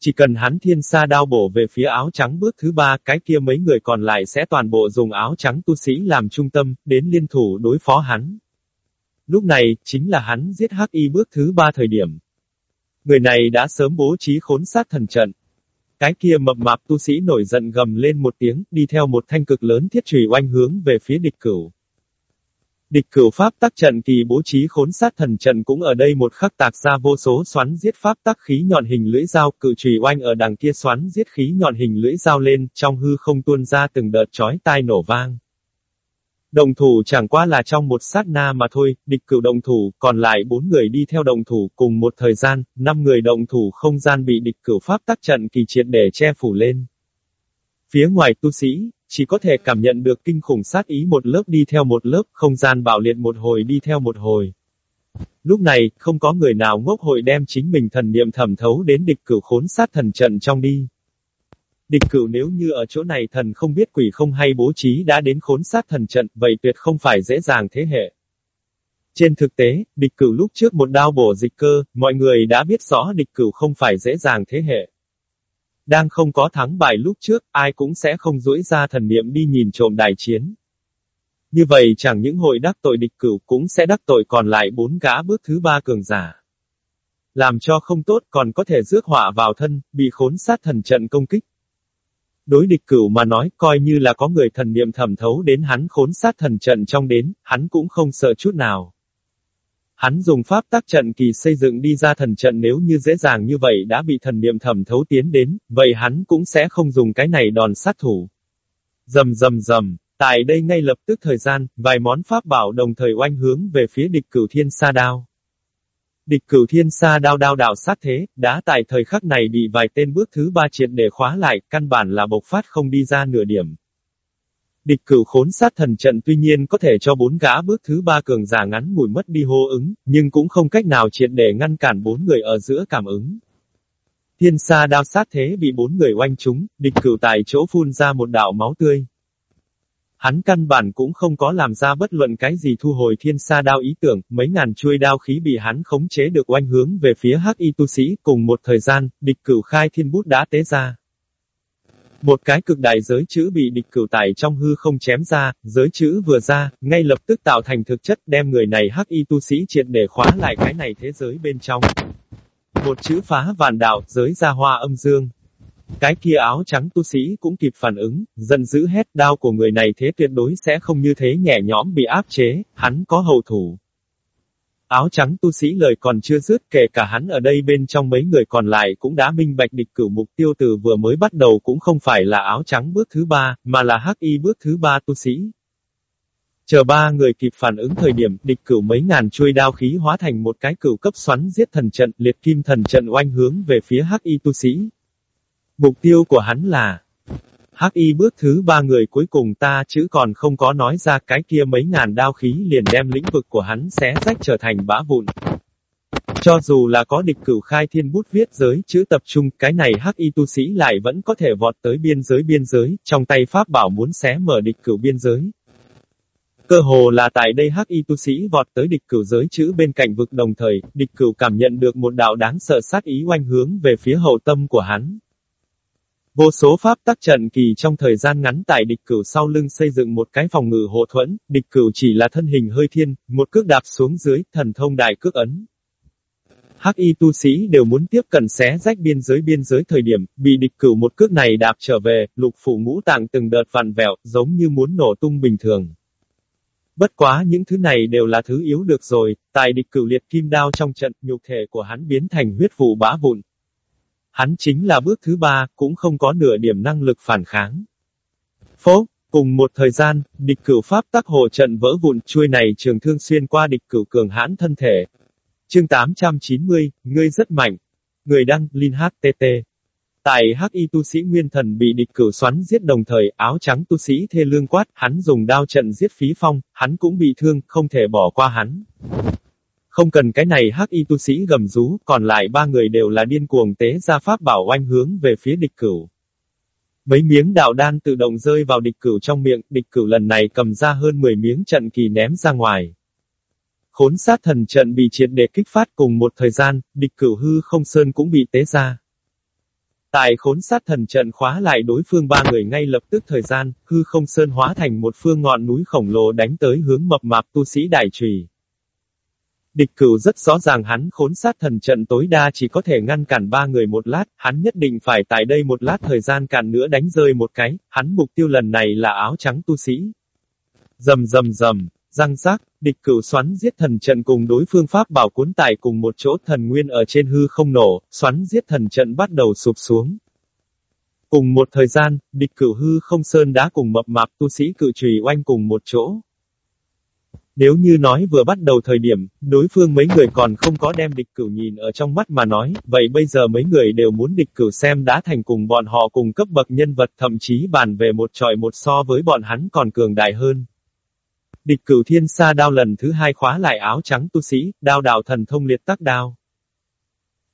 Chỉ cần hắn thiên sa đao bổ về phía áo trắng bước thứ ba, cái kia mấy người còn lại sẽ toàn bộ dùng áo trắng tu sĩ làm trung tâm, đến liên thủ đối phó hắn. Lúc này, chính là hắn giết hắc y bước thứ ba thời điểm. Người này đã sớm bố trí khốn sát thần trận. Cái kia mập mạp tu sĩ nổi giận gầm lên một tiếng, đi theo một thanh cực lớn thiết trùy oanh hướng về phía địch cửu. Địch cửu pháp tắc trận kỳ bố trí khốn sát thần trận cũng ở đây một khắc tạc ra vô số xoắn giết pháp tắc khí nhọn hình lưỡi dao, cự trùy oanh ở đằng kia xoắn giết khí nhọn hình lưỡi dao lên, trong hư không tuôn ra từng đợt chói tai nổ vang. Đồng thủ chẳng qua là trong một sát na mà thôi, địch cửu đồng thủ, còn lại bốn người đi theo đồng thủ cùng một thời gian, năm người đồng thủ không gian bị địch cửu pháp tác trận kỳ triệt để che phủ lên. Phía ngoài tu sĩ, chỉ có thể cảm nhận được kinh khủng sát ý một lớp đi theo một lớp, không gian bạo liệt một hồi đi theo một hồi. Lúc này, không có người nào ngốc hội đem chính mình thần niệm thẩm thấu đến địch cửu khốn sát thần trận trong đi. Địch cửu nếu như ở chỗ này thần không biết quỷ không hay bố trí đã đến khốn sát thần trận, vậy tuyệt không phải dễ dàng thế hệ. Trên thực tế, địch cửu lúc trước một đao bổ dịch cơ, mọi người đã biết rõ địch cửu không phải dễ dàng thế hệ. Đang không có thắng bài lúc trước, ai cũng sẽ không duỗi ra thần niệm đi nhìn trộm đại chiến. Như vậy chẳng những hội đắc tội địch cửu cũng sẽ đắc tội còn lại bốn gã bước thứ ba cường giả. Làm cho không tốt còn có thể rước họa vào thân, bị khốn sát thần trận công kích. Đối địch cửu mà nói, coi như là có người thần niệm thẩm thấu đến hắn khốn sát thần trận trong đến, hắn cũng không sợ chút nào. Hắn dùng pháp tác trận kỳ xây dựng đi ra thần trận nếu như dễ dàng như vậy đã bị thần niệm thẩm thấu tiến đến, vậy hắn cũng sẽ không dùng cái này đòn sát thủ. Dầm dầm dầm, tại đây ngay lập tức thời gian, vài món pháp bảo đồng thời oanh hướng về phía địch cửu thiên sa đao. Địch cửu thiên sa đao đao đảo sát thế, đã tại thời khắc này bị vài tên bước thứ ba triệt để khóa lại, căn bản là bộc phát không đi ra nửa điểm. Địch cửu khốn sát thần trận tuy nhiên có thể cho bốn gã bước thứ ba cường giả ngắn ngủi mất đi hô ứng, nhưng cũng không cách nào triệt để ngăn cản bốn người ở giữa cảm ứng. Thiên sa đao sát thế bị bốn người oanh trúng, địch cửu tại chỗ phun ra một đạo máu tươi. Hắn căn bản cũng không có làm ra bất luận cái gì thu hồi thiên sa đao ý tưởng, mấy ngàn chuôi đao khí bị hắn khống chế được oanh hướng về phía hắc y tu sĩ, cùng một thời gian, địch cửu khai thiên bút đã tế ra. Một cái cực đại giới chữ bị địch cửu tải trong hư không chém ra, giới chữ vừa ra, ngay lập tức tạo thành thực chất đem người này hắc y tu sĩ triệt để khóa lại cái này thế giới bên trong. Một chữ phá vạn đạo, giới ra hoa âm dương. Cái kia áo trắng tu sĩ cũng kịp phản ứng, dần giữ hết đao của người này thế tuyệt đối sẽ không như thế nhẹ nhõm bị áp chế, hắn có hậu thủ. Áo trắng tu sĩ lời còn chưa dứt kể cả hắn ở đây bên trong mấy người còn lại cũng đã minh bạch địch cử mục tiêu từ vừa mới bắt đầu cũng không phải là áo trắng bước thứ ba, mà là hắc y bước thứ ba tu sĩ. Chờ ba người kịp phản ứng thời điểm, địch cửu mấy ngàn chuôi đao khí hóa thành một cái cửu cấp xoắn giết thần trận, liệt kim thần trận oanh hướng về phía hắc y tu sĩ. Mục tiêu của hắn là Hắc y bước thứ ba người cuối cùng ta chữ còn không có nói ra cái kia mấy ngàn đao khí liền đem lĩnh vực của hắn xé rách trở thành bã vụn. Cho dù là có địch cửu khai thiên bút viết giới chữ tập trung, cái này hắc y tu sĩ lại vẫn có thể vọt tới biên giới biên giới, trong tay pháp bảo muốn xé mở địch cửu biên giới. Cơ hồ là tại đây hắc y tu sĩ vọt tới địch cửu giới chữ bên cạnh vực đồng thời, địch cửu cảm nhận được một đạo đáng sợ sát ý oanh hướng về phía hậu tâm của hắn. Vô số pháp tắc trận kỳ trong thời gian ngắn tại địch cửu sau lưng xây dựng một cái phòng ngự hộ thuẫn, địch cửu chỉ là thân hình hơi thiên, một cước đạp xuống dưới, thần thông đại cước ấn. Hắc y tu sĩ đều muốn tiếp cận xé rách biên giới biên giới thời điểm, bị địch cửu một cước này đạp trở về, lục phủ ngũ tạng từng đợt vặn vẹo, giống như muốn nổ tung bình thường. Bất quá những thứ này đều là thứ yếu được rồi, tại địch cửu liệt kim đao trong trận, nhục thể của hắn biến thành huyết vụ bã vụn. Hắn chính là bước thứ ba, cũng không có nửa điểm năng lực phản kháng. Phố, cùng một thời gian, địch cửu pháp tắc hồ trận vỡ vụn, chuôi này trường thương xuyên qua địch cửu cường hãn thân thể. Chương 890, ngươi rất mạnh. Người đăng, Linh HTT. Tại hắc y tu sĩ nguyên thần bị địch cửu xoắn giết đồng thời, áo trắng tu sĩ thê lương quát, hắn dùng đao trận giết phí phong, hắn cũng bị thương, không thể bỏ qua hắn. Không cần cái này hắc y tu sĩ gầm rú, còn lại ba người đều là điên cuồng tế ra pháp bảo oanh hướng về phía địch cửu. Mấy miếng đạo đan tự động rơi vào địch cửu trong miệng, địch cửu lần này cầm ra hơn 10 miếng trận kỳ ném ra ngoài. Khốn sát thần trận bị triệt để kích phát cùng một thời gian, địch cửu hư không sơn cũng bị tế ra. Tại khốn sát thần trận khóa lại đối phương ba người ngay lập tức thời gian, hư không sơn hóa thành một phương ngọn núi khổng lồ đánh tới hướng mập mạp tu sĩ đại trùy. Địch cửu rất rõ ràng hắn khốn sát thần trận tối đa chỉ có thể ngăn cản ba người một lát, hắn nhất định phải tại đây một lát thời gian cản nữa đánh rơi một cái, hắn mục tiêu lần này là áo trắng tu sĩ. Dầm dầm dầm, răng rác, địch cửu xoắn giết thần trận cùng đối phương pháp bảo cuốn tải cùng một chỗ thần nguyên ở trên hư không nổ, xoắn giết thần trận bắt đầu sụp xuống. Cùng một thời gian, địch cửu hư không sơn đá cùng mập mạp tu sĩ cự trùy oanh cùng một chỗ. Nếu như nói vừa bắt đầu thời điểm, đối phương mấy người còn không có đem địch cửu nhìn ở trong mắt mà nói, vậy bây giờ mấy người đều muốn địch cửu xem đã thành cùng bọn họ cùng cấp bậc nhân vật thậm chí bàn về một trọi một so với bọn hắn còn cường đại hơn. Địch cửu thiên sa đao lần thứ hai khóa lại áo trắng tu sĩ, đao đạo thần thông liệt tắc đao.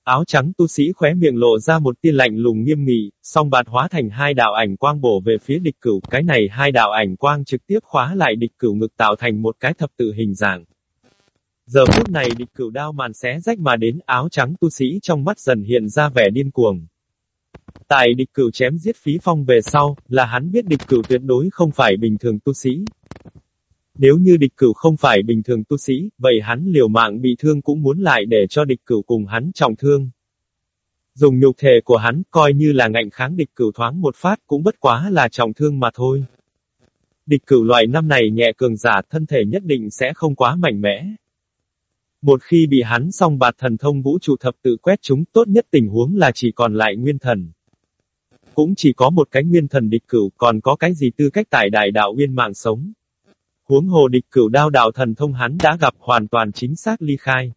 Áo trắng tu sĩ khóe miệng lộ ra một tia lạnh lùng nghiêm nghị, song bạt hóa thành hai đạo ảnh quang bổ về phía địch cửu, cái này hai đạo ảnh quang trực tiếp khóa lại địch cửu ngực tạo thành một cái thập tự hình dạng. Giờ phút này địch cửu đao màn xé rách mà đến áo trắng tu sĩ trong mắt dần hiện ra vẻ điên cuồng. Tại địch cửu chém giết phí phong về sau, là hắn biết địch cửu tuyệt đối không phải bình thường tu sĩ. Nếu như địch cửu không phải bình thường tu sĩ, vậy hắn liều mạng bị thương cũng muốn lại để cho địch cửu cùng hắn trọng thương. Dùng nhục thể của hắn, coi như là ngạnh kháng địch cửu thoáng một phát cũng bất quá là trọng thương mà thôi. Địch cửu loại năm này nhẹ cường giả thân thể nhất định sẽ không quá mạnh mẽ. Một khi bị hắn xong bạt thần thông vũ trụ thập tự quét chúng tốt nhất tình huống là chỉ còn lại nguyên thần. Cũng chỉ có một cái nguyên thần địch cửu còn có cái gì tư cách tại đại đạo uyên mạng sống. Huống hồ địch cửu đao đạo thần thông hắn đã gặp hoàn toàn chính xác ly khai.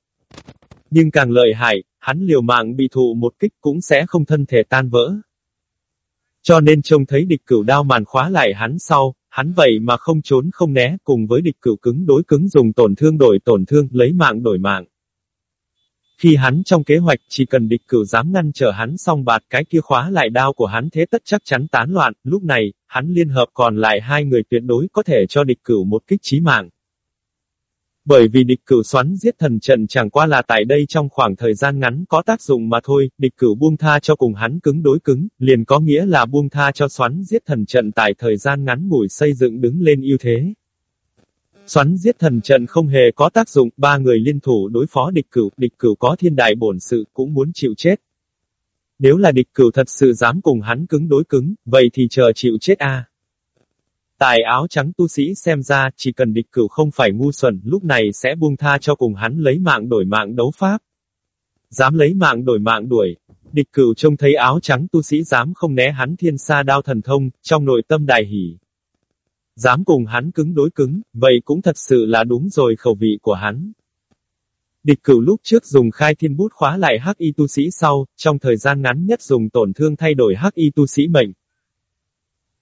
Nhưng càng lợi hại, hắn liều mạng bị thụ một kích cũng sẽ không thân thể tan vỡ. Cho nên trông thấy địch cửu đao màn khóa lại hắn sau, hắn vậy mà không trốn không né cùng với địch cửu cứng đối cứng dùng tổn thương đổi tổn thương, lấy mạng đổi mạng. Khi hắn trong kế hoạch chỉ cần địch cửu dám ngăn trở hắn xong bạt cái kia khóa lại đao của hắn thế tất chắc chắn tán loạn, lúc này, hắn liên hợp còn lại hai người tuyệt đối có thể cho địch cửu một kích chí mạng. Bởi vì địch cửu xoắn giết thần trận chẳng qua là tại đây trong khoảng thời gian ngắn có tác dụng mà thôi, địch cửu buông tha cho cùng hắn cứng đối cứng, liền có nghĩa là buông tha cho xoắn giết thần trận tại thời gian ngắn ngủi xây dựng đứng lên ưu thế. Xoắn giết thần trận không hề có tác dụng, ba người liên thủ đối phó địch cửu, địch cửu có thiên đại bổn sự cũng muốn chịu chết. Nếu là địch cửu thật sự dám cùng hắn cứng đối cứng, vậy thì chờ chịu chết a. tài áo trắng tu sĩ xem ra, chỉ cần địch cửu không phải ngu xuẩn, lúc này sẽ buông tha cho cùng hắn lấy mạng đổi mạng đấu pháp. Dám lấy mạng đổi mạng đuổi. Địch cửu trông thấy áo trắng tu sĩ dám không né hắn thiên sa đao thần thông, trong nội tâm đại hỉ. Dám cùng hắn cứng đối cứng, vậy cũng thật sự là đúng rồi khẩu vị của hắn. Địch cửu lúc trước dùng khai thiên bút khóa lại hắc y tu sĩ sau, trong thời gian ngắn nhất dùng tổn thương thay đổi hắc y tu sĩ mệnh.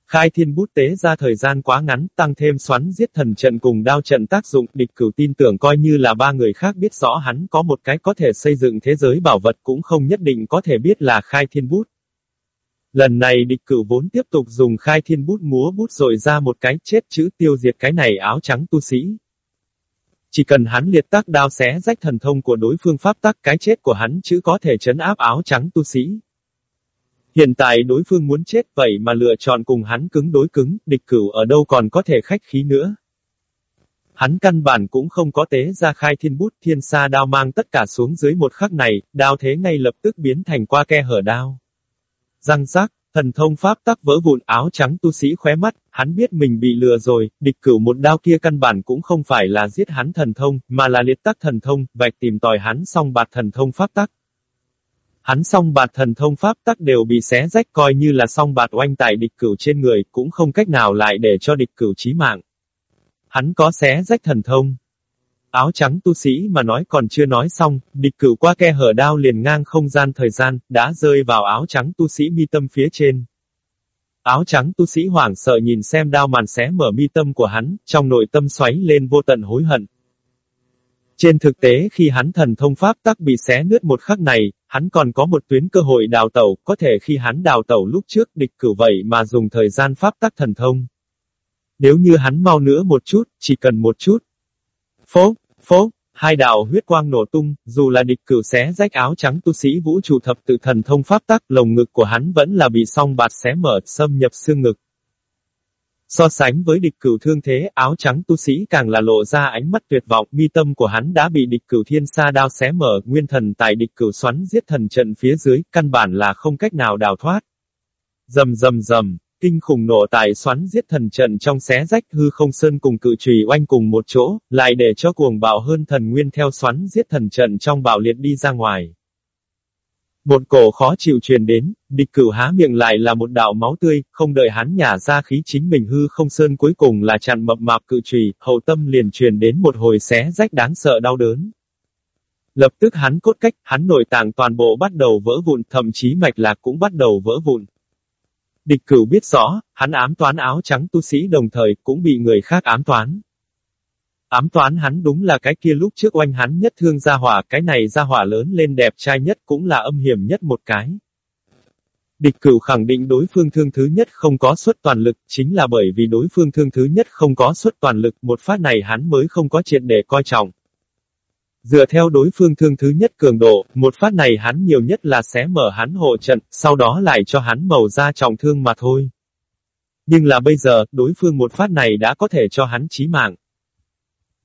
Khai thiên bút tế ra thời gian quá ngắn, tăng thêm xoắn giết thần trận cùng đao trận tác dụng, địch cửu tin tưởng coi như là ba người khác biết rõ hắn có một cái có thể xây dựng thế giới bảo vật cũng không nhất định có thể biết là khai thiên bút. Lần này địch cử vốn tiếp tục dùng khai thiên bút múa bút rồi ra một cái chết chữ tiêu diệt cái này áo trắng tu sĩ. Chỉ cần hắn liệt tác đao xé rách thần thông của đối phương pháp tắc cái chết của hắn chữ có thể chấn áp áo trắng tu sĩ. Hiện tại đối phương muốn chết vậy mà lựa chọn cùng hắn cứng đối cứng, địch cửu ở đâu còn có thể khách khí nữa. Hắn căn bản cũng không có tế ra khai thiên bút thiên sa đao mang tất cả xuống dưới một khắc này, đao thế ngay lập tức biến thành qua ke hở đao. Răng rác, thần thông pháp tắc vỡ vụn áo trắng tu sĩ khóe mắt, hắn biết mình bị lừa rồi, địch cửu một đao kia căn bản cũng không phải là giết hắn thần thông, mà là liệt tắc thần thông, vạch tìm tòi hắn xong bạt thần thông pháp tắc. Hắn song bạt thần thông pháp tắc đều bị xé rách coi như là song bạt oanh tại địch cửu trên người, cũng không cách nào lại để cho địch cửu chí mạng. Hắn có xé rách thần thông. Áo trắng tu sĩ mà nói còn chưa nói xong, địch cửu qua ke hở đao liền ngang không gian thời gian, đã rơi vào áo trắng tu sĩ mi tâm phía trên. Áo trắng tu sĩ hoảng sợ nhìn xem đao màn xé mở mi tâm của hắn, trong nội tâm xoáy lên vô tận hối hận. Trên thực tế khi hắn thần thông pháp tắc bị xé nứt một khắc này, hắn còn có một tuyến cơ hội đào tẩu, có thể khi hắn đào tẩu lúc trước địch cử vậy mà dùng thời gian pháp tắc thần thông. Nếu như hắn mau nữa một chút, chỉ cần một chút. Phố, phố, hai đạo huyết quang nổ tung, dù là địch cửu xé rách áo trắng tu sĩ vũ trụ thập tự thần thông pháp tắc, lồng ngực của hắn vẫn là bị song bạt xé mở, xâm nhập xương ngực. So sánh với địch cửu thương thế, áo trắng tu sĩ càng là lộ ra ánh mắt tuyệt vọng, mi tâm của hắn đã bị địch cửu thiên sa đao xé mở, nguyên thần tại địch cửu xoắn giết thần trận phía dưới, căn bản là không cách nào đào thoát. Dầm dầm dầm, kinh khủng nổ tại xoắn giết thần trận trong xé rách hư không sơn cùng cự trùy oanh cùng một chỗ, lại để cho cuồng bạo hơn thần nguyên theo xoắn giết thần trận trong bạo liệt đi ra ngoài. Một cổ khó chịu truyền đến, địch cửu há miệng lại là một đạo máu tươi, không đợi hắn nhả ra khí chính mình hư không sơn cuối cùng là chặn mập mạp cự trùy, hậu tâm liền truyền đến một hồi xé rách đáng sợ đau đớn. Lập tức hắn cốt cách, hắn nội tạng toàn bộ bắt đầu vỡ vụn, thậm chí mạch lạc cũng bắt đầu vỡ vụn. Địch cửu biết rõ, hắn ám toán áo trắng tu sĩ đồng thời cũng bị người khác ám toán. Ám toán hắn đúng là cái kia lúc trước oanh hắn nhất thương gia hỏa, cái này gia hỏa lớn lên đẹp trai nhất cũng là âm hiểm nhất một cái. Địch cửu khẳng định đối phương thương thứ nhất không có suất toàn lực, chính là bởi vì đối phương thương thứ nhất không có suất toàn lực, một phát này hắn mới không có triệt để coi trọng. Dựa theo đối phương thương thứ nhất cường độ, một phát này hắn nhiều nhất là sẽ mở hắn hộ trận, sau đó lại cho hắn màu ra trọng thương mà thôi. Nhưng là bây giờ, đối phương một phát này đã có thể cho hắn chí mạng.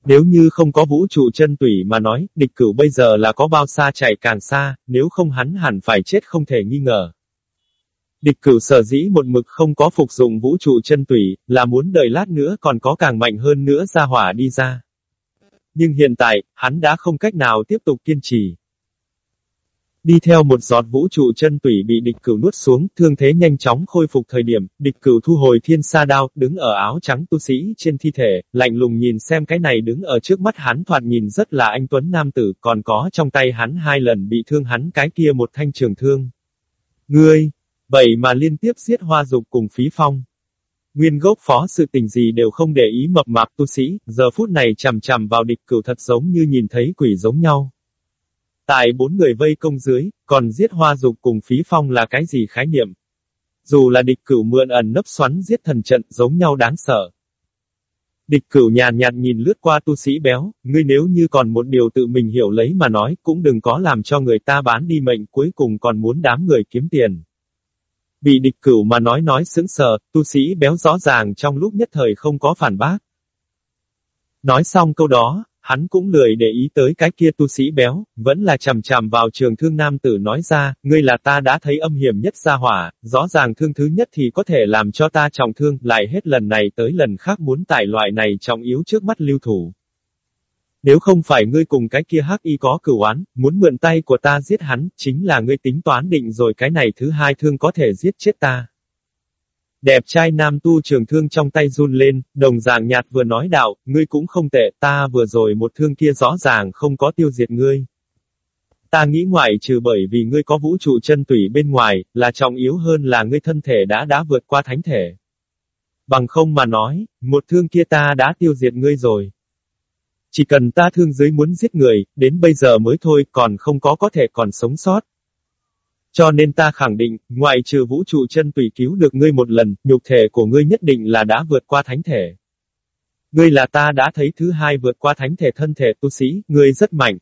Nếu như không có vũ trụ chân tủy mà nói, địch cửu bây giờ là có bao xa chạy càng xa, nếu không hắn hẳn phải chết không thể nghi ngờ. Địch cửu sở dĩ một mực không có phục dụng vũ trụ chân tủy, là muốn đợi lát nữa còn có càng mạnh hơn nữa ra hỏa đi ra. Nhưng hiện tại, hắn đã không cách nào tiếp tục kiên trì. Đi theo một giọt vũ trụ chân tủy bị địch cửu nuốt xuống, thương thế nhanh chóng khôi phục thời điểm, địch cửu thu hồi thiên sa đao, đứng ở áo trắng tu sĩ trên thi thể, lạnh lùng nhìn xem cái này đứng ở trước mắt hắn thoạt nhìn rất là anh Tuấn Nam Tử, còn có trong tay hắn hai lần bị thương hắn cái kia một thanh trường thương. Ngươi, vậy mà liên tiếp giết hoa dục cùng phí phong. Nguyên gốc phó sự tình gì đều không để ý mập mạp tu sĩ, giờ phút này chằm chằm vào địch cửu thật giống như nhìn thấy quỷ giống nhau. Tại bốn người vây công dưới, còn giết hoa dục cùng phí phong là cái gì khái niệm? Dù là địch cửu mượn ẩn nấp xoắn giết thần trận giống nhau đáng sợ. Địch cửu nhàn nhạt nhìn lướt qua tu sĩ béo, ngươi nếu như còn một điều tự mình hiểu lấy mà nói, cũng đừng có làm cho người ta bán đi mệnh cuối cùng còn muốn đám người kiếm tiền. Bị địch cửu mà nói nói sững sờ, tu sĩ béo rõ ràng trong lúc nhất thời không có phản bác. Nói xong câu đó, Hắn cũng lười để ý tới cái kia tu sĩ béo, vẫn là chầm chằm vào trường thương nam tử nói ra, ngươi là ta đã thấy âm hiểm nhất ra hỏa, rõ ràng thương thứ nhất thì có thể làm cho ta trọng thương, lại hết lần này tới lần khác muốn tại loại này trọng yếu trước mắt lưu thủ. Nếu không phải ngươi cùng cái kia hắc y có cửu oán, muốn mượn tay của ta giết hắn, chính là ngươi tính toán định rồi cái này thứ hai thương có thể giết chết ta. Đẹp trai nam tu trường thương trong tay run lên, đồng dạng nhạt vừa nói đạo, ngươi cũng không tệ, ta vừa rồi một thương kia rõ ràng không có tiêu diệt ngươi. Ta nghĩ ngoại trừ bởi vì ngươi có vũ trụ chân tủy bên ngoài, là trọng yếu hơn là ngươi thân thể đã đã vượt qua thánh thể. Bằng không mà nói, một thương kia ta đã tiêu diệt ngươi rồi. Chỉ cần ta thương giới muốn giết người, đến bây giờ mới thôi, còn không có có thể còn sống sót. Cho nên ta khẳng định, ngoại trừ vũ trụ chân tùy cứu được ngươi một lần, nhục thể của ngươi nhất định là đã vượt qua thánh thể. Ngươi là ta đã thấy thứ hai vượt qua thánh thể thân thể tu sĩ, ngươi rất mạnh,